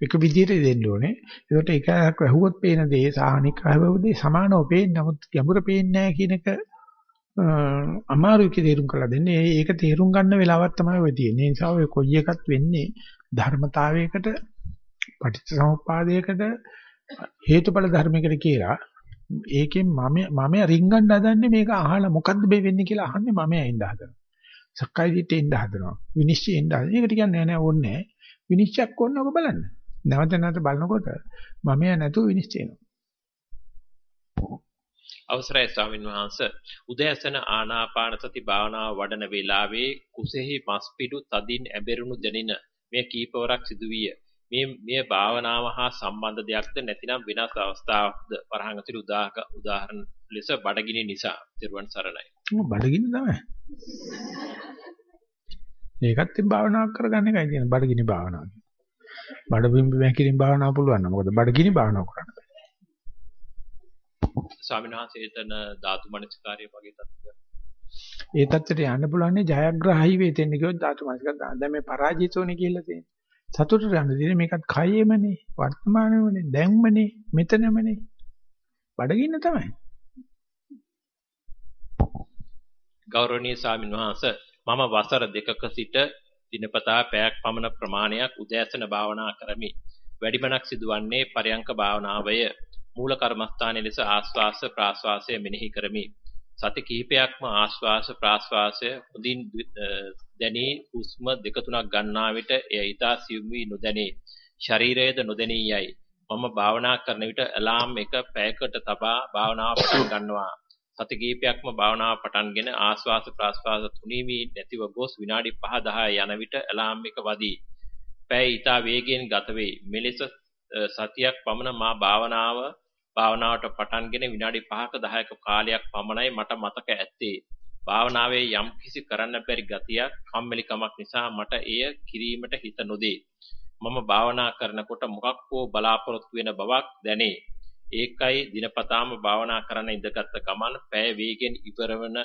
එක විදිහට යෙදෙන්න ඕනේ. ඒකට එකක් වැහුවොත් පේන දේ සාහනික වැහුවොත් සමානව පේන්නේ. නමුත් ගැඹුර පේන්නේ නැහැ කියන එක අමාරුයි කියලා තේරුම් කරලා දෙන්නේ. ඒක තේරුම් ගන්න වෙලාවක් තමයි ඔය තියෙන්නේ. ඒ නිසා ඔය කොයි එකක් වෙන්නේ ධර්මතාවයකට පටිච්චසමුප්පාදයකට හේතුඵල ධර්මයකට කියලා ඒකෙන් මම මම රින්ගන්න හදන්නේ මේක අහලා මොකද්ද මේ වෙන්නේ කියලා අහන්නේ මම ඇයින්ද හදනවා. සක්කාය දිට්ඨියෙන්ද හදනවා. විනිශ්චයෙන්ද හදනවා. ඒකට කියන්නේ නෑ ඕනේ නෑ. විනිශ්චයක් ඕනේ ඔබ බලන්න. නැවත නැවත බලනකොට මම නැතුව විනිශ්චයනවා. අවසරයි ස්වාමින් වහන්සේ උදෑසන ආනාපාන සති භාවනාව වඩන වේලාවේ කුසෙහි මස් පිඩු තදින් ඇබෙරුණු දැනින මේ කීපවරක් සිදුවිය මේ මේ භාවනාව හා සම්බන්ධ දෙයක්ද නැතිනම් වෙනස් අවස්ථාවක්ද? වරහන් ඇතුළේ උදාහක උදාහරණ ලෙස බඩගිනි නිසා තිරුවන් සරණයි. බඩගිනි තමයි? ඒකත් භාවනාවක් කරගන්න එකයි කියන්නේ බඩගිනි භාවනාව බඩ බිම්බි වැකිලින් භාවනාව පුළුවන් නේද මොකද? බඩගිනි භාවනාව කරන්න ස්වාමීන් වහන්සේ එතන ධාතු මනස්කාරය වගේ තත්ත්වයක්. ඒ තත්ත්වයට යන්න පුළුවන් ජයග්‍රාහී වේතෙන්න කිව්වොත් ධාතු මනස්කාර දාන්න. දැන් මේ පරාජිතෝනේ කියලා තියෙන්නේ. සතුටට යන්න දෙන්නේ මේකත් කයෙමනේ වර්තමානෙමනේ දැන්මනේ මෙතනමනේ. බඩගින්න තමයි. ගෞරවනීය ස්වාමීන් වහන්සේ මම වසර දෙකක සිට දිනපතා පැයක් පමණ ප්‍රමාණයක් උදෑසන භාවනා කරමි. වැඩිමනක් සිදුවන්නේ පරයන්ක භාවනාවය. මූල කර්මස්ථානයේ ලෙස ආස්වාස ප්‍රාස්වාසය මෙනෙහි කරමි. සති කිහිපයක්ම ආස්වාස ප්‍රාස්වාසය හොඳින් දැනී හුස්ම දෙක තුනක් ගන්නා විට එය ඊතා සියුම් වී නොදැනේ. ශරීරයේද නොදැනී යයි. මම භාවනා කරන විට අලාම් එක පැයකට තබා භාවනාව පටන් ගන්නවා. සති කිහිපයක්ම භාවනාව පටන්ගෙන ආස්වාස ප්‍රාස්වාස තුනී වී නැතිව ගොස් විනාඩි 5 10 යන විට අලාම් එක වදී. පැය ඊතා වේගයෙන් ගත වේ. මෙලෙස සතියක් පමණ මා භාවනාව භාවනාවට පටන්ගෙන විනාඩි 5ක 10ක කාලයක් පමණයි මට මතක ඇත්තේ. භාවනාවේ යම් කිසි කරන්න බැරි ගතියක් කම්මැලිකමක් නිසා මට එය කිරීමට හිත නොදේ. මම භාවනා කරනකොට මොකක් හෝ බලාපොරොත්තු වෙන බවක් දැනේ. ඒකයි දිනපතාම භාවනා කරන්න ඉඳගත් ගමන් පැය වේගෙන් ඉවරවන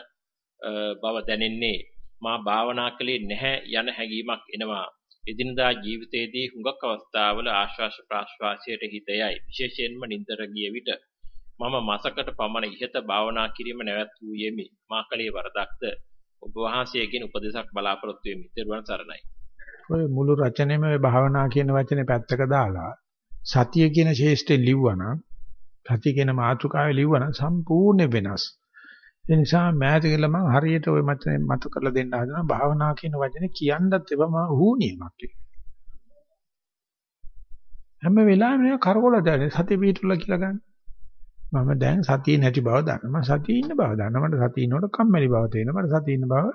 බව දැනෙන්නේ. මා භාවනා කළේ නැහැ යන හැඟීමක් එනවා. එදිනදා ජීවිතයේදී හුඟක් අවස්ථාවල ආශ්වාස ප්‍රාශ්වාසයට හිත යයි. විශේෂයෙන්ම නින්දර ගිය විට මම මාසකට පමණ ඉහත භාවනා කිරීම නැවැත් වූ යෙමි. මා කලේ වරදක්ද ඔබ වහන්සේගෙන් උපදේශක් බලාපොරොත්තු වෙමි. ත්වන් සරණයි. ඔය මුළු රචනෙම ඔය භාවනා කියන වචනේ පැත්තක දාලා සතිය කියන ශේෂ්ඨේ ලිව්වනම් සතිය කියන මාතෘකාවේ ලිව්වනම් සම්පූර්ණ වෙනස්. ඒ නිසා මෑත කියලා මම හරියට ওই මත මත කරලා දෙන්න හදනවා භාවනා කියන වචනේ කියන්නත් එපම හුනියමක් ඒක. හැම වෙලාවෙම නේ කරකොල දැනේ සතිය පිටුල කියලා ගන්න. මම දැන් සතිය නැති බව දන්නවා. මම සතිය ඉන්න බව දන්නවා. මට සතිය ඉන්නකොට කම්මැලි බව තේරෙනවා. මට සතිය ඉන්න බව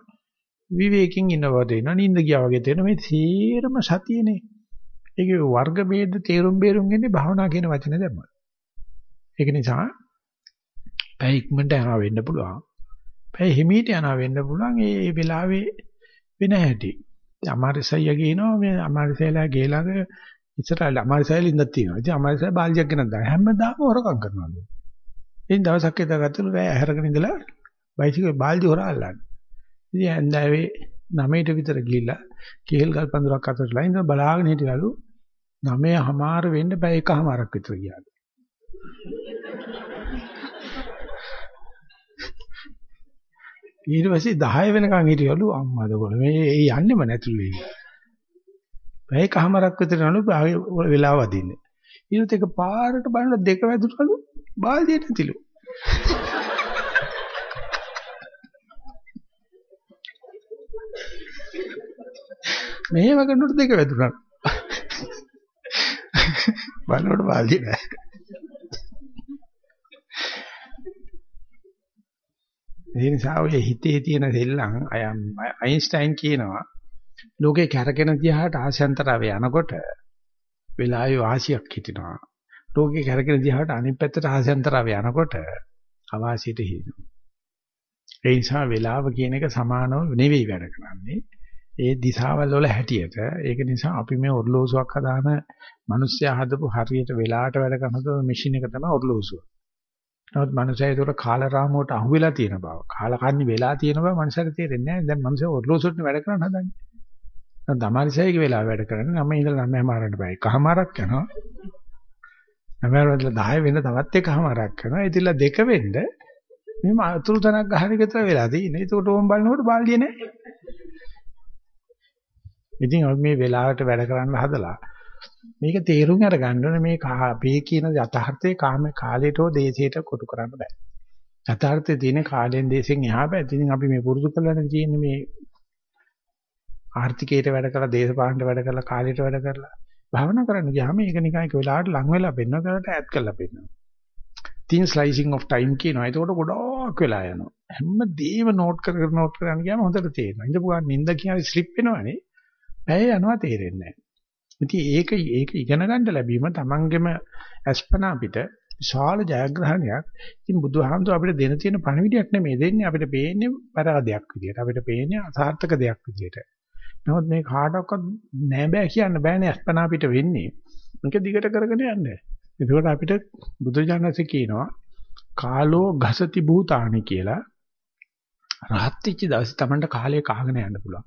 විවේකයෙන් ඉන්න බව තේරෙනවා. නිින්ද ගියා වගේ තේරෙනවා. මේ සීරම සතියනේ. ඒකේ වර්ග ભેද තේරුම් බේරුම් ගන්නේ භාවනා කියන වචනේ දැම්මා. ඒක නිසා පැය ඉක්මනට යනවා වෙන්න පුළුවන්. පැය හිමීට යනවා වෙන්න පුළුවන්. ඒ වෙලාවේ වෙන හැටි. අමාරිසය ගේනවා මේ අමාරිසයලා ගේලාග ඉස්සරහට අමාරිසයල ඉඳක් තියෙනවා. ඉතින් අමාරිසය බාල්දියක් ගෙනත් දාන හැමදාම හොරකම් කරනවා. ඉතින් දවසක් ඉඳගත්තලු වැය ඇහැරගෙන ඉඳලා බයිසිකල් බාල්දි හොරා අල්ලන්නේ. ඉතින් ඇන්දාවේ 9ට විතර ගිහිල්ලා කේල් ගල් පඳුරක් අතරලා ඉඳලා බලාගෙන හිටියලු 9:00මාර වෙන්න බෑ එකමාරක් විතර ගියාලු. ඊට පස්සේ 10 වෙනකන් හිටියලු අම්මද බල මේ යන්නෙම නැතුළු ඒක. පැය කහමරක් විතරනලු වෙලාව වදින්නේ. ඊට එක පාරට බලන දෙක වැදුනලු බාල්දියට තිලු. මෙහෙම කරනකොට දෙක වැදුනා. බලනකොට බාල්දිය නෑ. ඒ නිසා ඔය හිතේ තියෙන දෙල්ලන් අයින්ස්ටයින් කියනවා ලෝකේ කැරකෙන දිහාට ආශයන්තරව යනකොට වෙලාවේ වාසියක් හිටිනවා. ලෝකේ කැරකෙන දිහාට අනිත් පැත්තට ආශයන්තරව යනකොට අවාසියට හිටිනවා. ඒ නිසා වෙලාව කියන එක සමානව නෙවෙයි වැඩ කරන්නේ. ඒ දිශාවල් වල හැටියට ඒක නිසා අපි මේ ඔර්ලෝසුවක් හදාන මිනිස්සයා හදපු හරියට වෙලාවට වැඩ කරන මැෂින් එක තමයි ඔර්ලෝසුව. නමුත් මනුස්සයා ඒකට කාලරාමුවට අහු වෙලා තියෙන බව, කාලකන්ණි වෙලා තියෙන බව මනුස්සයාට තේරෙන්නේ නැහැ. දැන් මනුස්සයා ඔර්ලෝසුවට වැඩ කරන්න හදන්නේ. දැන් දමාරිසයික වෙලාව වැඩ කරන්නේ නම් ඉඳලා නම් මාරන්න බෑ. එකමාරක් යනවා. නමරවල 10 වෙන තවත් එකමාරක් කරනවා. ඉතින්ලා දෙක වෙන්න මෙහෙම අතුරු තනක් ගහන එක විතර වෙලා තියෙන්නේ. ඒකට ඕම් බලනකොට බාල්දිය නැහැ. ඉතින් අපි මේ වෙලාවට වැඩ කරන්න හදලා මේක තේරුම් අරගන්න ඕනේ මේ මේ කියන යථාර්ථයේ කාම කාලයට හෝ දේශයට කොටු කරන්න බෑ. යථාර්ථයේ තියෙන කාලෙන් දේශෙන් එහා බෑ. ඉතින් අපි මේ පුරුදු කරලානේ තියෙන්නේ මේ ආර්ථිකයට වැඩ කරලා දේශපාලනට වැඩ කරලා කාලයට වැඩ කරලා භාවනා කරන්න ගියාම ඒක නිකන් එක වෙලාවට ලඟ වෙලා පෙන්වන කරට ඈඩ් කරලා පෙන්වනවා. thin slicing of time කියනවා. ඒකට ගොඩක් වෙලා යනවා. හැමදේම නෝට් කර කර නෝට් කරගෙන ගියාම හොඳට තේරෙනවා. ඉඳපු ගමන් නිින්ද කියන්නේ ස්ලිප් වෙනවනේ. පැය යනවා තේරෙන්නේ නැහැ. ඉතින් ඒක ඒක ඉගෙන ගන්න ලැබීම තමන්ගෙම අස්පනා පිට විශාල ජයග්‍රහණයක්. ඉතින් බුදුහාමුදුර අපිට දෙන තියෙන පණිවිඩයක් නෙමෙයි දෙන්නේ අපිට පේන්නේ පරාදයක් විදියට. අපිට පේන්නේ අසාර්ථක දෙයක් විදියට. නමුත් මේ කාටවත් නෑ බෑ කියන්න බෑනේ අස්පනා පිට වෙන්නේ. මේක දිගට කරගෙන යන්න. ඒකෝට අපිට බුදුජානසෙ කියනවා කාලෝ ගසති භූතානි කියලා. රහත් වෙච්ච දවසේ Tamanට කාලය කාගෙන යන්න පුළුවන්.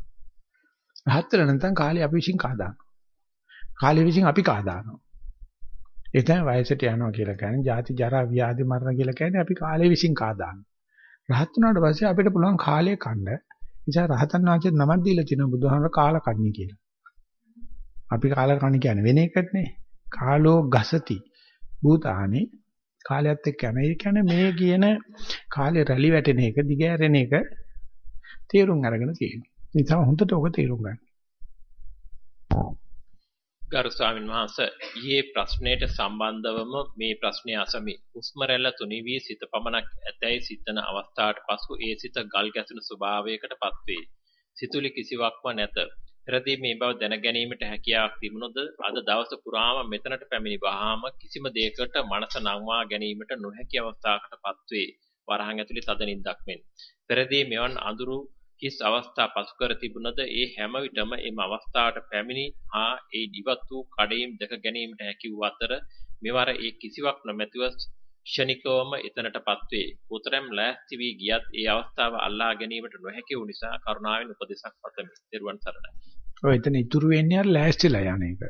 රහත් වෙලා නැත්නම් කාලය අපි විසින් කාදානවා. කාලය විසින් අපි කාදානවා. ඒ තමයි වයසට යනවා කියලා කියන්නේ ජාති ජරා ව්‍යාධි මරණ කියලා කියන්නේ අපි කාලය විසින් කාදානවා. රහත් වුණාට පස්සේ අපිට පුළුවන් කාලය කන්න. නිසා රහතන් වහන්සේ නමක් දීලා තිනවා බුදුහාමර කාල කන්නේ කියලා. අපි කාල කන්නේ කියන්නේ වෙන එකක් නේ. කාලෝ ගසති භූතානි කාලයත් එක්ක යන. ඒ කියන්නේ මේ කියන කාලේ රැලි වැටෙන එක දිගෑරෙන එක තේරුම් අරගෙන තියෙනවා. නිසා හොඳට ඔක තේරුම් ගන්න. ගරු ස්වාමීන් වහන්සේ ඊයේ ප්‍රශ්නයට සම්බන්ධවම මේ ප්‍රශ්නය අසමි. හුස්ම රැල්ල තුනී වී සිත පමණක් ඇතැයි සිතන අවස්ථාවට පසු ඒ සිත ගල් ගැසෙන ස්වභාවයකටපත් වේ. සිතුලි කිසිවක්ම නැත. පෙරදී මේ බව දැන ගැනීමට හැකියාවක් තිබුණොත් අද දවස පුරාම මෙතනට පැමිණි වහාම කිසිම දෙයකට මනස නංවා ගැනීමට නොහැකි අවස්ථාවකටපත් වේ. වරහන් ඇතුලේ තද නිින්දක් මෙන්. පෙරදී මෙවන් අඳුරු හිස් අවස්ථා පසු කර තිබුණද ඒ හැම විටම එම අවස්ථාවට පැමිණි හා ඒ දිවත් වූ කඩේම් දැක ගැනීමට හැකි වූ අතර මෙවර ඒ කිසිවක් නොමැතිව ක්ෂණිකවම එතනටපත් වේ. උතරම් ලෑස්ති වී ගියත් ඒ අවස්ථාව අල්ලා ගැනීමට නොහැකි වූ නිසා කරුණාවෙන් උපදෙසක් පතමි. ත්වන් සරණයි. ඔය එතන ඉතුරු වෙන්නේ අර ලෑස්තිලා යන එක.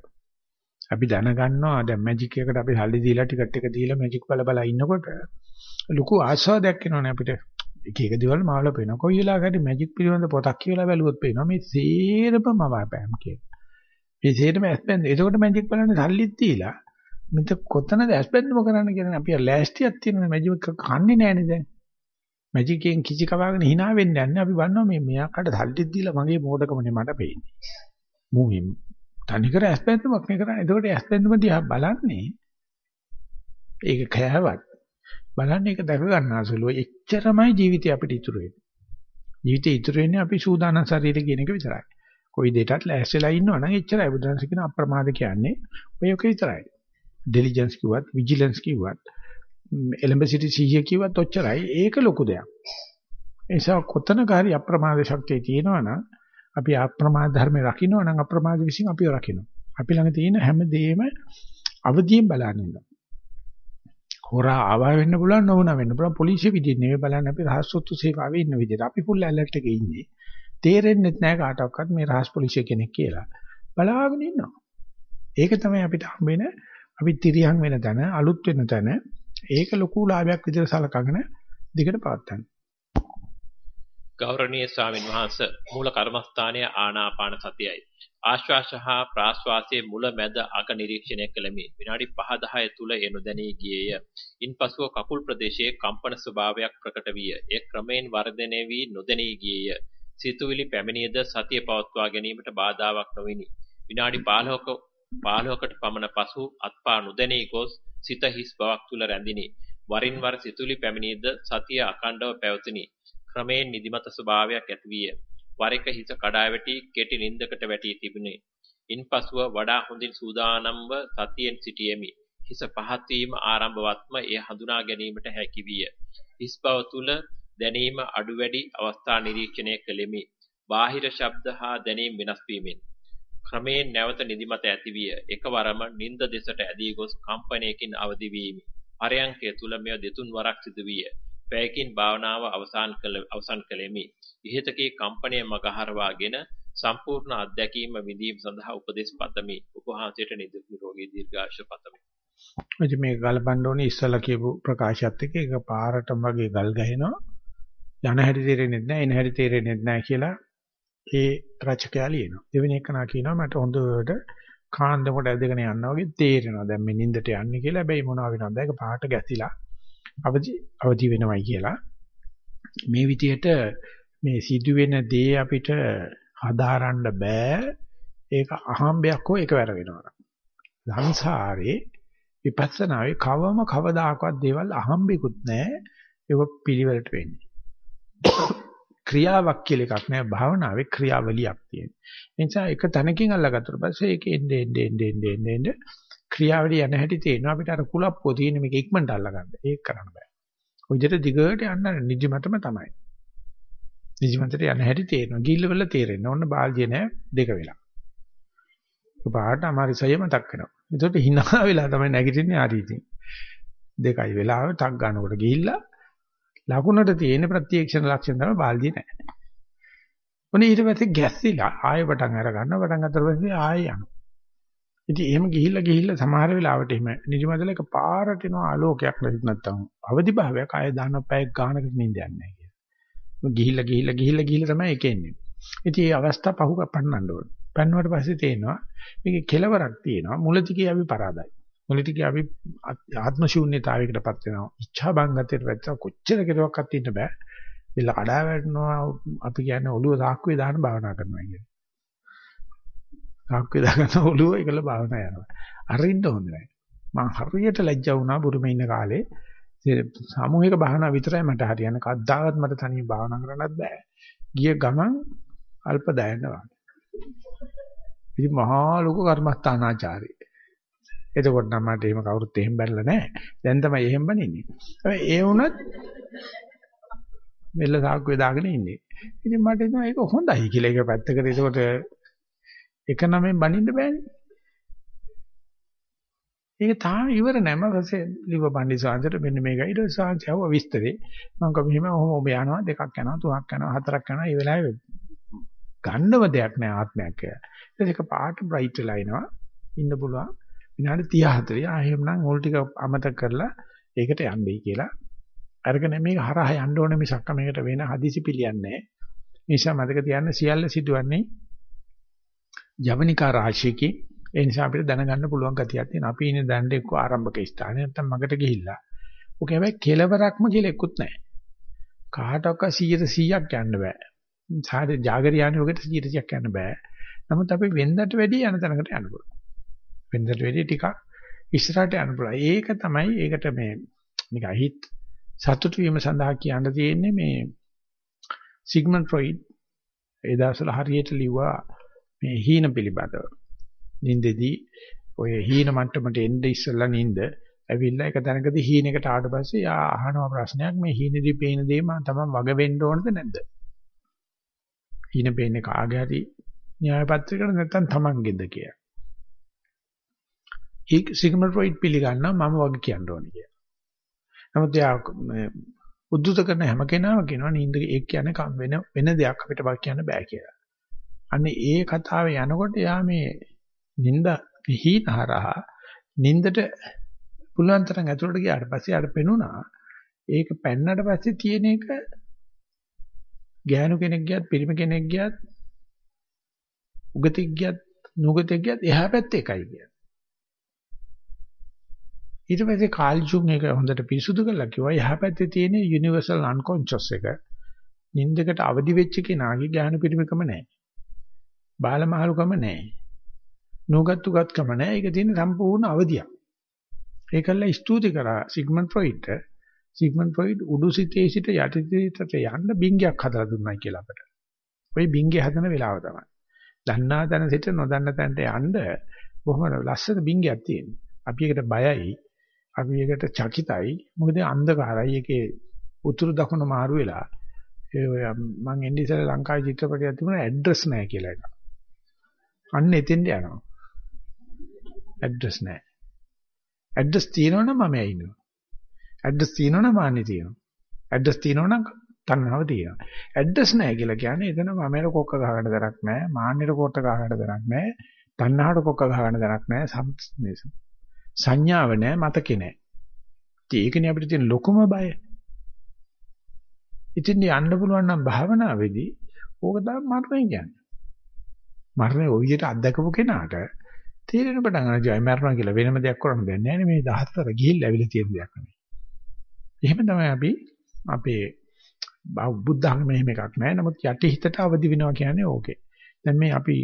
අපි දැනගන්නවා දැන් මැජික් එකට අපි සල්ලි දීලා ටිකට් එක දීලා මැජික් බල බල ඉන්නකොට ලොකු ආස්වාදයක් එනවනේ අපිට. එක එක දේවල් මාවල පේනවා. කොයි වෙලාවකදී මැජික් පිළිබඳ පොතක් කියලා බැලුවොත් පේනවා මේ සේරම මවාපෑම් කියලා. මේ සේරම ඇස්පෙන්ද. ඒකෝට මැජික් බලන්නේ සල්ලිත් දීලා මෙත කොතනද ඇස්පෙන්දම කරන්න කියන්නේ අපි ලෑස්තියක් තියෙනවා මැජික් කන්නේ නැහනේ දැන්. මැජික්ෙන් කිසි කවාගෙන hina වෙන්නේ නැහැ. අපි බලනවා මේ මෙයාකට සල්ලිත් දීලා මගේ මෝඩකමනේ මට පේන්නේ. මූ මේ තනිකර ඇස්පෙන්දමක් නේ කරන්නේ. ඒකෝට ඇස්පෙන්දම දිහා බලන්නේ ඒක කෑවත් බලන්න ඒක දැක ගන්නාසුලුව එච්චරමයි ජීවිතය අපිට ඉතුරු වෙන්නේ. ජීවිතේ ඉතුරු වෙන්නේ අපි සූදානම් ශරීරය කියන එක විතරයි. කොයි දෙයකටත් ලෑස්තිලා ඉන්නවනම් එච්චරයි බුදුන්ස කියන අප්‍රමාද කියන්නේ ඔය ඔක විතරයි. ඩෙලිජන්ස් කිව්වත්, විජිලන්ස් කිව්වත්, එලඹ සිටි සිහිය කිව්වත් ඔච්චරයි. ඒක ලොකු දෙයක්. ඒ නිසා කොතනක හරි අප්‍රමාද ශක්තිය තියෙනවනම් අපි අප්‍රමාද ධර්මේ රකින්නවනම් අප්‍රමාද විසින් අපිව රකින්න. අපි ළඟ තියෙන හැම දෙයක්ම අවදියෙන් බලන්න ඉන්නවා. හොරා ආවා වෙන්න පුළුවන් නොවුනා වෙන්න පුළුවන්. පොලිසිය විදිහට නෙවෙයි බලන්න අපි රහස්සොත්තු සේවාවේ ඉන්න විදිහට. අපි ෆුල් ඇලර්ට් එකේ ඉන්නේ. තේරෙන්නේ නැහැ කාටවත් මේ රහස් පොලිසිය කෙනෙක් කියලා. බලාගෙන ඉන්නවා. ඒක තමයි අපිට හම්බෙන අපි තිරියන් වෙන තැන අලුත් වෙන තැන ඒක ලොකු ලාභයක් විදිහට සලකගෙන දිගට පවත්වන්න ගෞරවනීය ස්වාමින් වහන්සේ මූල කර්මස්ථානයේ ආනාපාන සතියයි. ආශ්වාස හා ප්‍රාශ්වාසයේ මුල මැද අග නිරීක්ෂණය කළෙමි. විනාඩි 5-10 තුල එනු දැනී ගියේය. ඉන්පසුව කකුල් ප්‍රදේශයේ කම්පන ස්වභාවයක් ප්‍රකට විය. ඒ ක්‍රමයෙන් වර්ධනය වී නොදැනී ගියේය. සිතුවිලි පැමිණියද සතිය පවත්වා ගැනීමට බාධාවක් නොවිනි. විනාඩි 15ක 15කට පමණ පසු අත්පා නොදැනී ගොස් සිත හිස් බවක් තුල රැඳිනි. වරින් වර සිතුවිලි පැමිණියද සතිය අකණ්ඩව පැවතුනි. ක්‍රමයෙන් නිදිමත ස්වභාවයක් ඇති විය. වර එක හිස කඩා වැටි කෙටි නින්දකට වැටි තිබුණේ. ඉන්පසුව වඩා හොඳින් සූදානම්ව සතියෙන් සිටියෙමි. හිස පහත් වීම ආරම්භවත්ම එය හඳුනා ගැනීමට හැකි විය. හිස් බව තුල දැනීම අඩු වැඩි අවස්ථා නිරීක්ෂණය කළෙමි. බාහිර ශබ්ද හා දැනීම් වෙනස් වීමෙන් ක්‍රමයෙන් නැවත නිදිමත ඇති විය. එකවරම නිින්ද දෙසට ඇදී ගොස් කම්පනයකින් අවදි වීමි. පරයන්කය තුල මෙය දෙතුන් වරක් සිදු විය. පැයකින් භාවනාව අවසන් කළ අවසන් කළෙමි. ඉහතකී කම්පනය මගහරවාගෙන සම්පූර්ණ අත්දැකීම විඳීම සඳහා උපදෙස් පතමි. උපහාසයට නිදුක් නිරෝගී දීර්ඝාෂ පතමි. ඉතින් මේක ගලපන්න ඕනේ ඉස්සලා කියපු ප්‍රකාශයත් එක්ක ඒක පාරටම වගේ ගල් ගහිනවා. යන හැටි තේරෙන්නේ නැහැ, එන හැටි තේරෙන්නේ නැහැ කියලා ඒ රචකයා ලියනවා. දෙවෙනි එක නා කියනවා මට හොඳට කාන්දමකට ඇදගෙන යනවා වගේ තේරෙනවා. දැන් මේ නිින්දට යන්නේ කියලා. හැබැයි මොනවා වෙනවද? ඒක පාට ගැසිලා අවදි අවදි වෙනවයි කියලා. මේ විදිහට මේ සිදුවෙන දේ අපිට හදාරන්න බෑ. ඒක අහම්බයක් හෝ එකවර වෙනවා. සංසාරේ විපස්සනාවේ කවම කවදාකවත් දේවල් අහම්බෙකුත් නැහැ. ඒක පිළිවෙලට වෙන්නේ. ක්‍රියාවක් කියලා එකක් නෑ භාවනාවේ ක්‍රියාවලියක් තියෙනවා. ඒ නිසා එක තැනකින් අල්ලගත්තට පස්සේ ඒක එන්නේ එන්නේ එන්නේ එන්නේ එන්නේ ක්‍රියාවලිය යන හැටි තේරෙනවා අපිට අර කුලප්පෝ තියෙන මේක ඉක්මනට අල්ලගන්න. ඒක කරන්න බෑ. ඔය විදිහට දිගට යන්න නිදිමතම තමයි. නිදිමතට යන හැටි තේරෙනවා. ගිල්ල වෙලා තේරෙන්නේ. ඔන්න බාල්දිය නෑ දෙක වෙලා. ඔබට අමාරිසය මතක් වෙනවා. ඒකට hina වෙලා තමයි නැගිටින්නේ ආදීතින්. දෙකයි වෙලාව ටක් ගන්නකොට ගිහිල්ලා ලකුණට තියෙන ප්‍රත්‍යක්ෂණ ලක්ෂණ තමයි බාල්දිය නැහැ. ඔනේ ඊට පස්සේ ගැස්සිලා ආයෙ පටන් අර ගන්න පටන් ගන්නතර පස්සේ ආයෙ යනවා. ඉතින් එහෙම ගිහිල්ලා ගිහිල්ලා සමහර වෙලාවට එහෙම නිදිමතල එක පාරට එනවා ආලෝකයක් නැත්නම් අවදි භාවයක් ආයෙ දාන පැයක් ගානකට නිින්දයක් නැහැ කියලා. ගිහිල්ලා ගිහිල්ලා ගිහිල්ලා ගිහිල්ලා තමයි ඒක එන්නේ. ඉතින් මේ අවස්ථාව පහු පන්නන්න ඕනේ. පන්නවට පස්සේ තේනවා මේකේ කෙලවරක් තියෙනවා. මුලදී අපි පරාදයි. මුලදී අපි ආත්ම ශූන්‍යතාවයකටපත් වෙනවා. ඉච්ඡා බංගතයට වැටෙනවා. කොච්චර කෙරුවක්වත් ඉන්න බෑ. බෙල්ල කඩා වැටෙනවා. අපි කියන්නේ ඔළුව සාක්කුවේ දාන භාවනා කරනවා කියන්නේ. සාක්කුවේ දාගෙන ඔළුව එකල භාවනා යනවා. අරින්න හොඳ නැහැ. මම හරියට ලැජ්ජා වුණා බුරුමේ ඉන්න කාලේ. සාමූහික භාවනා විතරයි මට හරියන්නේ. කද්දාවත් මට තනියම භාවනා කරන්නත් බෑ. ගිය ගමන් අල්ප දයනවා. ඉතින් මහා ලොකු කර්මස්ථානාචාරී. එතකොට නම් මට එහෙම කවුරුත් එහෙම බැලලා නැහැ. දැන් තමයි එහෙම බනින්නේ. හැබැයි ඒ වුණත් මෙල්ල සාක්කුවේ දාගෙන ඉන්නේ. ඉතින් මට හිතෙනවා ඒක හොඳයි කියලා. ඒක පැත්තකට ඒකට එක නමෙන් බනින්න බෑනේ. ඒක තාම ඉවර නැම ඊපස්සේ ලිව පණ්ඩි සාංශයට මෙන්න මේකයි. ඊට සාංශය ආව විස්තරේ. මම කිව්වා මෙහෙම ඔහොම ඔබ යනවා. දෙකක් යනවා තුනක් යනවා හතරක් යනවා. මේ වෙලාවේ ගන්නව දෙයක් නෑ ආත්මයක් කියලා. ඒක පාට බ්‍රයිට් වෙලා එනවා. ඉන්න පුළුවන්. විනාඩි 30 40 ආ එහෙමනම් ඕල් ටික අමතක කරලා ඒකට යන්නයි කියලා. අරගෙන මේක හරහා යන්න ඕනේ මිසක් මේකට වෙන හදිසි පිළියන්නේ නැහැ නිසා මතක තියාගන්න සියල්ල සිදුවන්නේ ජවනිකා රාශියකින් ඒ නිසා අපිට දැනගන්න පුළුවන් ගතියක් තියෙනවා. අපි ඉන්නේ දැන් එක්ක ආරම්භක ස්ථානේ නැත්තම් මගට ගිහිල්ලා. ඔක හැබැයි කෙලවරක්ම කියලා එක්කුත් නැහැ. කාටවත් 100 100ක් යන්න බෑ. සාද జాగරියානි ඔකට 100 100ක් යන්න බෑ. නමුත් අපි වෙන්දට වැඩි යන තැනකට යන්න පුළුවන්. වෙනදට වැඩි ටිකක් ඉස්සරහට යන්න පුළුවන්. ඒක තමයි ඒකට මේ නිකන් හිත සතුට වීම සඳහා කියන්න තියෙන්නේ මේ සිග්මන්ඩ් ෆ්‍රොයිඩ් ඒ දවස්වල හරියට ලිව්වා මේ හීන පිළිබඳව. නින්දෙදී ඔය හීන මට්ටමට එන්න ඉස්සෙල්ලා නින්ද ඇවිල්ලා එක තැනකදී හීනෙකට ආවට පස්සේ යා අහනවා ප්‍රශ්නයක් මේ හීනේදී පේන දේ මම තමයි වග වෙන්න ඕනද නැද්ද? හීන පේන්නේ කාගේ හරි න්‍යාය පත්‍රයකට නැත්නම් තමන්ගේද කියලා. ඒක සිග්මන්ඩ් ෆ්‍රොයිඩ් පිළිගන්නවා මම වගේ කියන්න ඕනේ කියලා. නමුත් යා උද්දුත කරන හැම කෙනාම කියනවා නින්ද ඒක කියන්නේ කම් වෙන වෙන දෙයක් අපිට බල කියන්න බෑ කියලා. අන්නේ ඒ කතාවේ යනකොට යා මේ නින්ද හිහරහා නින්දට පුළුවන් තරම් ඇතුළට ගියාට පස්සේ ආට පෙනුණා ඒක පැන්නට පස්සේ තියෙන එක ගෑනු කෙනෙක් ගියත් පිරිමි කෙනෙක් ගියත් උගතෙක් ගියත් නුගතෙක් ගියත් එහා පැත්තේ එකයි කියන්නේ. ඊට පස්සේ කාල් ජුන් එක හොඳට පිරිසුදු කරලා කිව්වා එහා පැත්තේ තියෙන යුනිවර්සල් අන්කොන්ෂස් එක නින්දකට අවදි වෙච්ච කෙනාගේ ඥාන පිරිමකම නැහැ. බාලමහලුකම නැහැ. නුගත්තු ගත්කම නැහැ. ඒක තියෙන සම්පූර්ණ අවදියක්. ඒකල්ල ස්තුති කරා සිග්මන්ඩ් ෆ්‍රොයිඩ්ට සිග්මන්ඩ් ෆ්‍රොයිඩ් උඩුසිතේ සිට යටිසිතට යන්න බින්ගයක් හදලා දුන්නයි කියලා අපට. ওই බින්ගේ හදන වෙලාව තමයි. දන්නා තැන සිට නොදන්න තැනට යන්න බොහොම ලස්සන බින්ගයක් තියෙනවා. අපි ඒකට බයයි. අපි ඒකට චකිතයි. මොකද අන්ධකාරයි. ඒකේ උතුරු දකුණ මාරු වෙලා ඒ ඔය මං එන්නේ ඉස්සෙල්ලා ලංකාවේ චිත්‍රපටයක් තිබුණා ඇඩ්‍රස් නැහැ කියලා එකක්. අන්න එතෙන්ට යනවා. ඇඩ්‍රස් නැහැ. ඇඩ්‍රස් තියෙනවනම් මම ඇිනවා. ඇඩ්‍රස් තියෙනවනම් මාන්නේ තියෙනවා. ඇඩ්‍රස් තියෙනවනම් තණ්හාව තියෙනවා. ඇඩ්‍රස් නැහැ කියලා කියන්නේ එතන මමයට කොක්ක ගහගන්න දරක් නැහැ. මාන්නයට කොට්ට ගහගන්න දරක් නැහැ. තණ්හාවට කොක්ක ගහගන්න දරක් නැහැ. සංඥාව නැහැ මතකේ නැහැ. ඒකනේ අපිට තියෙන ලොකුම බය. ඉතින් යන්න පුළුවන් නම් භාවනාවේදී ඕක තමයි මරණය කියන්නේ. මරණය ওই විදිහට අත්දකපු කෙනාට තේරෙන පටන් ගන්න ජය මරණය කියලා වෙනම දෙයක් කරන්න දෙයක් නැහැ මේ 14 ගිහිල්ලා ඇවිල්ලා තියෙන දෙයක් නෙමෙයි. එහෙම තමයි අපි අපේ බුද්ධ ධර්මයේ එහෙම එකක් නැහැ. නමුත් යටි හිතට අවදි වෙනවා කියන්නේ ඕකේ. දැන් මේ අපි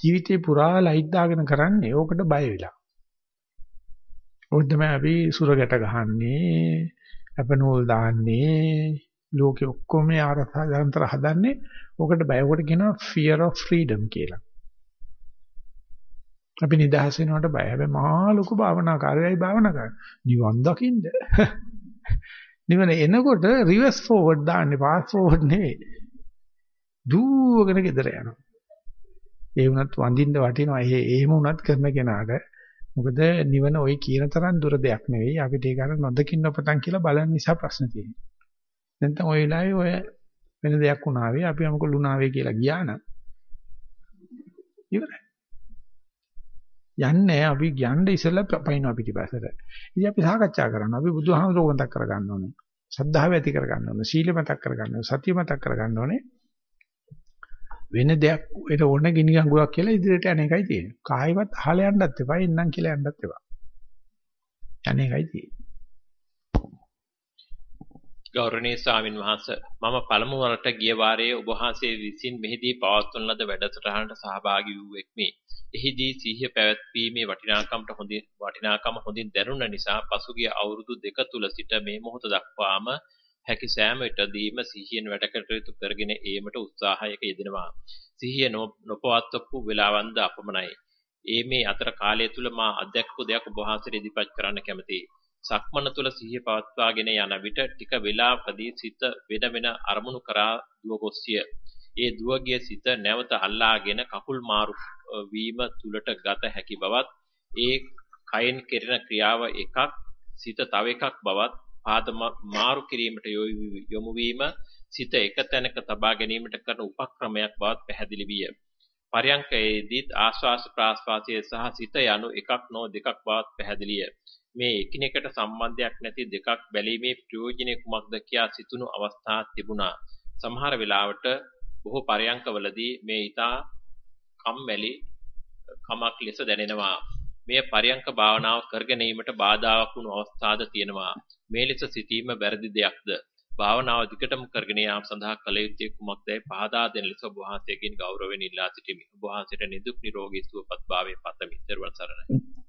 ජීවිතේ පුරා ලයිට් දාගෙන කරන්නේ ඕකට බය වෙලා. ඕක තමයි අපි සුරගැට ගහන්නේ, අපනෝල් දාන්නේ, ලෝකෙ ඔක්කොම ආරසා යන්ත්‍ර හදන්නේ ඕකට බයවට කියනවා fear of freedom කියලා. අපි නිදහස් වෙනවට බය. හැබැයි මහා ලොකු භාවනාකාරයයි භාවනා කරන්නේ. නිවන් දකින්න. නිවන එනකොට රිවර්ස් ෆෝවර්ඩ් දාන්නේ පාස් ෆෝවර්ඩ් නෙවෙයි. දුවගෙන ගෙදර යනවා. ඒ වුණත් වඳින්න වටිනවා. ඒ එහෙම වුණත් කරන කෙනාට මොකද නිවන ওই කියන තරම් දුර දෙයක් නෙවෙයි. අපිට ඒක අර නොදකින්න පටන් කියලා බලන නිසා ප්‍රශ්න තියෙනවා. නැත්නම් ওই වෙලාවේ ඔය වෙන දෙයක් වුණාවේ අපි අමුක ලුණාවේ කියලා ගියා නම් ඉවරයි. යන්නේ අපි යන්න ඉස්සෙල්ලා පයින්නවා පිටිපස්සට. ඉතින් අපි සාකච්ඡා කරනවා. අපි බුදුහාමුදුරුවෝ මතක් කරගන්න ඕනේ. ශ්‍රද්ධාව ඇති කරගන්න ඕනේ. සීල මතක් කරගන්න ඕනේ. සතිය මතක් කරගන්න ඕනේ. වෙන දෙයක් ඒට ඕන ගිනි ගඟුවක් කියලා ඉදිරියට යන එකයි තියෙන්නේ. කායිවත් අහල යන්නත් එපා, ඉන්නම් කියලා යන්නත් එපා. යන එකයි තියෙන්නේ. ගෞරවනීය ස්වාමින් වහන්සේ මම පළමු වරට ගිය වාරයේ ඔබ වහන්සේ විසින් මෙහිදී පවත්වන ලද වැඩසටහනට සහභාගී වූ එක්මි. එහිදී සිහිය පැවැත්වීමේ වටිනාකමට හොඳින් වටිනාකම හොඳින් දැනුණ නිසා පසුගිය අවුරුදු දෙක තුල සිට මේ මොහොත දක්වාම හැකි සෑම විටදීම සිහියෙන් වැඩ කටයුතු කරගෙන ඒමට උත්සාහයක යෙදෙනවා. සිහිය නොපවත්වපු වෙලාවන්ද අපමණයි. ඒ මේ අතර කාලය තුල මා අධ්‍යක්ෂක දෙයක් ඔබ වහන්සේට ඉදිරිපත් කරන්න කැමතියි. සක්මන තුල සිහිය පවත්වාගෙන යන විට ටික වේලාවකදී සිත වෙන වෙන අරමුණු කරා දුව ගොස්සිය. ඒ දුවගිය සිත නැවත අල්ලාගෙන කකුල් මාරු වීම තුලට ගත හැකි බවත් ඒ කයෙන් කෙරෙන ක්‍රියාව එකක් සිත තව එකක් බවත් පාද මාරු කිරීමට යොමු වීම සිත එක තැනක තබා ගැනීමට කරන උපක්‍රමයක් බවත් පැහැදිලි විය. පරයන්කයේදීත් ආශ්වාස ප්‍රාශ්වාසයේ සහ සිත යනු එකක් නො දෙකක් බවත් පැහැදිලිය. මේ එකිනෙකට සම්බන්ධයක් නැති දෙකක් බැලීමේ ප්‍රයෝජනෙ කුමක්ද කියා සිතුණු අවස්ථා තිබුණා. සමහර වෙලාවට බොහෝ පරයන්කවලදී මේ ඊතා කම්මැලි කමක් ලෙස දැනෙනවා. මේ පරයන්ක භාවනාව කරගෙනීමට බාධාවක් වුණු අවස්ථාද තියෙනවා. මේ ලෙස සිටීම වැරදි දෙයක්ද? භාවනාව දිගටම කරගෙන යාම සඳහා කල යුත්තේ කුමක්දයි පහදා දෙන ලෙස ඔබ වහන්සේගෙන් ගෞරවයෙන් ඉල්ලා සිටිමි. ඔබ වහන්සේට නිදුක් නිරෝගී සුවපත් භාවයේ පතමි. ත්වන් සරණයි.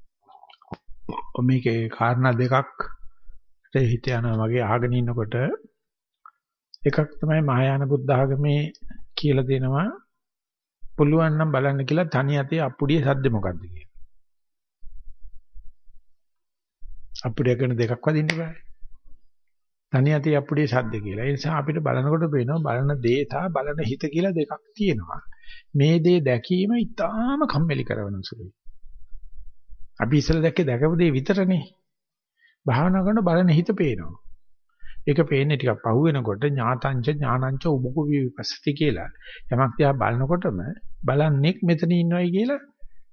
මේකේ කාරණා දෙකක් හිත යනවා වගේ අහගෙන ඉන්නකොට එකක් තමයි මහායාන බුද්ධ ආගමේ කියලා දෙනවා පුළුවන් නම් බලන්න කියලා තනි අතේ අප්පුඩිය සද්ද මොකද්ද කියලා. අප්පුඩිය කරන දෙකක් වදින්න බෑ. තනි අතේ අප්පුඩිය සද්ද කියලා. ඒ නිසා අපිට බලනකොට පේනවා බලන දේ සහ බලන හිත කියලා දෙකක් තියෙනවා. මේ දේ දැකීම ඉතාම කම්මැලි කරන සුළුයි. අපි ඉස්සෙල්ලා දැක්කේ දැකපු දේ විතරනේ. භාවනා කරන බලන හිත පේනවා. ඒක පේන්නේ ටිකක් පහු වෙනකොට ඥාතංච ඥානංච උබුකු විපස්සති කියලා. යමක් තියා බලනකොටම බලන්නෙක් මෙතන ඉන්නවයි කියලා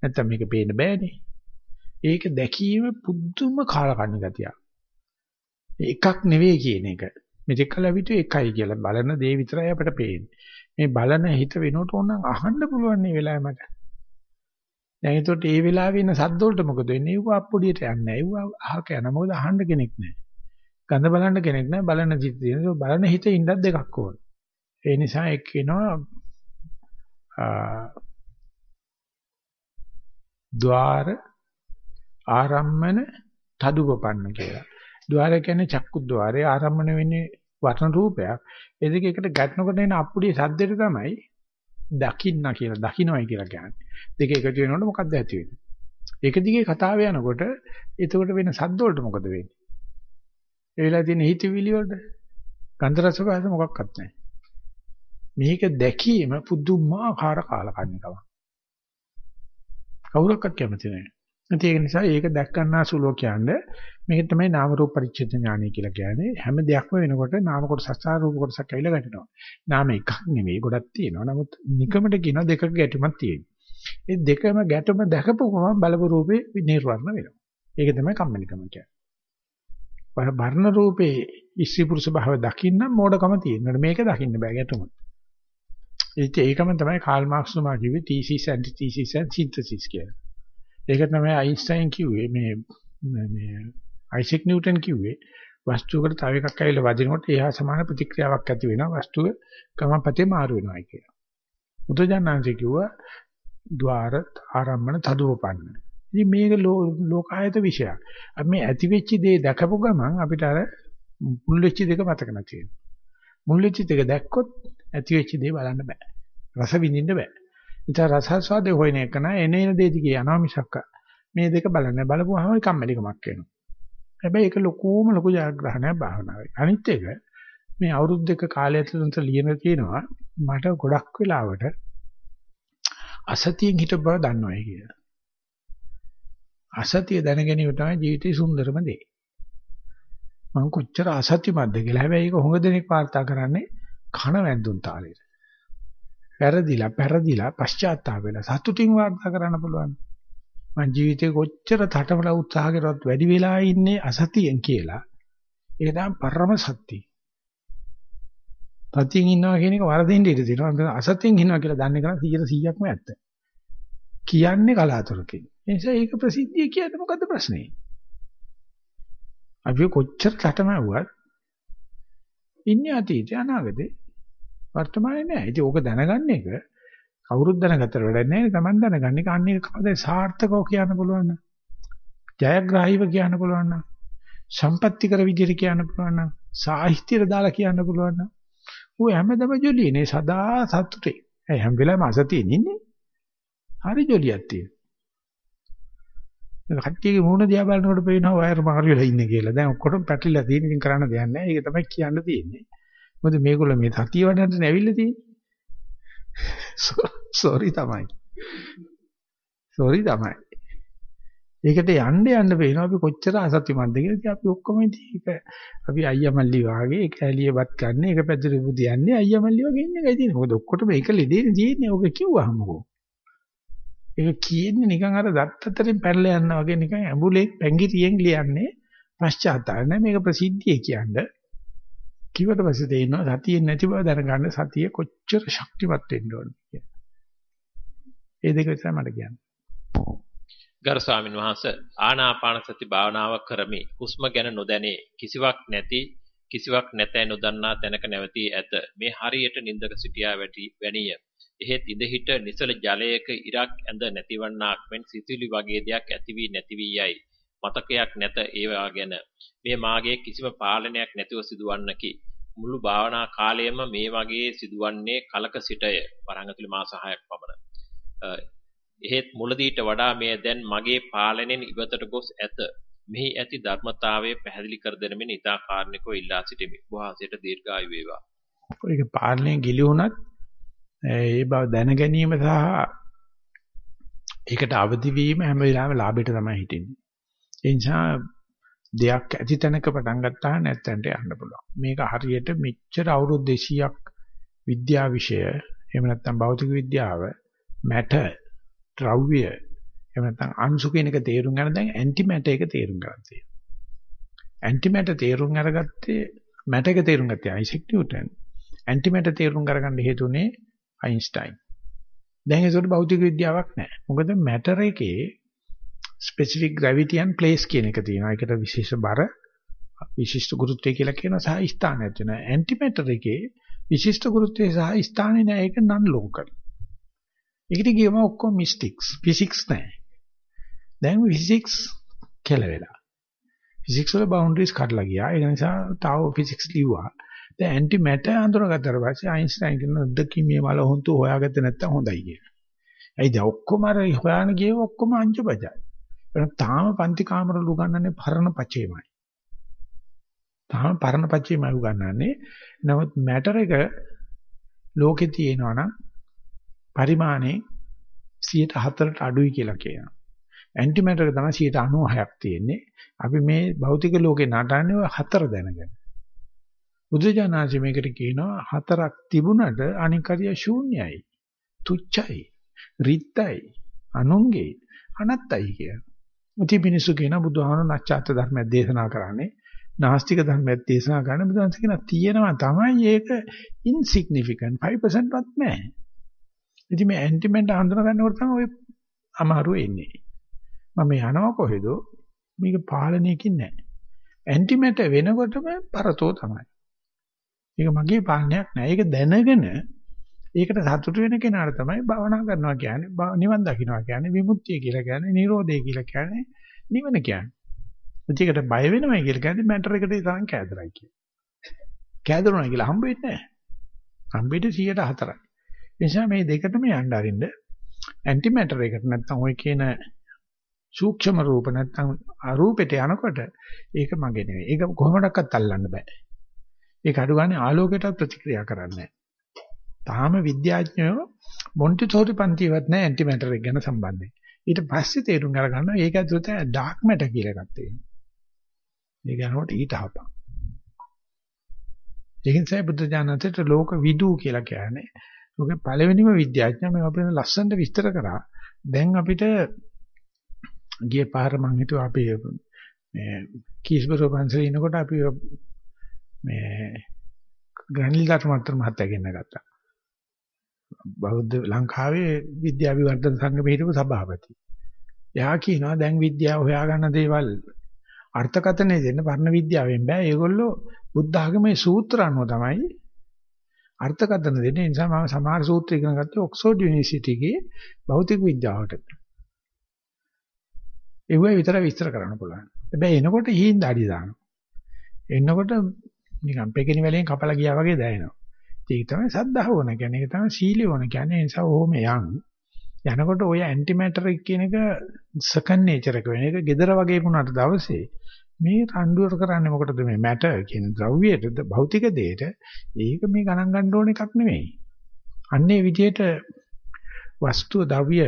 නැත්තම් මේක පේන්න බෑනේ. ඒක දැකීම පුදුම කාලකන්ණි ගතියක්. එකක් නෙවෙයි කියන එක. මෙතෙක් කල විතු එකයි කියලා බලන දේ විතරයි අපිට පේන්නේ. මේ බලන හිත වෙනකොට ඕනනම් අහන්න පුළුවන් මේ වෙලාවේ මට. දැන් ඒතකොට ඒ වෙලාවේ ඉන්න සද්ද වලට මොකද වෙන්නේ? ඒව අප්පුඩියට යන්නේ නැහැ. ඒව අහක යන මොකද අහන්න කෙනෙක් නැහැ. ගඳ බලන්න කෙනෙක් නැහැ. බලන සිත් තියෙන. ඒක බලන හිත ඉන්නත් දෙකක් ඕන. ඒ නිසා එක් වෙනවා ద్వාර ආරම්මන තදුපපන්න කියලා. ద్వාර කියන්නේ චක්කු ద్వාරේ ආරම්මන වෙන්නේ වර්ණ රූපයක්. ඒ දෙක එකට ගැටෙනකොට එන අප්පුඩියේ සද්දෙට තමයි දකින්න කියලා දකින්නයි කියලා කියන්නේ. දෙක එකතු වෙනකොට මොකක්ද ඇති වෙන්නේ? ඒක දිගේ කතාව යනකොට එතකොට වෙන සද්ද වලට මොකද වෙන්නේ? ඒ වෙලාවේ තියෙන හිතවිලි වලට ගන්ධ රස පහස මොකක්වත් නැහැ. මේක දැකීම පුදුමාකාර කාලකන්නිකමක්. කවුරක්වත් කැමති නැහැ. ඒක නිසා ඒක දැක්කන්නා සුලෝ කියන්නේ මේක තමයි නාම රූප පරිච්ඡේද ඥානය කියලා කියන්නේ හැම දෙයක්ම වෙනකොට නාම කොටසක් සහ රූප කොටසක් ඇවිල්ලා ගැටෙනවා. නාම එකක් නෙවෙයි ගොඩක් තියෙනවා. නමුත් නිකමට කියනවා දෙකක ගැටුමක් තියෙනවා. ඒ දෙකම ගැටුම දැකපු ගමන් බලපු රූපේ නිර්වර්ණ වෙනවා. ඒක තමයි කම්මැලිකම කියන්නේ. වර්ණ රූපේ ඉස්සි පුරුෂ භාව දකින්න මෝඩකම තියෙනවා. මේක දකින්න බෑ ගැටුම. ඒකම තමයි කාල් මාක්ස් තුමා කිව්වේ thesis antithesis and synthesis කියලා. ඒක තමයි අයින්ස්ටයින් කිව්වේ මේ මේ අයිසෙක් නිව්ටන් කිව්වේ වස්තුවකට තව එකක් ඇවිල්ලා වදිනකොට එහා සමාන ප්‍රතික්‍රියාවක් ඇති වෙනවා වස්තුව ගමපතේ මාරු වෙනවා කියලා. බුදුජානනාංශ කිව්වා ద్వාර ආරම්මන තදුවපන්න. ඉතින් මේක ලෝකායත විෂයක්. අපි මේ ඇති වෙච්ච දේ දැකපු ගමන් අපිට අර මුල් වෙච්ච දෙක මතක නැති වෙනවා. මුල් වෙච්ච දෙක දැක්කොත් ඇති වෙච්ච දේ බලන්න බෑ. රස විඳින්න බෑ. ඉතින් රසස්වාදේ හොයන එක නෑ එන එන දේ දිගේ යනවා මිසක් මේ දෙක බලන්න බලපුවාම කම්මැලිකමක් වෙනවා. හැබැයි ඒක ලොකුම ලොකු ජයග්‍රහණයක් භාවනාවේ. අනිත් එක මේ අවුරුදු දෙක කාලය ඇතුළත ලියන තියෙනවා මට ගොඩක් වෙලාවට අසතියෙන් හිට බව දන්නවයි කියලා. අසතිය දැනගැනීම තමයි ජීවිතේ සුන්දරම දේ. මම කොච්චර අසත්‍යමත්ද කියලා. හැබැයි ඒක හොඟ දෙනෙක් වාර්තා කරන්නේ කන වැන්දුන් තාලෙට. වැරදිලා පෙරදිලා පශ්චාත්තාප වෙලා සතුටින් වාර්තා කරන්න පුළුවන්. මං ජීවිතේ කොච්චර තටමල උත්සාහ කරවත් වැඩි වෙලා ඉන්නේ අසතියෙන් කියලා. ඒක තමයි පරම සත්‍ය. සතියෙන් ඉන්නවා කියන එක වරදින්න ඉඩ තියෙනවා. අසතියෙන් ඉන්නවා කියලා දන්නේ කරා 100%ක්ම ඇත්ත. කියන්නේ කලාතුරකින්. ඒ නිසා ඒක ප්‍රසිද්ධිය කියන්නේ මොකද්ද ප්‍රශ්නේ? අපි කොච්චර තටමැව්වත් ඉන්නේ අතීතේ අනාගතේ වර්තමානයේ නෑ. ඉතින් ඕක දැනගන්න එක කවුරුත් දැනගත්තට වැඩක් නෑ නේ. Taman දැනගන්න එක අන්න ඒක කවදාද සාර්ථකව කියන්න පුළුවන් නම්. ජයග්‍රාහීව කියන්න පුළුවන් නම්. සම්පත්‍ති කර විදිහට කියන්න පුළුවන් නම්. සාහිත්‍යයට දාලා කියන්න පුළුවන් නම්. ඌ හැමදම ජොලියනේ සදා සතුටේ. ඒ හැම වෙලාවෙම අසතියෙන් ඉන්නේ. හරි ජොලියක් තියෙනවා. කට්ටියගේ මූණ දිහා බලනකොට පේනවා වයර් මාරු වෙලා ඉන්නේ කියලා. දැන් ඔක්කොටම පැටලිලා තියෙන ඉතින් කරන්න දෙයක් නැහැ. ඒක තමයි කියන්න තියෙන්නේ. මොකද මේගොල්ලෝ මේ සතිය වඩන්න ඇවිල්ලා තියෙන්නේ. සෝරි තමයි. සෝරි තමයි. ඒකට යන්න යන්න පේනවා අපි කොච්චර අසත්‍යමත්ද කියලා. ඉතින් අපි ඔක්කොම ඉතින් අපි අයියා මල්ලි වාගේ ඒක ඇලියවත් ගන්න ඒක පැදුරු බුදියන්නේ අයියා මල්ලි වගේ ඉන්න එකයි තියෙන්නේ. මොකද ඔක්කොටම ඒක ලෙඩේ තියෙන්නේ. ඔබ කිව්වහමකෝ. ඒක කියන්නේ නිකන් අර දත්තතරින් පැනලා යනවා වගේ නිකන් ඇඹුලේ පැංගිරියෙන් ලියන්නේ පශ්චාත්තාප නෑ මේක ප්‍රසිද්ධිය කියන්නේ. කිව්වට පස්සේ තේරෙනවා සතියේ නැති බව දැනගන්න සතිය කොච්චර ශක්තිමත් වෙන්න ඕනද කියලා. ඒ දෙක විතරයි මට කියන්න. ගරු ස්වාමීන් වහන්සේ ආනාපාන සති භාවනාව කරමි. හුස්ම ගැන නොදැනේ කිසිවක් නැති කිසිවක් නැතයි නොදන්නා තැනක නැවතී ඇත. මේ හරියට නින්දක සිටියා වැනිය. එහෙත් ඉඳහිට නිසල ජලයක ඉරක් ඇඳ නැතිවන්නාක් මෙන් සිතුවිලි වගේ දෙයක් ඇති වී නැති වී යයි. මතකයක් නැත ඒවා ගැන. මේ මාගේ කිසිම පාලනයක් නැතිව සිදුවන්නකි. මුළු භාවනා කාලයම මේ වගේ සිදුවන්නේ කලක සිටය. වරහන් ඇතුළේ මාස 6ක් පමණ. එහෙත් මුලදීට වඩා මේ දැන් මගේ පාලනයෙන් ඉවතට ගොස් ඇත. මෙහි ඇති ධර්මතාවය පැහැදිලි කර දෙනමින් ඉතා කාරණිකව ඉල්ලා සිටිමි. වහන්සේට දීර්ඝායු වේවා. ඒක පාලනය ගිලිහුණත් ඒ බව දැන ගැනීම සහ ඒකට අවදි වීම හැම වෙලාවෙම ලාභයට තමයි හිටින්නේ. ඒ නිසා දෙයක් ඇති තැනක පටන් ගත්තා නැත්නම් යන්න පුළුවන්. මේක හරියට මෙච්චර අවුරුදු 200ක් විද්‍යා විෂය එහෙම නැත්නම් භෞතික විද්‍යාව මැටර් ද්‍රව්‍ය එහෙම නැත්නම් අංශු කියන එක තේරුම් ගන්න දැන් ඇන්ටි මැටර් එක තේරුම් ගන්න තියෙනවා. ඇන්ටි මැටර් තේරුම් අරගත්තේ මැටර් එක තේරුම් ගත්තේ අයිසෙක් නිව්ටන්. ඇන්ටි මැටර් තේරුම් කරගන්න හේතුනේ අයින්ස්ටයින්. දැන් ඒකට භෞතික විද්‍යාවක් නැහැ. මොකද මැටර් එකේ ස්පෙસિෆික් ග්‍රැවිටි and ප්ලේස් කියන එක තියෙනවා. ඒකට විශේෂ බර විශිෂ්ට ගුරුත්වය කියලා කියන සහ ස්ථානයක් තියෙනවා. ඇන්ටි මැටර් එකේ විශිෂ්ට ගුරුත්වය සහ ස්ථානේ නැහැ. ඒක නන් ලෝකල්. ඒකට කියවම ඔක්කොම මිස්ටික්ස්. ෆිසික්ස් නැහැ. දැන් ෆිසික්ස් කෙලවෙලා. ෆිසික්ස් වල බවුන්ඩරිස් කඩලා ගියා. ඒ නිසා තාව ෆිසික්ස් ලිව්වා. දැන් ඇන්ටි මැටර් අඳුරගත්තට පස්සේ අයින්ස්ටයින් කියන දෙකකින් මේ වල හොන්තු හොයාගත්තේ නැත්තම් හොඳයි කියලා. ඇයි දැන් ඔක්කොම අර හොයාන ගියේ ඔක්කොම අංජබජයි. එහෙනම් තාම පන්ති කාමරවල උගන්වන්නේ පරණ පචේමයි. තාම පරණ පචේමයි උගන්වන්නේ. නමුත් මැටර් එක ලෝකේ තියෙනවා නම් පරිමාණේ 104ට අඩුයි කියලා කියනවා. ඇන්ටි මැටර් එක තමයි 96ක් තියෙන්නේ. අපි මේ භෞතික ලෝකේ නටන්නේ ඔය හතර දැනගෙන. බුදුජානනාංශ මේකට කියනවා හතරක් තිබුණට අනික හරිය ශූන්‍යයි. තුච්චයි. රිත්යි. අනුංගේ අනත්තයි කියලා. මුති මිනිසු කියන බුදුහාමන නැච්ඡාත් ධර්මයක් දේශනා කරන්නේ නාස්තික ධර්මයක් දේශනා කරන බුදුන්ස කියන තියෙනවා තමයි ඒක ඉන්සිග්නිෆිකන්ට් 5% වත් නැහැ. ඉතින් මේ ඇන්ටිමෙන්ට් හඳුනා ගන්නකොට තමයි ඔය අමාරුව එන්නේ. මම යනවා කොහෙද? මේක පාලනයකින් නැහැ. ඇන්ටිමෙන්ට් වෙනකොටම පරතෝ තමයි. ඒක මගේ පාලනයක් නෑ. ඒක දැනගෙන ඒකට සතුටු වෙන කෙනාට තමයි භවනා කරනවා කියන්නේ නිවන් දකින්නවා කියන්නේ විමුක්තිය කියලා කියන්නේ නිරෝධය කියලා කියන්නේ නිවන කියන්නේ. ඒකට බය වෙනවයි කියලා කියන්නේ මැටර් එකට තරම් කෑදරයි කියලා. කෑදරුණා කියලා හම්බ වෙන්නේ නැහැ. හම්බෙන්නේ 104යි. ඒ නිසා මේ දෙකටම යන්න අරින්න ඇන්ටි මැටර් එකට නැත්තම් ඔය කියන සූක්ෂම රූප නැත්තම් අරූපෙට යනකොට ඒක මගේ නෙවෙයි. ඒක කොහොමඩක්වත් අල්ලන්න බෑ. ඒක අඩු ගන්න ආලෝකයට ප්‍රතික්‍රියා කරන්නේ තාම විද්‍යාඥයෝ මොන්ටිසෝරි පන්තිවත් නැහැ ඇන්ටි මැටර් එක ගැන සම්බන්ධයෙන්. ඊට පස්සේ තේරුම් අරගන්නවා ඒක ඇතුළත ඩාර්ක් මැටර් කියලා එකක් තියෙනවා. ඒක යනකොට ඊට හපක්. ඒකෙන් තමයි බුද්ධ ඥානතේට ලෝක විදු කියලා කියන්නේ. ලෝකේ පළවෙනිම විද්‍යාඥයා මේ අපිට ලස්සනට විස්තර කරා. දැන් අපිට ගිය පාර මං හිතුවා අපි මේ කීස්බරෝ පන්සලේ ඉනකොට අපි මේ ග්‍රැනිල් ධර්මතර මහත්තයා ගෙන්න ගත්තා. බෞද්ධ ලංකාවේ විද්‍යා විවර්ධන සංගමේ හිටපු සභාපති. එයා කියනවා දැන් විද්‍යාව හොයාගන්න දේවල් අර්ථකථනය දෙන්න පරණ විද්‍යාවෙන් බෑ. ඒගොල්ලෝ බුද්ධ ආගමේ සූත්‍ර අනුව තමයි අර්ථකථන දෙන්නේ. ඒ නිසා මම සමහර සූත්‍ර ඉගෙන ගත්තේ ඔක්ස්ෆර්ඩ් යුනිවර්සිටි එකේ භෞතික විද්‍යාවට. ඒවයි විතර විස්තර කරන්න පුළුවන්. හැබැයි එනකොට හීන් දාඩි දානවා. එනකොට නිකන් පෙකිනි වලින් කපලා ගියා වගේ දැනෙනවා. ඒක තමයි සද්ධාව ඕන කියන්නේ. ඒක තමයි සීලිය ඕන කියන්නේ. ඒ නිසා ඕම යන්. යනකොට ඔය ඇන්ටි මැටර් කියන එක සෙකන්ඩ් නේචර් එක වෙන එක gedara වගේ වුණාට දවසේ මේ රණ්ඩුවර කරන්නේ මොකටද මේ මැටර් කියන ද්‍රව්‍යයට භෞතික දෙයට ඒක මේ ගණන් ගන්න ඕන එකක් නෙමෙයි. අන්නේ විදිහට වස්තුව ද්‍රව්‍ය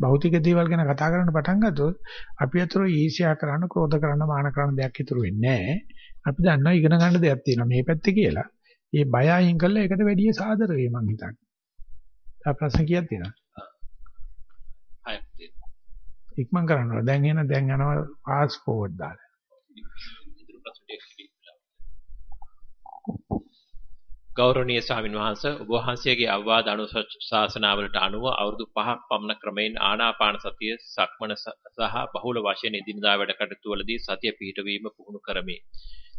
භෞතික දේවල් ගැන කතා කරන්න පටන් ගත්තොත් අපි අතර ඊර්ෂ්‍යා කරන්න, ක්‍රෝධ කරන්න, මාන කරන්න දෙයක් ඉතුරු වෙන්නේ නැහැ. අපි දන්නවා ඉගෙන ගන්න දෙයක් තියෙනවා මේ පැත්තේ කියලා. ඒ බය අයින් කරලා ඒකට වැඩි සාදර වේ මං හිතන්නේ. තව ප්‍රශ්න කීයක් තියෙනවද? හයක් තියෙනවා. ඉක්මන් කරන්න ඕන. දැන් එන දැන් යනවා fast forward දාලා. ඉදිරි ප්‍රශ්න ටික කිව්වා. ගෞරවනීය ස්වාමින් වහන්සේ ඔබ වහන්සේගේ අවවාද අනුශාසනාවලට අනුව අවුරුදු 5ක් පමණ ක්‍රමයෙන් ආනාපාන සතිය සක්මන සහ බහුල වශයෙන් එදිනදා වැඩ කටයුතු වලදී සතිය පිහිටවීම පුහුණු කරමි.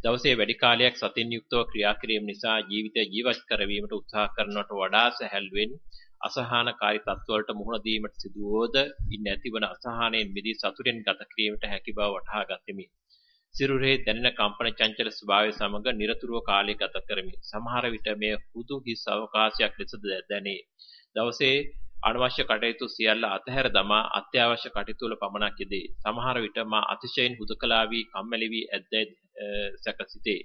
දවසේ වැඩි කාලයක් සතින් යුක්තව ක්‍රියා කිරීම නිසා ජීවිතය ජීවත් කරවීමට උත්සාහ කරනවට වඩා සැහැල්ලුවෙන් අසහනකාරී තත්ත්වවලට මුහුණ දීමට සිදුවෝද ඉන් ඇතිවන අසහනයෙන් මිදී සතුටෙන් ගත කිරීමට හැකි බව වටහා ගතිමි. සිරුරේ දැනෙන කම්පන චංචල ස්වභාවය සමග নিরතුරුව කාලය ගත කරමි. සමහර විට මේ හුදු හිස් අවකාශයක් ලෙසද දැනේ. දවසේ අනවශ්‍ය කටයුතු සියල්ල අතහැර දමා අත්‍යවශ්‍ය කටයුතු වල පමණක් යෙදේ. සමහර විට මා අතිශයින් හුදකලා වී කම්මැලි වී ඇද්දැයි සැකසිතේ.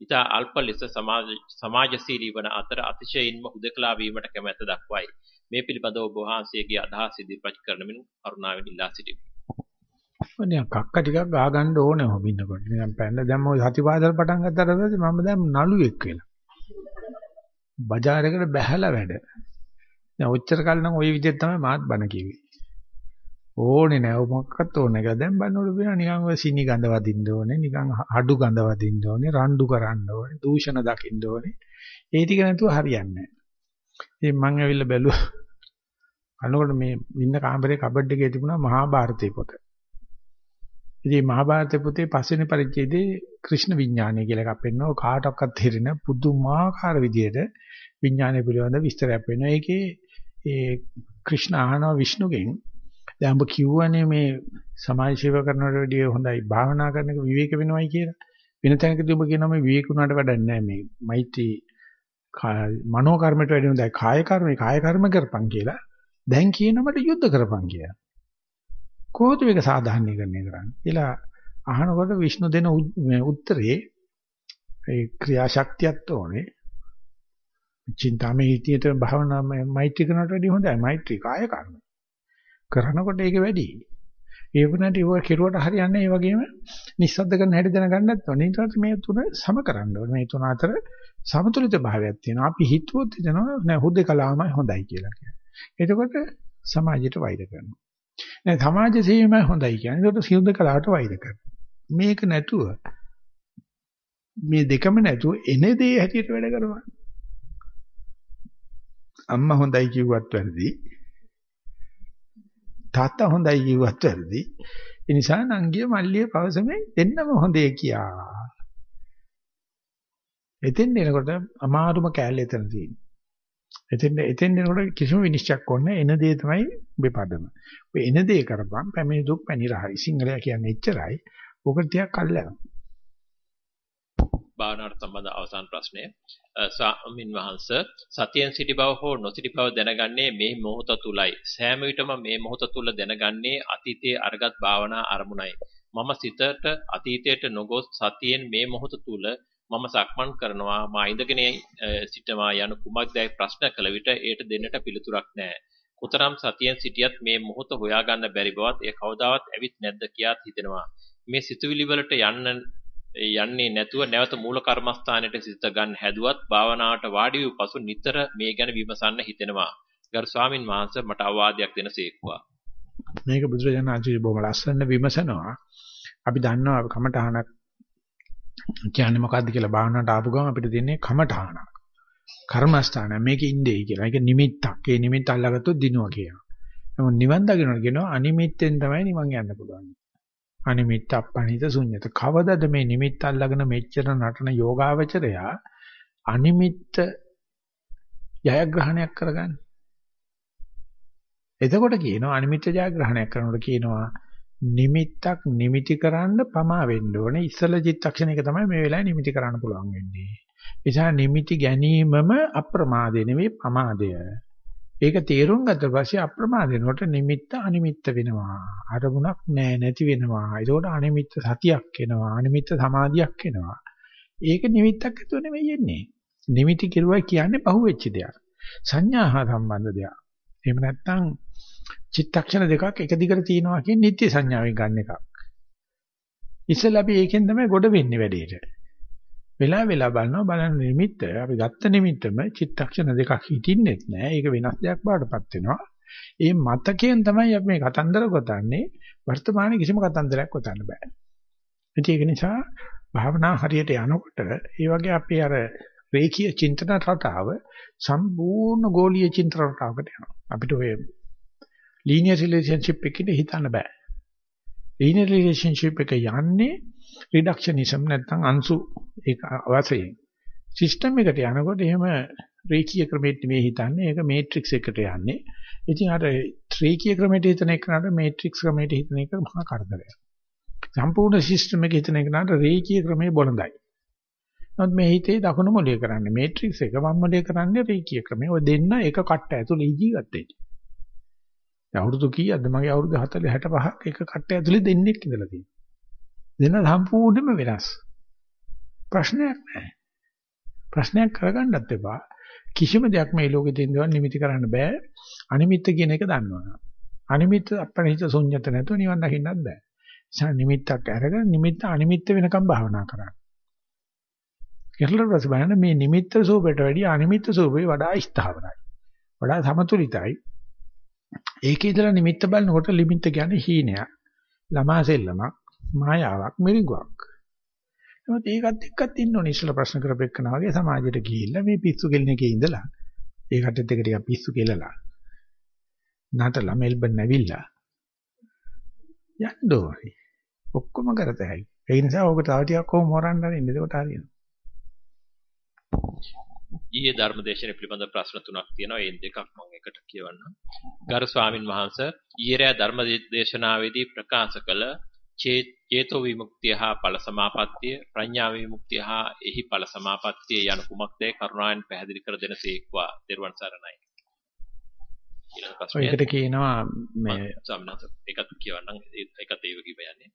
ඊට අල්ප ලෙස සමාජ සමාජශීලී වන අතර අතිශයින්ම හුදකලා වීමට කැමැත්ත දක්වයි. මේ පිළිබඳව ඔබ වහන්සේගේ අදහස් ඉදිරිපත් කරනමින් කරුණාවෙන් ඉල්ලා සිටිමි. නිකන් කක්ක ටිකක් ගා ගන්න ඕනේ මම ඉන්නකොට. නිකන් පැන්න දැන් මම සතිපාසල් පටන් ගත්තට පස්සේ මම දැන් නළුවෙක් වෙලා. බજાર එකට බැහැලා වැඩ. දැන් ඔච්චර කල් නම් ওই විදිහට තමයි මාත් බණ කිව්වේ. ඕනේ නෑ මොකක්වත් ඕනේ නැහැ. දැන් බනවල වෙන නිකන් ඔය සීනි ගඳ වදින්න ඕනේ, නිකන් හඩු ගඳ වදින්න ඕනේ, රණ්ඩු කරන්න ඕනේ, දූෂණ දකින්න ඕනේ. ඒ ටික නැතුව හරියන්නේ නෑ. ඉතින් මං ඇවිල්ලා බැලුවා. අනකොට මේ ඉන්න කාමරේ කබඩ් එකේ තිබුණා මහා භාරතේ පොත. ඉතින් මහා භාරත පොතේ පස්වෙනි පරිච්ඡේදයේ ක්‍රිෂ්ණ විඥානය කියලා එකක් පෙන්නනවා. කාටවත් තේරෙන පුදුමාකාර විදියට විඥානය පිළිබඳ විස්තරයක් වෙනවා. ඒකේ ඒ ක්‍රිෂ්ණ අහනවා විෂ්ණුගෙන් දැන් ඔබ කියවනේ මේ සමාජ සේව කරනවට වැඩිය හොඳයි භාවනා කරන එක විවේක වෙනවයි කියලා. වෙන තැනකදී ඔබ කියනවා මේ විවේක උනාට වැඩක් නැහැ මේ මෛත්‍රී මනෝ කර්මයට වැඩිය හොඳයි කාය කර්මේ කාය කර්ම කරපන් කියලා. දැන් කියනකට යුද්ධ කරපන් කියලා. කොහොමද මේක සාධාරණීකරණය කරන්නේ කියලා අහනකොට විෂ්ණු දෙන උත්තරේ ඒ ක්‍රියාශක්තියත් ඕනේ. චින්තාමේ හිතියට භාවනා මෛත්‍රී කරනට වැඩිය හොඳයි මෛත්‍රී කාය කර්ම. කරනකොට ඒක වැඩි. ඒ වුණාට ඒක කෙරුවට හරියන්නේ ඒ වගේම නිස්සද්ද කරන හැටි දැනගන්නත් ඕනේ. ඊට පස්සේ මේ තුන සම කරන්න ඕනේ. මේ තුන අතර සමතුලිත භාවයක් තියෙනවා. අපි හිතුවොත් එනවා නෑ හුදේකලාමයි හොඳයි කියලා කියන්නේ. එතකොට සමාජයට වෛර කරනවා. නෑ සමාජ සේවයමයි හොඳයි කියන්නේ. එතකොට හුදේකලාවට වෛර කරනවා. මේක නැතුව මේ දෙකම නැතුව එන දේ හැටියට වැඩ කරනවා. අම්මා හොඳයි කිව්වත් වැරදි. තාත්තා හොඳයි කිව්වත් වැරදි. ඒ නිසා නංගිය මල්ලිය පවසමේ දෙන්නම හොඳේ කියා. එතෙන් එනකොට අමාරුම කෑල්ල එතන තියෙනවා. එතෙන් එතෙන් එනකොට කිසිම විනිශ්චයක් ඕනේ එන දේ තමයි බෙපදම. ඔය එන දේ කරපන් පැමිණි දුක් පැනිරහයි. සිංහලයා කියන්නේ එච්චරයි. ඔක ටිකක් අල්ලනවා. භාවනාවට සම්බන්ධ අවසාන ප්‍රශ්නය ස්වාමින් වහන්සේ සතියෙන් සිටි බව හෝ නොසිටි බව දැනගන්නේ මේ මොහොත තුලයි සෑම විටම මේ මොහොත තුල දැනගන්නේ අතීතයේ අරගත් භාවනා අරමුණයි මම සිතට අතීතයට නොගොස් සතියෙන් මේ මොහොත තුල මම සක්මන් කරනවා මා ඉඳගෙන සිටමා යන කුමක්දයි ප්‍රශ්න කළ විට ඒට දෙන්නට පිළිතුරක් නැහැ කොතරම් සතියෙන් සිටියත් මේ මොහොත හොයාගන්න බැරි බවත් ඒ කවදාවත් ඇවිත් නැද්ද කියාත් හිතෙනවා මේ සිතුවිලි වලට යන්න යන්නේ නැතුව නැවත මූල කර්මස්ථානයට සිත ගන්න හැදුවත් භාවනාවට වාඩි වූ පසු නිතර මේ ගැන විමසන්න හිතෙනවා. ගරු ස්වාමින් වහන්සේ මට අවවාදයක් දෙනසේක්වා. මේක බුදුරජාණන් වහන්සේ බොහොම ලස්සන විමසනවා. අපි දන්නවා කමඨහනක් කියන්නේ මොකද්ද කියලා භාවනාවට ආපු ගමන් අපිට දෙන්නේ කමඨහනක්. කර්මස්ථාන මේක ඉන්නේ කියලා. ඒක නිමිත්තක්. ඒ නිමිත්ත අල්ලගත්තොත් දිනුවා කියනවා. නමුත් නිවන් දකින්නට කියනවා අනිමිත්තෙන් තමයි නිවන් යන්න පුළුවන්. අනිමිත්ත අපනිත ශුන්්‍යත. කවදද මේ නිමිත්ත අල්ලගෙන මෙච්චර නටන යෝගාවචරයා අනිමිත්ත ජයග්‍රහණයක් කරගන්නේ? එතකොට කියනවා අනිමිත්ත ජයග්‍රහණයක් කරනකොට කියනවා නිමිත්තක් නිමිති කරන්න පමා වෙන්න ඕනේ. ඉස්සල චිත්තක්ෂණයක තමයි මේ වෙලාවේ නිමිති කරන්න පුළුවන් වෙන්නේ. එසා නිමිති ගැනීමම අප්‍රමාදේ නෙවෙයි පමාදය. ඒක තේරුම් ගත්ත පස්සේ අප්‍රමාද වෙනකොට නිමිත්ත අනිමිත්ත වෙනවා. අරමුණක් නෑ නැති වෙනවා. ඒකෝට අනිමිත්ත සතියක් එනවා. අනිමිත්ත සමාධියක් එනවා. ඒක නිමිත්තක් ඇතුව නෙමෙයි එන්නේ. නිමිති කිරුවා කියන්නේ පහුවෙච්ච දෙයක්. සංඥා හා සම්බන්ධ දෙයක්. එහෙම නැත්නම් චිත්තක්ෂණ දෙකක් එක දිගට තියෙනවා කියන්නේ නිත්‍ය සංඥාවෙන් ගන්න එකක්. ඉස්සෙල්ලා අපි ඒකෙන් තමයි ගොඩ වෙන්නේ වැඩේට. වෙලා වෙලා බලනවා බලන නිමිත්ත අපි ගත්ත නිමිත්තම චිත්තක්ෂණ දෙකක් හිටින්නෙත් නෑ. ඒක වෙනස් දෙයක් බාටපත් වෙනවා. ඒ මතකයෙන් තමයි අපි මේ කතන්දර ගොතන්නේ. වර්තමානයේ කිසිම කතන්දරයක් ගොතන්න බෑ. ඒක නිසා භාවනා හරියට යනකොට ඒ වගේ අපි අර රේඛීය චින්තන රටාව සම්පූර්ණ ගෝලීය චින්තන රටාවකට යනවා. අපිට ඔය ලීනියර් රිලේෂන්ෂිප් එකකින් හිතන්න බෑ ලීනියර් රිලේෂන්ෂිප් එක යන්නේ රිඩක්ෂනිසම් නැත්නම් අංශු ඒක අවශ්‍යයි. සිස්ටම් එකට යනකොට එහෙම රේඛීය ක්‍රමයට නෙමෙයි හිතන්නේ ඒක මේට්‍රික්ස් එකට යන්නේ. ඉතින් අර රේඛීය ක්‍රමයට හිතන එකනට මේට්‍රික්ස් ක්‍රමයට හිතන එක මහා කරදරයක්. සම්පූර්ණ සිස්ටම් එක හිතන එකනට රේඛීය ක්‍රමයේ බොළඳයි. නමුත් මේ හිතේ දකුණු මොලේ කරන්නේ මේට්‍රික්ස් එක වම් මොලේ කරන්නේ රේඛීය ක්‍රමය. ඔය දෙන්න එක කට්ට ඇතුළේ ජීවත් වෙන්නේ. අවුරුදු කීයක්ද මගේ අවුරුදු 40 65ක් එක කට්ට ඇතුලේ දෙන්නෙක් ඉඳලා තියෙනවා. දෙන සම්පූර්ණයෙන්ම වෙනස්. ප්‍රශ්නයක් නැහැ. ප්‍රශ්නයක් කරගන්නත් එපා. කිසිම දෙයක් මේ ලෝකේ තියෙන දේවල් නිමිති කරන්න බෑ. අනිමිත්ත කියන එක දන්නවනම්. අනිමිත්ත අපණිත ශුන්්‍යත නැතුව නිවන් දකින්නත් බෑ. නිසා නිමිත්තක් අරගෙන නිමිත්ත අනිමිත්ත වෙනකම් භාවනා කරන්න. කෙරළට බලන්න මේ නිමිත්ත සූපයට වැඩිය අනිමිත්ත සූපේ වඩා ස්ථාවරයි. වඩා සමතුලිතයි. ඒකේ ඉඳලා නිමිත්ත බලනකොට ලිමිට් කියන්නේ හීනයක්. ළමා සෙල්ලමක්, මායාවක්, මිරිඟුවක්. නමුත් ඒකත් එක්කත් ඉන්න ඕනේ ඉස්සලා ප්‍රශ්න කරපෙන්නා වගේ සමාජයට ගිහිල්ලා මේ පිස්සු කෙලින එකේ ඉඳලා ඒකට එක ටිකක් පිස්සු කෙලලා නටලා මෙල්බන් නැවිලා යන්න ඕනේ. ඔක්කොම කරත හැකියි. ඒ නිසා ඕක තව ටිකක් කොහොම හොරන්න හරි ඉන්න ඒකට හරියනවා. ඊයේ ධර්මදේශන පිළිබඳ ප්‍රශ්න තුනක් තියෙනවා. ඒ දෙකක් මම එකට කියවන්නම්. ගරු ස්වාමින් වහන්සේ ඊයේ රෑ ධර්මදේශනාවේදී ප්‍රකාශ කළ චේතෝ විමුක්තිය හා ඵල සමාපත්තිය ප්‍රඥා විමුක්තිය හා එහි ඵල සමාපත්තිය යන කුමක්ද කරුණාවෙන් පැහැදිලි කර දෙනසේක්වා. ත්වන් සරණයි. ඊළඟ ප්‍රශ්නය. ඒකට කියනවා මේ සම්මත ඒකත් කියවන්නම් ඒකත් ඒ වගේ බයන්නේ.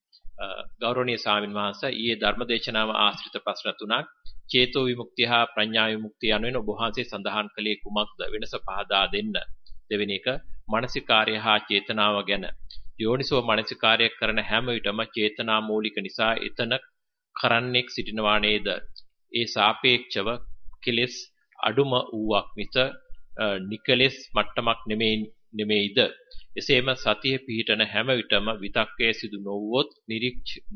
ගෞරවනීය ස්වාමින් වහන්සේ ඊයේ ධර්මදේශනාව ආශ්‍රිත ප්‍රශ්න තුනක් චේතෝ විමුක්තිය හා ප්‍රඥා විමුක්තිය යනුවෙන් ඔබ වහන්සේ සඳහන් කළේ කුමක්ද වෙනස පහදා දෙන්න. දෙවෙනි එක මානසිකාර්ය හා චේතනාව ගැන යෝනිසෝ මානසිකාර්ය කරන හැම විටම චේතනා මූලික නිසා එතන කරන්නෙක් සිටිනවා නේද? ඒ සාපේක්ෂව කෙලෙස් අඩුම වූවක් මිස නිකලෙස් මට්ටමක් නෙමෙයිද? එසේම සතිය පිහිටන හැම විටම විතක්කයේ සිදු නොවුවොත්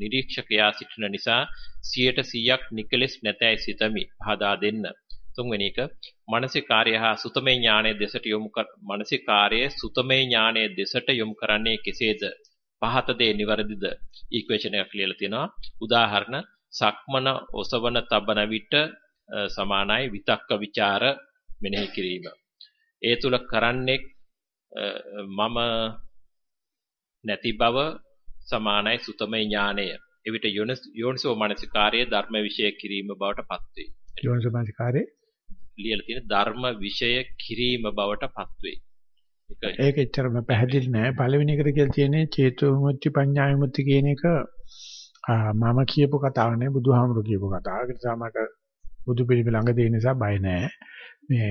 නිරීක්ෂකයා සිටින නිසා 100%ක් නිකලෙස් නැතයි සිතමි. පහදා දෙන්න. තුන්වෙනි එක මානසිකාර්ය හා සුතමේ ඥානයේ දෙසට යොමු කර මානසිකාර්යයේ සුතමේ ඥානයේ දෙසට යොමු කරන්නේ කෙසේද? පහත දේ නිවැරදිද? ඉක්වේෂන් එකක් ලියලා තියෙනවා. උදාහරණ සක්මන ඔසවන තබන විට සමානයි විතක්ක ਵਿਚාර මෙනෙහි කිරීම. ඒ තුල කරන්නේ මම නැති බව සමානයි සුතමේ ඥානය. එවිට යෝනිසෝ මනසිකාර්යයේ ධර්ම විෂය කිරීම බවට පත්වේ. යෝනිසෝ මනසිකාර්යයේ ලියලා තියෙන ධර්ම විෂය කිරීම බවට පත්වේ. ඒක එච්චරම පැහැදිලි නෑ. පළවෙනි එකට කියලා තියෙන්නේ චේතෝ විමුක්ති පඤ්ඤා විමුක්ති කියන එක මම කියපු කතාවක් නේ බුදුහාමුදුරු කියපු කතාවක්. ඒ නිසා මට බුදු පිළිම ළඟ තියෙන නිසා බය නෑ. මේ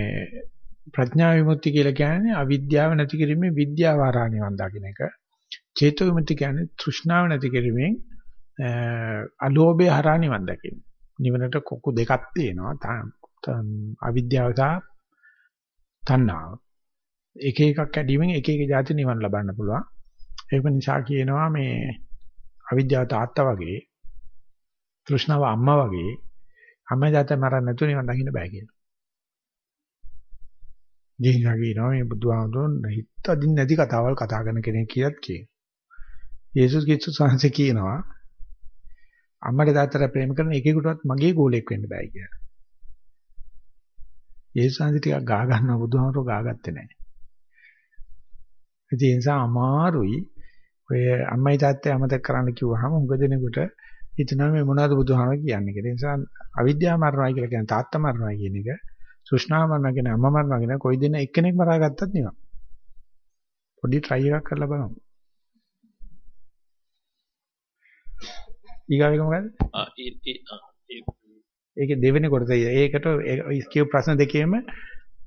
ප්‍රඥා විමුක්ති කියලා කියන්නේ අවිද්‍යාව නැති කිරීමේ විද්‍යාව හරහා නිවන් දකින්න එක. චේතෝ විමුක්ති කියන්නේ තෘෂ්ණාව නැති කිරීමෙන් අලෝභය හරහා නිවන් දකින්න. නිවනට කොකු දෙකක් තියෙනවා. අවිද්‍යාව සහ තණ්හාව. එක එකක් කැඩීමෙන් එක එක જાති නිවන් ලබන්න පුළුවන්. ඒක නිසා කියනවා මේ අවිද්‍යාව තාත්තා වගේ තෘෂ්ණාව අම්මා වගේ අම්මා જાත මරන්න නැතුව නිවන් දකින්න බෑ කියලා. ජීනිසා කියනවා මේ බුදුහාමුදුරන් හිත අදින් නැති කතාවල් කතා කරන කෙනෙක් කියලාත් කියනවා. යේසුස් ක්‍රිස්තුස් වහන්සේ කියනවා අම්මට තාත්තට ප්‍රේම කරන එකෙකුටවත් මගේ ගෝලයක් වෙන්න බෑ කියලා. යේසුස් වහන්සේ ටිකක් ගා ගන්නවා බුදුහාමුදුරෝ ගාගත්තේ නැහැ. ඒ නිසා අමාරුයි ඔය අම්මයි තාත්තයි අමතක කරන්න කිව්වහම උඟ දෙනෙකුට හිතනවා මේ මොනවද බුදුහාම කියන්නේ කියලා. ඒ නිසා අවිද්‍යාව මරණයි කියලා කියන තාත්තා මරණයි කියන එක සුෂ්ණාව මරණගෙන අම්ම මරණගෙන කොයි දින එක්කෙනෙක් මරා ගත්තත් නිකන්. පොඩි try එකක් කරලා බලමු. ඊගාවෙක මොකද? ඒකේ දෙවෙනි කොටස ඒකට ස්කියු ප්‍රශ්න දෙකේම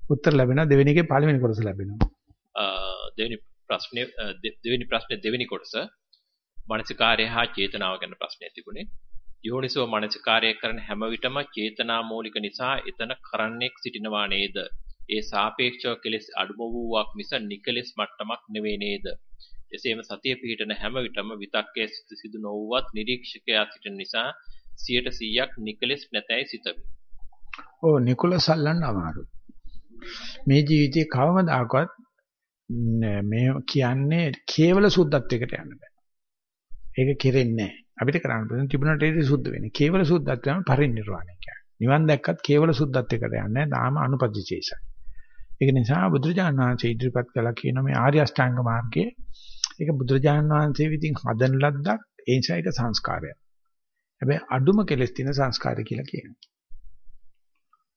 උත්තර ලැබෙනවා දෙවෙනි එකේ පළවෙනි කොටස ලැබෙනවා. දෙවෙනි ප්‍රශ්නේ දෙවෙනි ප්‍රශ්නේ දෙවෙනි කොටස මානසිකාර්ය හා චේතනාව ගැන ප්‍රශ්නයක් තිබුණේ. යෝනිසෝ මානසිකාර්ය කරන හැම විටම චේතනා මූලික නිසා එතන කරන්නෙක් සිටිනවා නේද? ඒ සාපේක්ෂව කෙලෙස් අඩුම වූවක් මිස නිකලෙස් මට්ටමක් නෙවෙයි නේද? එසේම සතිය පිහිටන හැම විටම විතක්කයේ සිදු නොවුවත් නිරීක්ෂකයා සිටින නිසා 100%ක් නිකලෙස් නැතයි සිතමි. ඔව් නිකුලස් අල්ලන්න අමාරුයි. මේ ජීවිතේ කවමදාකවත් මේ කියන්නේ කේවල සුද්ධත්වයකට යන්න බෑ. ඒක කෙරෙන්නේ නැහැ. අපිට කරන්න පුළුවන් තිබුණට ඒක සුද්ධ වෙන්නේ. කේවල සුද්ධත්වය තමයි පරිනිර්වාණය කියන්නේ. නිවන් දැක්කත් කේවල සුද්ධත්වයකට යන්නේ නැහැ. දාම අනුපදිචේසයි. ඒක නිසා බුදුරජාණන් වහන්සේ ඉදිරිපත් කළා කියන මේ ආර්ය අෂ්ටාංග මාර්ගයේ ඒක බුදුරජාණන් වහන්සේ විසින් හදන ලද්දක් ඒ නිසා ඒක සංස්කාරයක්. හැබැයි අඩුම කෙලස් තියෙන සංස්කාරය කියලා කියනවා.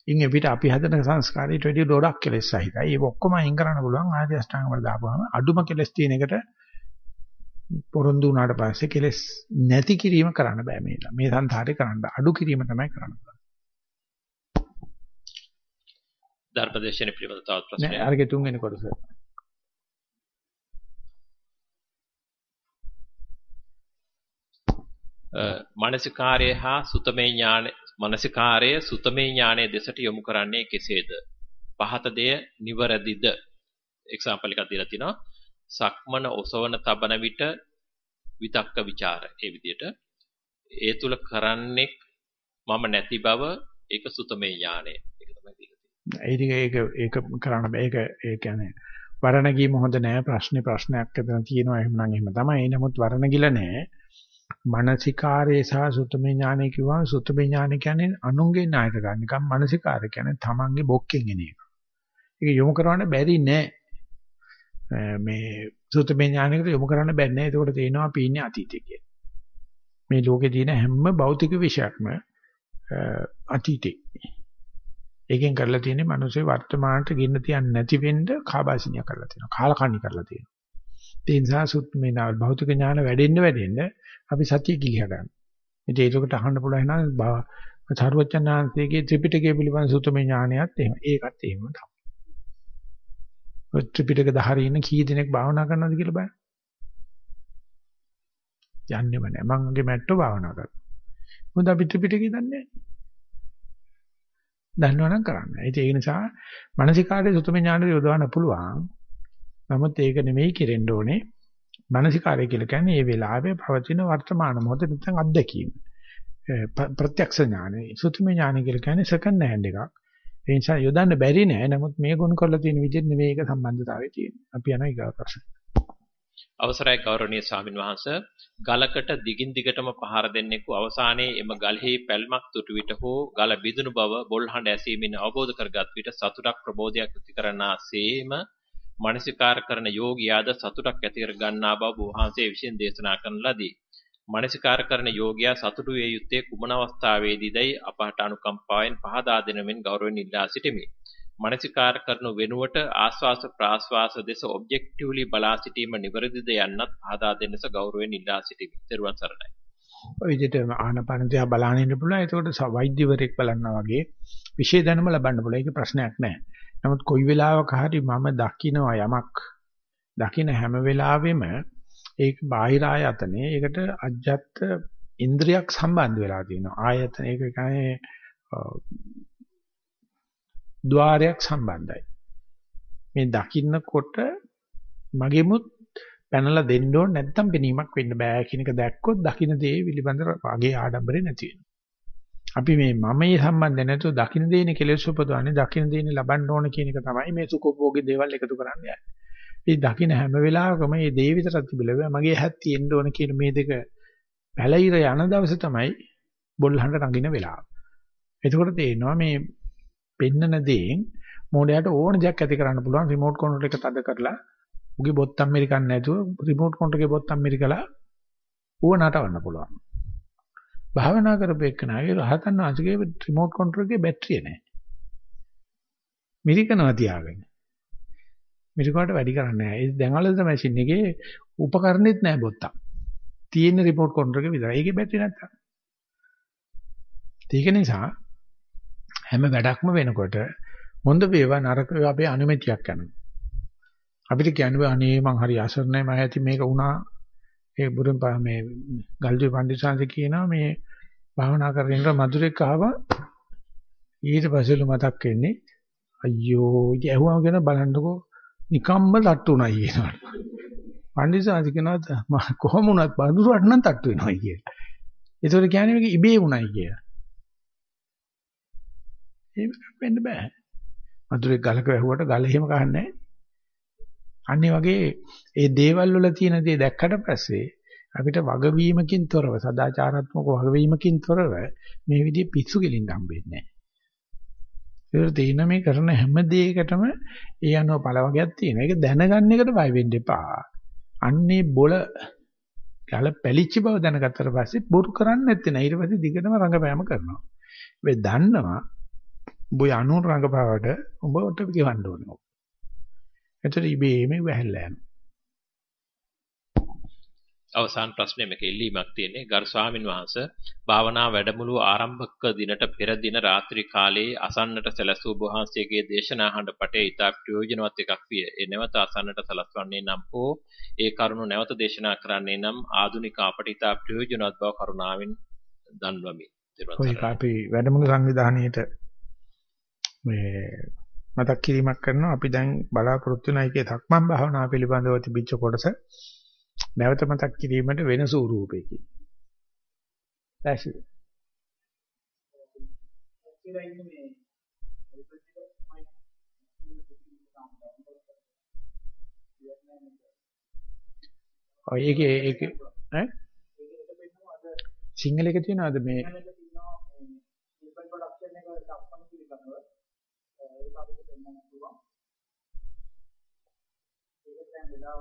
ඉන් එපිට අපි හදන සංස්කාරයට වැඩි ගොඩක් කෙලස් සහිතයි. ඒක ඔක්කොම අයින් කරන්න පුළුවන් ආර්ය අෂ්ටාංග වල දාපුවාම අඩුම කෙලස් තියෙන එකට පොරොන්දු වුණාට පස්සේ කෙලස් නැති කිරීම කරන්න බෑ මේ. මේ සංසාරේ කරන්න අඩු කිරීම තමයි කරන්න පුළුවන්. ධර්මදේශන පිළිබඳ තවත් ප්‍රශ්නයක්. නෑ අරගේ තුන්වෙනි කොටස. මානසිකාර්ය හා සුතමේ ඥාන මානසිකාර්ය සුතමේ ඥානයේ දෙසට යොමු කරන්නේ කෙසේද? පහත දෙය නිවැරදිද? එක්සැම්පල් එකක් දීලා තිනවා. සක්මන ඔසවන තබන විට විතක්ක ਵਿਚාර ඒ විදිහට ඒ තුල කරන්නේ මම නැති බව ඒක සුතමේ ඥානය. ඒක තමයි තියෙන්නේ. ඒක ඒක කරන්න බෑ. ඒක ඒ කියන්නේ වරණ ගීම හොඳ නෑ ප්‍රශ්නේ ප්‍රශ්නයක් එතන තියෙනවා එහෙනම් එහෙම තමයි. නමුත් වරණ ගිල නෑ. මානසිකාරයේ සහ සුතමේ ඥානය කිව්වම සුතමේ ඥානය කියන්නේ අනුන්ගේ ණයට ගන්න එකක්. මානසිකාරය කියන්නේ තමන්ගේ බොක්කෙන් එන එක. ඒක යොමු කරවන්න බැරි නෑ. මේ සුතමේ ඥානයකට යොමු කරන්න බැහැ නෑ. ඒකට තේනවා අපි ඉන්නේ අතීතයේ කියලා. මේ ලෝකේ තියෙන හැම භෞතික විෂයක්ම අතීතේ. ඒකෙන් කරලා තියෙන්නේ මිනිස්සේ වර්තමානට ගින්න තියන්නේ නැති වෙන්න කාබාසිනිය කරලා තියෙනවා. කාලකන්ණි කරලා තියෙනවා. ඒ නිසා සුත් මේ භෞතික ඥාන වැඩෙන්න වැඩෙන්න අපි සතිය කිලිහ ගන්න. ඉතින් ඒකට අහන්න පුළුවන් නම් සරුවචනාංශයේ ත්‍රිපිටකය පිළිබඳ සුතමේ ඥානයත් එහෙම. ඒකත් එහෙම තමයි. ඔය ත්‍රිපිටක දහරේ ඉන්න කී දෙනෙක් භාවනා කරනවද කියලා බලන්න. යන්නේම නැහැ. මම මගේ මැට්ටෝ භාවනා කරනවා. මොකද අපි ත්‍රිපිටකය දන්නේ නැහැ. දන්නවනම් කරන්න. ඒ නිසා මානසිකාරයේ සුතම ඥානෙ යොදවන්න පුළුවන්. නමුත් ඒක නෙමෙයි කෙරෙන්න ඕනේ. මානසිකාරය කියලා කියන්නේ මේ වෙලාවේ පවතින වර්තමාන මොහොතේ නැත්නම් අත්දැකීම. ප්‍රත්‍යක්ෂ ඥානෙ. සුතම ඥානෙ කියලා කියන්නේ සෙකන්ඩ් හෑන්ඩ් එකක්. ඒ නිසා යොදන්න බැරි නෑ. නමුත් මේ ගුණ කරලා තියෙන විදිහට නෙමෙයි ඒක සම්බන්ධතාවය තියෙන්නේ. අපි යනවා ඊගා ප්‍රශ්න. අවසරයි ගෞරවනීය ස්වාමින් වහන්සේ ගලකට දිගින් දිගටම පහර දෙන්නෙකු අවසානයේ එම ගල්හි පැල්මක් තුටු විට හෝ ගල බිඳුණු බව බොල්හඬ ඇසීමෙන් අවබෝධ කරගත් විට සතුටක් ප්‍රබෝධයක් ඇති කරනාseම මානසිකාර කරන යෝගියාද සතුටක් ඇති කර ගන්නා බව වහන්සේ විසින් දේශනා කරන ලදී. මානසිකාර කරන යෝගියා සතුටු වේ යුත්තේ කුමන අවස්ථාවේදීදයි අපහට අනුකම්පාවෙන් පහදා දෙනමින් ගෞරවයෙන් ඉල්ලා සිටිමි. මනසිකාර කරනු වෙනුවට ආස්වාස ප්‍රාස්වාස දෙස ඔබ්ජෙක්ටිව්ලි බලා සිටීම නිවැරදිද යන්නත් පහදා දෙන්නස ගෞරවයෙන් ඉල්ලා සිටිමි. ත්වන් සරණයි. ඔය විදිහට ආනපන දිහා බලාගෙන ඉන්න පුළුවන්. ඒකට වෛද්‍යවරයෙක් බලනවා වගේ විශේෂ දැනුම ලබන්න පුළුවන්. ඒක ප්‍රශ්නයක් නෑ. නමුත් කොයි වෙලාවක හරි මම දකිනවා යමක් දකින හැම වෙලාවෙම ඒක බාහිර ආයතනේ ඒකට අජ්ජත් ඉන්ද්‍රියක් සම්බන්ධ වෙලා තියෙනවා. ආයතන ඒක කියන්නේ ద్వාරයක් සම්බන්ධයි. මේ දකින්නකොට මගෙමුත් පැනලා දෙන්න ඕන නැත්නම් පෙනීමක් වෙන්න බෑ කියන එක දැක්කොත් දකින්න දේ පිළිබඳව වගේ ආඩම්බරේ නැති වෙනවා. අපි මේ මමයේ සම්බන්ධ නැතුව දකින්න දේනේ කෙලෙස් උපදවන්නේ දකින්න දේනේ ලබන්න ඕන කියන එක තමයි මේ සුඛෝභෝගී දේවල් එකතු කරන්නේ. මේ දකින්න හැම වෙලාවකම මේ දේ විතරක් තිබිලා මගේ හැත් තියෙන්න ඕන කියන මේ දෙක පැලිර යන දවසේ තමයි බොල්හඬ නගින වෙලාව. එතකොට තේරෙනවා මේ පෙන්නන දේෙන් මෝඩයාට ඕන දෙයක් ඇති කරන්න පුළුවන් රිමෝට් කන්ට්‍රෝල් එක තද කරලා උගේ බොත්තම් මෙරිකන් නැතුව රිමෝට් කන්ට්‍රෝල් එකේ බොත්තම් මෙරිකලා ඌව නටවන්න පුළුවන්. භාවනා කරපෙන්නාගේ රහතන් වහන්සේගේ රිමෝට් කන්ට්‍රෝල් එකේ බැටරිය නැහැ. මිරිකනවා තියාගෙන. මිරිකුවට වැඩි කරන්නේ නැහැ. ඒ දැන් වල මැෂින් එකේ උපකරණෙත් නැහැ බොත්තම්. තියෙන රිමෝට් කන්ට්‍රෝල් එක විතරයි. ඒකේ බැටරිය නැත්තම්. ඒක නිසා හැම වැඩක්ම වෙනකොට හොඳ වේවා නරක වේවා අපේ අනුමැතියක් යනවා. අපිට කියන්නේ අනේ මං හරි අසරණයි මම ඇති මේක වුණා. ඒ බුදුන් මේ ගල්ජි පඬිස්සන්සේ කියනවා මේ භාවනා කරගෙන ඉඳලා මధుරෙක් ආවා. ඊට පස්සෙලු මතක් වෙන්නේ අයියෝ ඉතින් ඇහුවම කියන බලන්නකෝ නිකම්ම තට්ටු උනායි කියනවා. පඬිස්සන්සේ කියනවා කොහොම වුණත් බඳුරට නම් තට්ටු වෙනවා කියලා. ඒතකොට කියන්නේ මේක ඉබේ වුණයි කියලා. එහෙම වෙන්න බෑ. වතුරේ ගලක වැහුවට ගල එහෙම කහන්නේ අන්නේ වගේ ඒ දේවල් වල තියෙන දේ දැක්කට පස්සේ අපිට වගවීමකින් තොරව සදාචාරාත්මක වගවීමකින් තොරව මේ විදිහේ පිස්සු කෙලින්න හම්බෙන්නේ නැහැ. ඒකට තේින මේ කරන හැම දෙයකටම ඒ අනුව පළ වර්ගයක් තියෙනවා. ඒක දැනගන්න එකට බය වෙන්න එපා. අන්නේ බොල ගල පැලිච්ච බව දැනගත්තට පස්සේ බොරු කරන්නේ නැත්තේ නෑ. ඊට පස්සේ දිගටම රංගපෑම කරනවා. මේ දන්නවා උඹ යනු රංගපාවට උඹට ගෙවන්න ඕනේ. එතකොට ඉබේම වැහැල්ලා යනවා. අවසාන ප්‍රශ්නේ මේක ඉල්ලීමක් තියෙන්නේ ගරු ස්වාමින් වහන්සේ භාවනා වැඩමුළු ආරම්භක දිනට පෙර දින රාත්‍රී කාලයේ අසන්නට සැලසූ වහන්සේගේ දේශනා හඬ පටේ ඉතා ප්‍රයෝජනවත් එකක් විය. ඒ නැවත අසන්නට සලස්වන්නේ නම් හෝ ඒ කරුණ නැවත දේශනා කරන්නේ නම් ආදුනික අපට ඉතා ප්‍රයෝජනවත් බව කරුණාවෙන් දන්වමි. ඔය අපි වැඩමුළු සංවිධානයේට මේ මතක් කිරීමක් කරනවා අපි දැන් බලාපොරොත්තු වෙන එකේ සක්මන් භාවනාව පිළිබඳව තිබිච්ච කොටස නැවත මතක් කිරීමට වෙන ස්වරූපයකින්. දැසි. ඔය ඒකේ ඒකේ ඈ සිංහල එක තියෙනවද මේ ඒක අපිට පෙන්වන්න පුළුවන්. ඒක දැන් වෙලාව